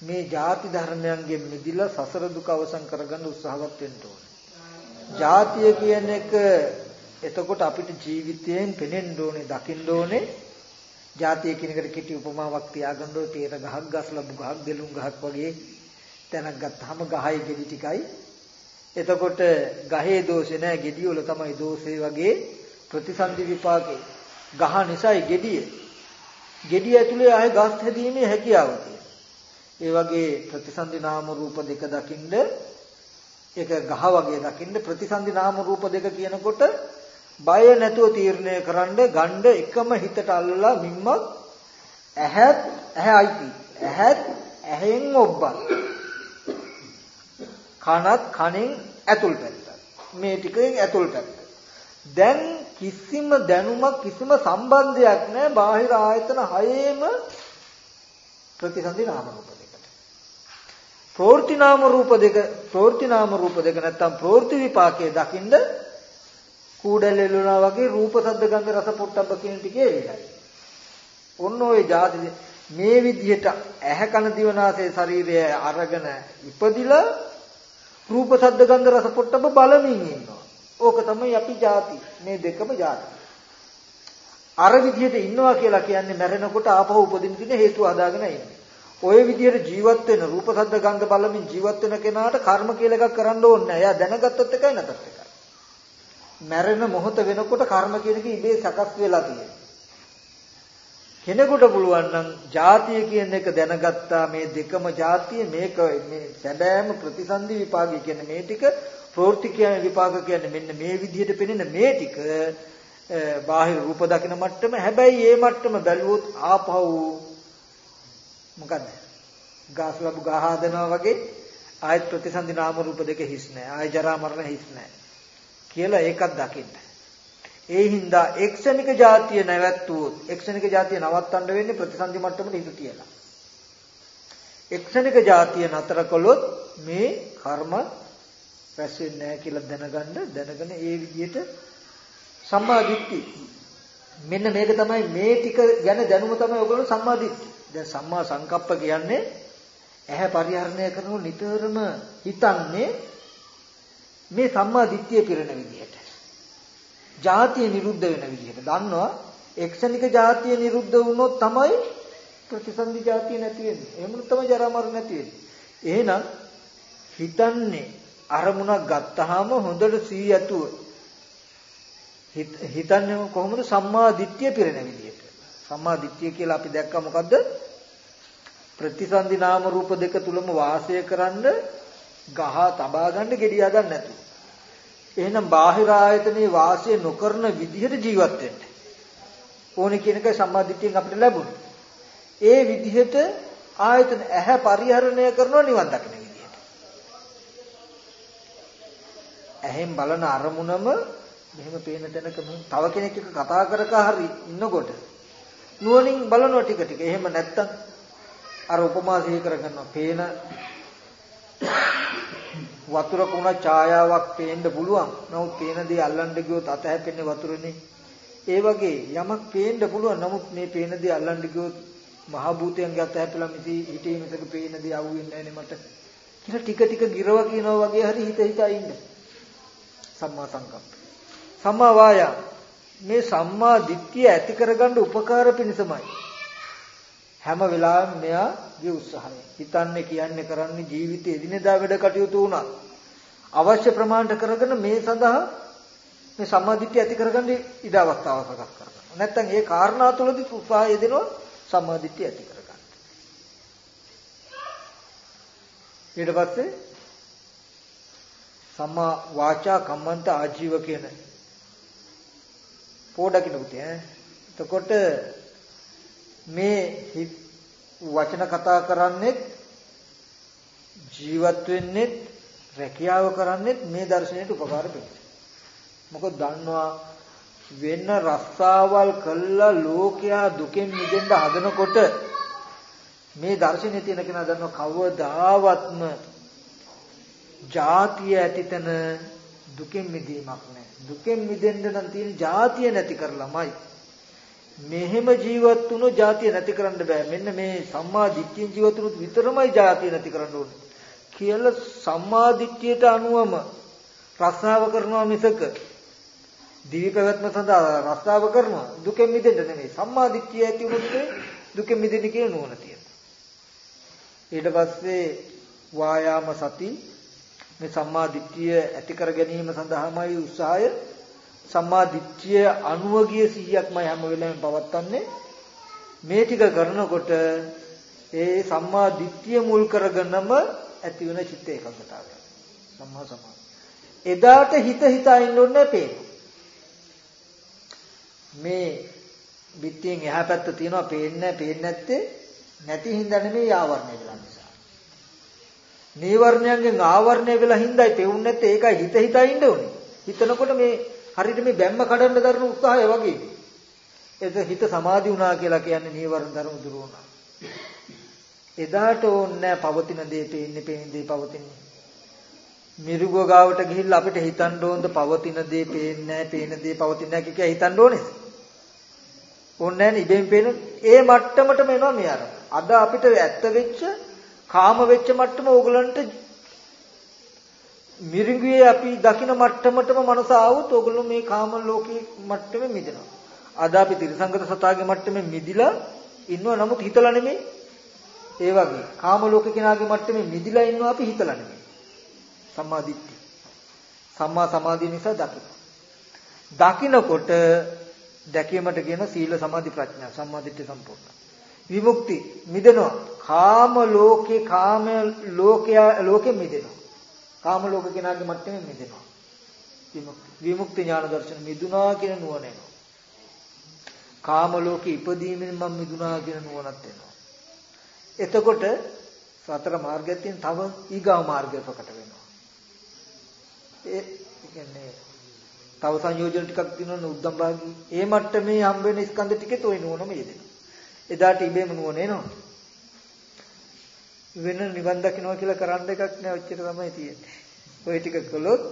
Speaker 1: මේ ಜಾති ධර්මයන්ගෙන් මිදලා සසර දුක අවසන් කරගන්න උත්සාහවත් වෙන්න ඕනේ. ಜಾතිය කියන එක එතකොට අපිට ජීවිතයෙන් පෙනෙන්න ඕනේ, දකින්න ඕනේ. ಜಾතිය කියන එකට කෙටි උපමාවක් තියාගන්න ඕනේ. තේර ගහක් ගස්ලා බුගහක් දෙලුම් ගහක් වගේ තැනක් ගත්තාම ගහයි ගෙඩි ටිකයි. එතකොට ගහේ දෝෂේ නැහැ, ගෙඩි වල තමයි දෝෂේ වගේ ප්‍රතිසන්දි විපාකේ. ගහ නිසායි ගෙඩිය gediya ඇතුලේ ආය ගස් හැදීමේ හැකියාව ඒ වගේ ප්‍රතිසන්දි නාම රූප දෙක දකින්ද ඒක ගහ වගේ දකින්න ප්‍රතිසන්දි නාම රූප දෙක කියනකොට බය නැතුව තීරණය කරන්න ගණ්ඩ එකම හිතට අල්ලලා මිම්මක් ඇහත් ඇහැ අයිති ඇහත් ඇහෙන් ඔබ්බත් කනත් කනෙන් ඇතුල් පැත්ත මේ ටිකෙන් ඇතුල් පැත්ත දැන් කිසිම දැනුමක් කිසිම සම්බන්ධයක් නැහැ බාහිර ආයතන හයේම ප්‍රතිසන්දි නාම රූප දෙකට. ප්‍රවෘත්ති නාම රූප දෙක ප්‍රවෘත්ති නාම රූප දෙක නැත්තම් ප්‍රවෘත්ති විපාකයේ දකින්ද කූඩලෙලුණා වගේ රූප සද්ද ගන්ධ රස පොට්ටබ්බ කියන ටිකේ වෙලයි. ඔන්න ඔය જાති මේ විදිහට ඇහැ කන දිවනාසය ශරීරය අරගෙන ඉපදිලා රූප සද්ද ගන්ධ රස පොට්ටබ බලමින් ඉන්නවා. ඕක තමයි අපි ಜಾති. මේ දෙකම ಜಾති. අර විදිහට ඉන්නවා කියලා කියන්නේ මැරෙනකොට ආපහු උපදින්න තියෙන හේතු හදාගෙන ඉන්නේ. ওই විදිහට ජීවත් වෙන රූප සද්ද ගන්ධ බලමින් ජීවත් වෙන කෙනාට කර්ම කියලා එකක් කරන්න ඕනේ නැහැ. එයා දැනගත්තත් එකයි නැතත් එකයි. මැරෙන මොහොත වෙනකොට කර්ම කියන එක ඉබේ සකස් වෙලා තියෙනවා. කෙනෙකුට පුළුවන් නම් ಜಾතිය කියන එක දැනගත්තා මේ දෙකම ಜಾතිය මේක මේ සැබෑම ප්‍රතිසන්දි විපාකය කියන්නේ මේ ටික ප්‍රවෘත්ති කියන්නේ විපාක කියන්නේ මෙන්න මේ විදිහට පෙනෙන මේ ටික බාහිර රූප දකින මට්ටම. හැබැයි ඒ මට්ටම බැලුවොත් ආපහු මොකද්ද? ගාස් ලැබු ගහ හදනවා වගේ ආයත් ප්‍රතිසන්දි නාම රූප දෙක හිස් නැහැ. ආය ජරා මරණ හිස් නැහැ කියලා ඒකත් දකින්න. ඒ හින්දා එක්ෂණික જાතිය නැවැත්වුවොත් එක්ෂණික જાතිය නවත්තන්න වෙන්නේ ප්‍රතිසන්දි මට්ටමට හිත තියලා. එක්ෂණික જાතිය නතර කළොත් මේ කර්ම රැස් වෙන්නේ නැහැ කියලා දැනගන්න දැනගෙන ඒ විදිහට සම්මාදිට්ඨි මෙන්න මේක තමයි මේ ටික ගැන දැනුම තමයි ඔයගොල්ලෝ සම්මාදිට්ඨි. දැන් සම්මා සංකප්ප කියන්නේ ඇහැ පරිහරණය කරනු නිතරම හිතන්නේ මේ සම්මා දිට්ඨිය පිරෙන විදිහට. ජාතිය නිරුද්ධ වෙන විදිහට. දන්නවා එක්ෂණික ජාතිය නිරුද්ධ වුණොත් තමයි ප්‍රතිසන්දි ජාතිය නැති වෙන්නේ. එහෙම තමයි ජරා මරණ නැති වෙන්නේ. එහෙනම් හිතන්නේ අරමුණක් ගත්තාම හොඳට සී ඇතුව හිතන්නේ කොහොමද සම්මා දිට්ඨිය පිරෙන විදිහට සම්මා දිට්ඨිය කියලා අපි දැක්කා මොකද්ද ප්‍රතිසන්දි නාම රූප දෙක තුලම වාසය කරන්න ගහ තබා ගන්න gediy හදන්න නැතුව. එහෙනම් බාහිර ආයතනයේ වාසය නොකරන විදිහට ජීවත් වෙන්න. ඕනේ කියන එක සම්මාදිට්ඨියෙන් අපිට ලැබුණා. ඒ විදිහට ආයතන ඇහැ පරිහරණය කරනවා නිවන් දකින විදිහට. ඇහෙන් බලන අරමුණම මෙහෙම පේන තැනක තව කෙනෙක් එක්ක කතා කර කර හරි ඉන්නකොට නුවණින් බලනවා ටික ටික. එහෙම නැත්තම් අර උපමා සිහි කරගන්නවා. පේන වතුරක උන ඡායාවක් පේන්න පුළුවන්. නමුත් පේන දේ අල්ලන්න ගියොත් අත හැපෙන්නේ වතුරනේ. ඒ වගේ යමක් පේන්න පුළුවන්. නමුත් මේ පේන දේ අල්ලන්න ගියොත් මහ භූතයන්ගේ අත හැපෙලා මිසි හිතේ මිසක පේන දේ අහුවෙන්නේ නැහැ මට. කියලා ටික ටික ගිරව කියනවා වගේ හරි හිත හිතා ඉන්න. සම්මා සංකප්ප. සම්මා වායා මේ සම්මා දිට්ඨිය ඇති කරගන්න උපකාර පිණිසමයි. හැම වෙලාවෙම මෙයාගේ උත්සාහය. හිතන්නේ කියන්නේ කරන්නේ ජීවිතේ එදිනෙදා වැඩ කටයුතු වුණා. අවශ්‍ය ප්‍රමාණයට කරගෙන මේ සඳහා මේ සම්මාදිට්ඨිය ඇති කරගන්න ඉඩ අවස්ථාවක් සකස් කරගන්න. නැත්තම් ඒ කාරණා තුළදී උත්සාහය දෙනවා සම්මාදිට්ඨිය ඇති කරගන්න. ඊට පස්සේ සම්මා වාචා කම්මන්ත ආජීව කියන පොඩකින් උතේ ඈ. එතකොට මේ වචන කතා කරන්නේත් ජීවත් වෙන්නේත් රැකියාව කරන්නේත් මේ දර්ශනයට උපකාර වෙනවා. මොකද දන්නවා වෙන රස්සාවල් කළා ලෝකයා දුකෙන් මිදෙන්න හදනකොට මේ දර්ශනේ තියෙන කෙනා දන්නවා කවදාවත්ම ಜಾතිය ඇතිතන දුකෙන් මිදීමක් නැහැ. දුකෙන් මිදෙන්න නම් තියෙන ಜಾතිය නැති කරලමයි. මෙහෙම ජීවත් වුණු ಜಾතිය නැති කරන්න බෑ. මෙන්න මේ සම්මා දිට්ඨියෙන් ජීවත් වුණු විතරමයි ಜಾතිය නැති කරන්න ඕනේ. කියලා සම්මා දිට්ඨියට අනුවම රස්සාව කරනවා මිසක දිවි පැවැත්ම සඳහා රස්සාව කරනවා දුකෙන් මිදෙන්න නෙමෙයි. සම්මා දිට්ඨිය ඇති වුණොත් දුකෙන් මිදෙන්න කියන නුවණ තියෙනවා. ඊට පස්සේ වායාම සති මේ සම්මා දිට්ඨිය ඇති කර ගැනීම සඳහාමයි උත්සාහය සම්මා දිට්ඨිය අනුව ගිය 100ක්මයි හැම වෙලාවෙම පවත්න්නේ. මේ ටික කරනකොට ඒ සම්මා දිට්ඨිය මුල් කරගෙනම ඇති වෙන චිත්ත ඒකාග්‍රතාවය. සම්මා සමාධි එදාට හිත හිතා ඉන්න ඕනේ පේන මේ පිටියෙන් එහා පැත්ත තියෙනවා පේන්නේ පේන්නේ නැත්තේ නැති හින්දා නෙමෙයි ආවරණය වෙලා නිසා. නීවරණයන්ගෙන් ආවරණය වෙලා හින්දායි පෙවුන්නේ නැත්තේ ඒකයි හිත හිතා ඉන්න ඕනේ. හිතනකොට මේ හරියට මේ බැම්ම කඩන්න දරන උත්සාහය වගේ. ඒක හිත සමාධි වුණා කියලා කියන්නේ නීවරණ ධර්ම දුරු වුණා. එදාට ඕන්නේ පවතින දේ පේන්නේ පේන දේ පවතින්නේ. මිරිගුව ගාවට ගිහිල්ලා අපිට හිතන්න ඕනද පවතින දේ පේන්නේ නැහැ පේන දේ පවතින්නේ නැහැ කියලා හිතන්න ඕනේද? ඕන්නේ නැහැ ඉබෙන් පේන ඒ මට්ටමටම එනවා මේ අර. අද අපිට ඇත්ත වෙච්ච කාම වෙච්ච මට්ටම ඕගලන්ට මිරිඟුවේ අපි දකින මට්ටමටම මනස ආවොත් ඕගොල්ලෝ මේ කාම ලෝකේ මට්ටමේ මිදෙනවා. අද අපි තිරසංගත සතාගේ මට්ටමේ මිදිලා ඉන්නවා නමුත් හිතලා නෙමෙයි. ඒ වගේ කාම ලෝක කෙනාගේ මට්ටමේ මිදිලා ඉන්නවා අපි හිතලා නෙමෙයි. සම්මා දිට්ඨි. සම්මා සමාධිය නිසා දකින්න. දකින්නකොට දැකීමට කියන සීල සමාධි ප්‍රඥා සම්මා දිට්ඨි සම්පූර්ණ. විමුක්ති මිදෙනවා. කාම ලෝකේ කාම ලෝකයා ලෝකෙ මිදෙනවා. කාම ලෝක කෙනාගේ මට්ටමේ මිදෙනවා. විමුක්ති ඥාන දර්ශන මිදුනා කියන නුවණ එනවා. කාම ලෝකේ ඉපදීමෙන් මම මිදුනා කියන නුවණත් එනවා. එතකොට සතර මාර්ගයෙන් තියෙන තව ඊගාව මාර්ගය ප්‍රකට වෙනවා. ඒ කියන්නේ තව සංයෝජන ටිකක් තියෙනවනේ උද්දම් භාගී. ඒ මට්ටමේ හම්බ වෙන ස්කන්ධ ටිකේ toy නුවණම යෙදෙනවා. එදාට ඉබේම නුවණ එනවා. වෙන නිවන් දකින්නවා කියලා කරන්න එකක් නෑ ඔච්චර තමයි තියෙන්නේ. ওই ටික කළොත්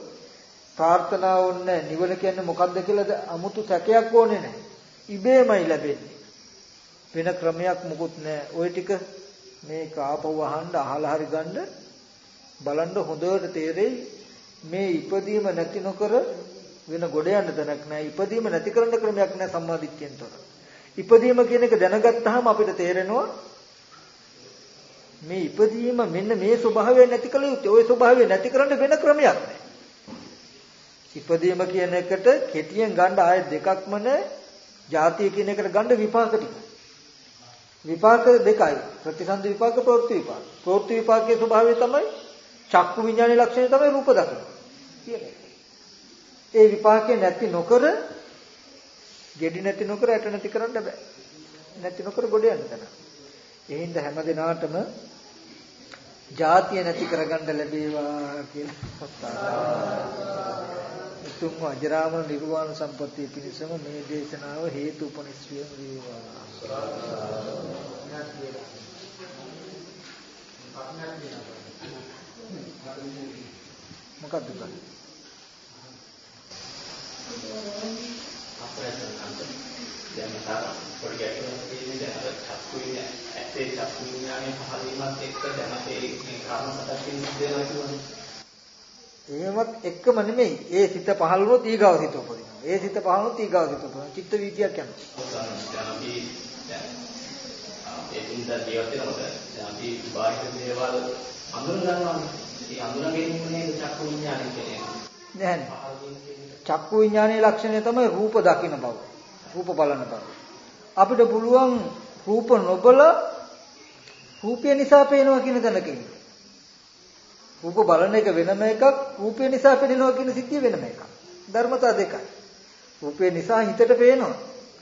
Speaker 1: ප්‍රාර්ථනා ඕනේ නිවන කියන්නේ මොකක්ද කියලාද අමුතු සැකයක් ඕනේ නෑ. ඉබේමයි ලැබෙන්නේ. වෙන ක්‍රමයක් මොකුත් නෑ. ওই ටික මේක ආපහු අහන්න අහලා හරි ගන්න බලන්න හොඳට තේරෙයි මේ ඉපදීම නැති නොකර වෙන ගොඩ යන්න තැනක් නෑ. ඉපදීම නැති කරන්න ක්‍රමයක් නෑ සම්මාදිට්ඨියෙන් තොර. ඉපදීම කියන එක දැනගත්තාම අපිට තේරෙනවා මේ ඉපදීම මෙන්න මේ ස්වභාවය නැති කළ යුත්තේ. ওই ස්වභාවය නැති කරන්න වෙන ක්‍රමයක් නැහැ. ඉපදීම කියන එකට කෙටියෙන් ගන්න ආය දෙකක්ම නැහැ. ජාතිය කියන එකට ගන්න විපාක ටික. විපාක දෙකයි. ප්‍රතිසන්ද විපාක ප්‍රවෘත්ති විපාක. ප්‍රවෘත්ති විපාකයේ ස්වභාවය තමයි චක්කු විඥානයේ ලක්ෂණය තමයි රූප දකින. කියන එක. ඒ විපාකේ නැති නොකර gedhi නැති නොකර ඇට නැති කරන්න බෑ. නැති නොකර ගොඩ යන්න තමයි. ඒ හින්දා හැම දිනාටම ජාතිය නැති කරගන්න ලැබේවා කියලා උතුම් අජරාමර නිර්වාණ සම්පත්තිය පිණිසම මේ දේශනාව හේතු උපනිශ්‍රිය වේවා. මොකක්ද බලන්නේ?
Speaker 2: දැන් මට පොඩි ගැටලුවක් තියෙන්නේ දැන් අර චක්කු විඤ්ඤාණය ඇත්තේ චක්කු විඤ්ඤාණය පහළ වීමත් එක්ක දැන් අපේ මේ කර්ම කොටස් තියෙනවා කියන්නේ.
Speaker 1: එහෙමත් එක්කම නෙමෙයි. ඒ සිත පහළ වුණොත් ඊගාව සිත උපදිනවා. ඒ සිත පහළ වුණොත් ඊගාව සිත උපදිනවා. චිත්ත වීතියක් යනවා.
Speaker 2: දැන් අපි දැන් ඒ දිනදා ජීවත් වෙනකොට දැන් අපි බාහිර දේවල් අඳුර ගන්නවා. ඒ අඳුර ගැනීම නේද චක්කු විඤ්ඤාණය කියන්නේ.
Speaker 1: නැහැ. චක්කු විඤ්ඤාණයේ ලක්ෂණය තමයි රූප දකින්න බව. රූප බලන බව. අපිට පුළුවන් රූප නොබල රූපය නිසා පේනවා කියන තැනක ඉන්න. රූප බලන එක වෙනම එකක්, රූපය නිසා පේනවා කියන සිද්ධිය වෙනම එකක්. ධර්මතා දෙකයි. රූපය නිසා හිතට පේනවා.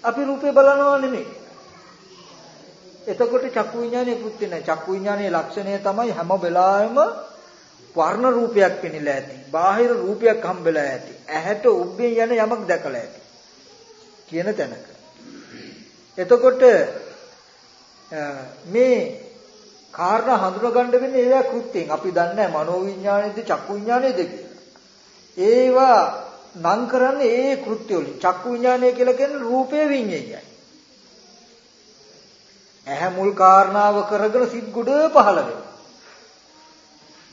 Speaker 1: අපි රූපය බලනවා නෙමෙයි. එතකොට චක්කු විඥානයේ කෘත්‍ය නැහැ. චක්කු විඥානයේ ලක්ෂණය තමයි හැම වෙලාවෙම වර්ණ රූපයක් පෙනිලා ඇති. බාහිර රූපයක් හම්බෙලා ඇති. ඇහැට උබ්බෙන් යන යමක් දැකලා ඇති. කියන තැනක. එතකොට මේ කාරණා හඳුනා ගන්න වෙන්නේ ඒවා කෘත්‍යයෙන්. අපි දන්නේ මනෝවිඤ්ඤාණයද චක්කු විඤ්ඤාණයද කියලා. ඒවා නම් කරන්නේ ඒ කෘත්‍ය වලින්. චක්කු විඤ්ඤාණය කියලා කියන්නේ රූපේ විඤ්ඤාණයයි. ඇහැ මුල් කාරණාව කරගෙන සිත් ගුඩ පහළ වෙනවා.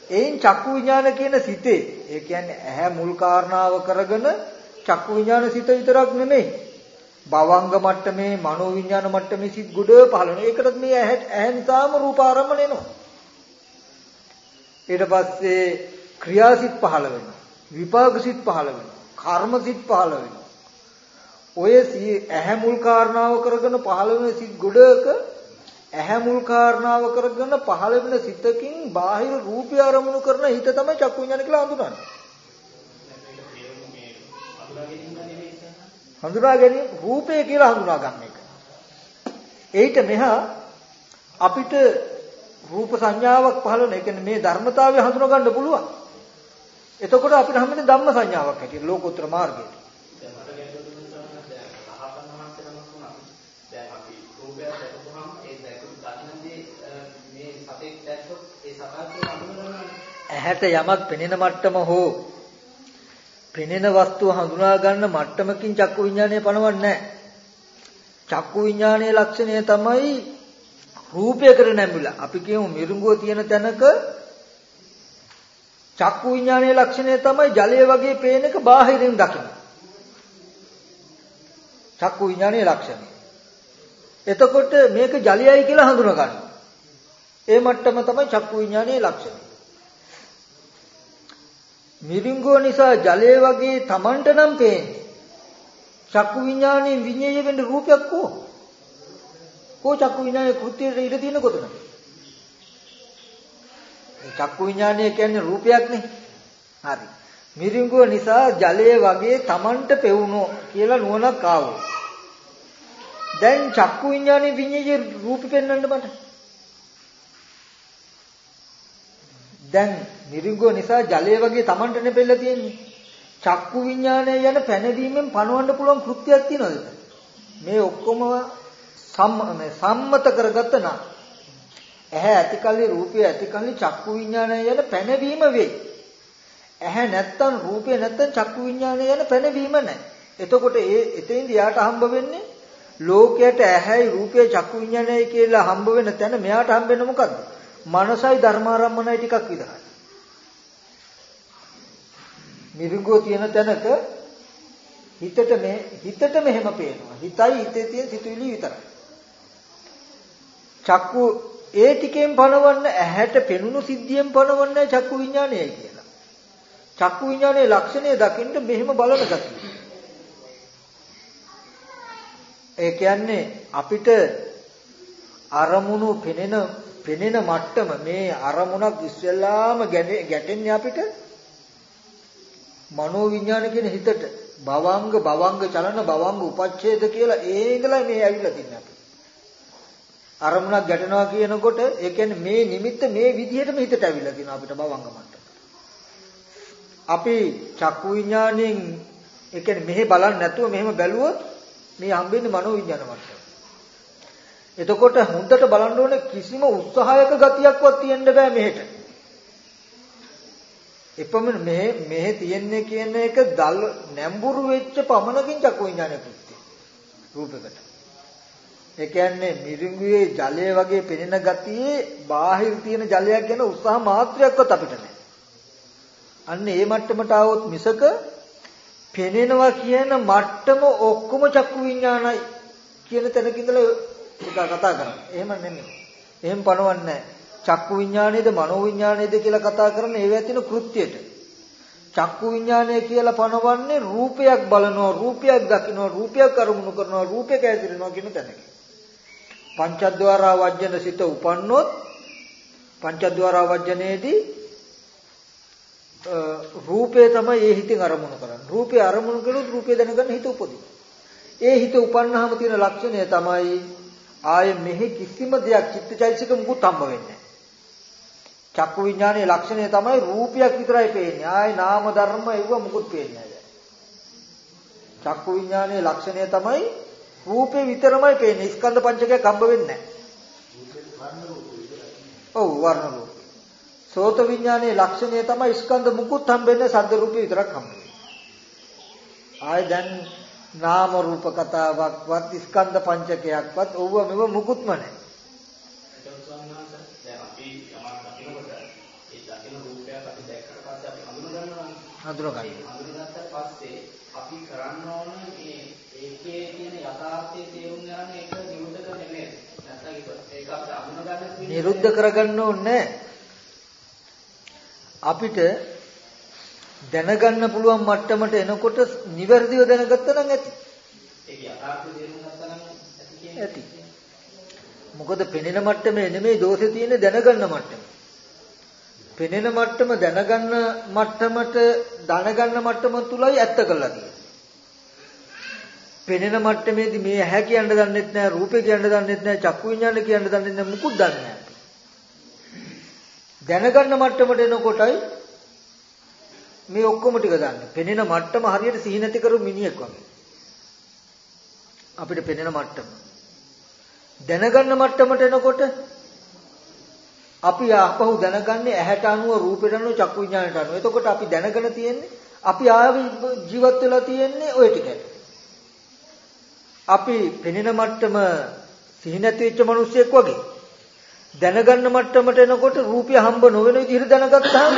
Speaker 1: එයින් චක්කු විඥාන කියන සිතේ ඒ කියන්නේ ඇහැ මුල් කාරණාව කරගෙන චක්කු විඥාන සිත විතරක් නෙමෙයි භවංග මට්ටමේ මනෝ විඥාන මට්ටමේ සිත් ගොඩ පහළ වෙනවා. ඒකටත් මේ ඇහැ නිසාම රූප ආරම්භන එනවා. ඊට පස්සේ ක්‍රියාසිත පහළ වෙනවා. විපාක සිත් පහළ වෙනවා. කර්ම සිත් පහළ වෙනවා. ඔය ඇහැ මුල් කාරණාව කරගෙන පහළ වෙන සිත් ගොඩක ඇහැ මුල් කාරණාව කරගෙන පහළ වෙන සිතකින් බාහිර රූපය ආරමුණු කරන හිත තමයි චක්කු විඥාන කියලා හඳුනන්නේ. හඳුනා ගැනීම රූපය කියලා හඳුනා ගන්න එක. ඒිට මෙහා අපිට රූප සංඥාවක් පහළ වෙන. ඒ කියන්නේ මේ ධර්මතාවය හඳුනා ගන්න පුළුවන්. එතකොට අපිට හැමෝටම ධම්ම සංඥාවක් හැටියට ලෝකෝත්තර මාර්ගයට. ඇහැට යමක් පෙනෙන මට්ටම හෝ පෙනෙන වස්තුව හඳුනා ගන්න මට්ටමකින් චක්කු විඥානය පනවන්නේ නැහැ. චක්කු විඥානයේ ලක්ෂණය තමයි රූපයකට නැඹුලා. අපි කියමු මිරිඟුව තියෙන තැනක චක්කු විඥානයේ ලක්ෂණය තමයි ජලය වගේ පේන එක බාහිරින් දකින්න. චක්කු විඥානයේ ලක්ෂණය. එතකොට මේක ජලයයි කියලා හඳුනා ගන්නවා. ඒ මට්ටම තමයි චක්කු විඥානයේ ලක්ෂණය. මිරිඟුව නිසා ජලය වගේ Tamanට නම් පේන්නේ. චක්කු විඥානයේ විඤ්ඤාය වෙන්න රූපයක් කෝ? කෝ චක්කු විඥානයේ කෘත්‍යයට ඉඳ තියෙන කොතනද? චක්කු විඥානය කියන්නේ රූපයක් නේ. හරි. මිරිඟුව නිසා ජලය වගේ Tamanට පෙවුනෝ කියලා නුවණක් ආවෝ. දැන් චක්කු විඥානයේ විඤ්ඤාය රූප පෙන්වන්න මට. දැන් නිරිඟුව නිසා ජලය වගේ Tamanට නෙපෙල්ලා තියෙන්නේ. චක්කු විඥානය යන පැනවීමෙන් පණවන්න පුළුවන් කෘත්‍යයක් තියෙනවද? මේ ඔක්කොම සම්මත කරගත්ත නම් ඇහැ ඇතිකල්ලි රූපය ඇතිකල්ලි චක්කු විඥානය යන පැනවීම වෙයි. ඇහැ නැත්තම් රූපය නැත්තම් චක්කු විඥානය යන පැනවීම නැහැ. එතකොට ඒ එතෙන්ද යාට හම්බ වෙන්නේ ලෝකයට ඇහැයි රූපය චක්කු විඥානයයි කියලා හම්බ වෙන තැන මෙයාට හම්බ වෙන්නේ මොකද්ද? මනසයි ධර්මාරම්මනයි ටිකක් විතරයි. මිරිඟුව තියෙන තැනක හිතට මේ හිතට මෙහෙම පේනවා. හිතයි හිතේ තියෙන සිතුවිලි විතරයි. චක්කු ඒ ටිකෙන් පනවන්න ඇහැට පෙනුණු සිද්ධියෙන් පනවන්න චක්කු විඥානයයි කියලා. චක්කු විඥානයේ ලක්ෂණය දකින්න මෙහෙම බලන ගතිය. ඒ කියන්නේ අපිට අරමුණු පෙනෙන පෙනෙන මට්ටම මේ අරමුණක් ඉස්සෙල්ලාම ගැටෙන්නේ අපිට මනෝ විඥාන කියන හිතට භවංග භවංග චලන භවංග උපච්ඡේද කියලා ඒ ඉඳලා මේ ඇවිල්ලා තින්නේ අපි. අරමුණක් ගැටෙනවා කියනකොට ඒ කියන්නේ මේ නිමිත්ත මේ විදිහටම හිතට ඇවිල්ලා තියෙනවා අපිට භවංග මට්ටම. අපි චක්කු විඥාණයෙන් ඒ කියන්නේ මෙහෙ බලන්නේ නැතුව මෙහෙම බැලුවොත් මේ හම්බෙන්නේ මනෝ විඥාන මට්ටම. එතකොට හොඳට බලන්න ඕනේ කිසිම උත්සාහයක ගතියක්වත් තියෙන්න බෑ මෙහෙට. එපමණ මෙහෙ මෙහෙ තියෙන්නේ කියන එක දල් නැඹුරු වෙච්ච පමණකින් චක්කු විඥානය කෘත්‍ය. රූපයකට. ඒ කියන්නේ මිරිඟුවේ ජලය වගේ පෙනෙන ගතියේ බාහිර තියෙන ජලයක් ගැන උත්සාහ මාත්‍රයක්වත් අපිට නැහැ. අන්න ඒ මට්ටමට આવොත් මිසක පෙනෙනවා කියන මට්ටම ඔක්කොම චක්කු විඥානයි කියන තැනක ඉඳලා කතා කරන්නේ. එහෙම නෙමෙයි. එහෙම පනවන්නේ චක්කු විඥානයේද මනෝ විඥානයේද කියලා කතා කරන්නේ ඒවැ තියෙන කෘත්‍යයට. චක්කු විඥානය කියලා පනවන්නේ රූපයක් බලනවා, රූපයක් දකිනවා, රූපයක් අරමුණු කරනවා, රූපයක ඇතිරෙනවා කියන තැනක. පංචද්වාරා වජ්ජන සිත උපන්නොත් පංචද්වාරා වජ්ජනේදී රූපය තමයි ඒ හිතෙන් අරමුණු කරන්නේ. රූපය අරමුණු කළොත් රූපය දැනගන්න හිත උපදින. ඒ හිත උපන්නාම තියෙන ලක්ෂණය තමයි ආය මෙහි කිසිම දෙයක් චිත්තචෛතසික මුකුත් හම්බ වෙන්නේ චක්කු විඥානයේ ලක්ෂණය තමයි රූපයක් විතරයි පේන්නේ. ආය නාම ධර්ම ඒව මුකුත් පේන්නේ නැහැ. චක්කු විඥානයේ ලක්ෂණය තමයි රූපේ විතරමයි පේන්නේ. ස්කන්ධ පංචකයක් හම්බ වෙන්නේ නැහැ. ඔව් වර්ණ රූප. සෝත විඥානයේ ලක්ෂණය තමයි ස්කන්ධ මුකුත් හම්බෙන්නේ සද්ද රූපේ විතරක් හම්බෙන්නේ. ආය දැන් නාම රූප කතාවක්වත් ස්කන්ධ පංචකයක්වත් ඕව මෙව මුකුත්ම නැහැ. හඳුනා ගන්න.
Speaker 2: හඳුනාගත්ත පස්සේ අපි කරන්න ඕන මේ ඒකේ තියෙන යථාර්ථයේ තේරුම් ගන්න ඒක නිරුද්ධ කරන්නේ නේද? නැත්නම් ඒක අපිට අඳුන ගන්න
Speaker 1: නිරුද්ධ කරගන්න ඕනේ අපිට දැනගන්න පුළුවන් මට්ටමට එනකොට නිවැරදිව දැනගත්තා නම් ඇති.
Speaker 2: ඒක යථාර්ථය තේරුම් ගත්තා නම් ඇති
Speaker 1: ඇති. මොකද පෙනෙන මට්ටමේ නෙමෙයි දෝෂේ තියෙන්නේ දැනගන්න මට්ටම. පෙනෙන මට්ටම දැනගන්න මට්ටමට දැනගන්න මට්ටම තුලයි ඇත්ත කරලා තියෙන්නේ. පෙනෙන මට්ටමේදී මේ ඇහැ කියන්න දන්නෙත් නැහැ, රූපේ කියන්න දන්නෙත් නැහැ, චක්කු විඤ්ඤාණ කියන්න දන්නෙත් නැහැ, මුකුත් දන්නේ නැහැ. දැනගන්න මට්ටමට එනකොටයි මේ ඔක්කොම ටික දන්නේ. පෙනෙන මට්ටම හරියට සිහි නැති කරු මිනිහෙක් වගේ. අපිට පෙනෙන මට්ටම. දැනගන්න මට්ටමට එනකොට අපි ආපහු දැනගන්නේ ඇහැට අනුව රූපයට අනුව චක්කු විඥාණයට අනුව. එතකොට අපි දැනගෙන තියෙන්නේ අපි ආව ජීවත් වෙලා තියෙන්නේ ওই ටිකට. අපි පෙනෙන මට්ටම සිහි නැති වෙච්ච මිනිස්සෙක් වගේ. දැනගන්න මට්ටමට එනකොට රූපය හම්බ නොවන විදිහට දැනගත්තාම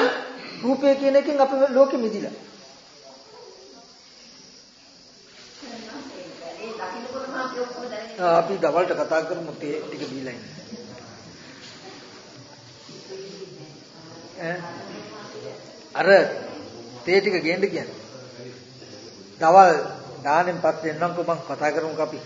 Speaker 1: රූපය කියන එකෙන් අපි ලෝකෙ මිදිලා. අපි දවල්ට කතා කරමු තේ ටික බීලා ඉන්න. අර තේ ටික ගේන්න කියන්නේ. දවල් දානෙන් පස්සේ එන්නම්කෝ මං කතා කරමුකෝ අපි.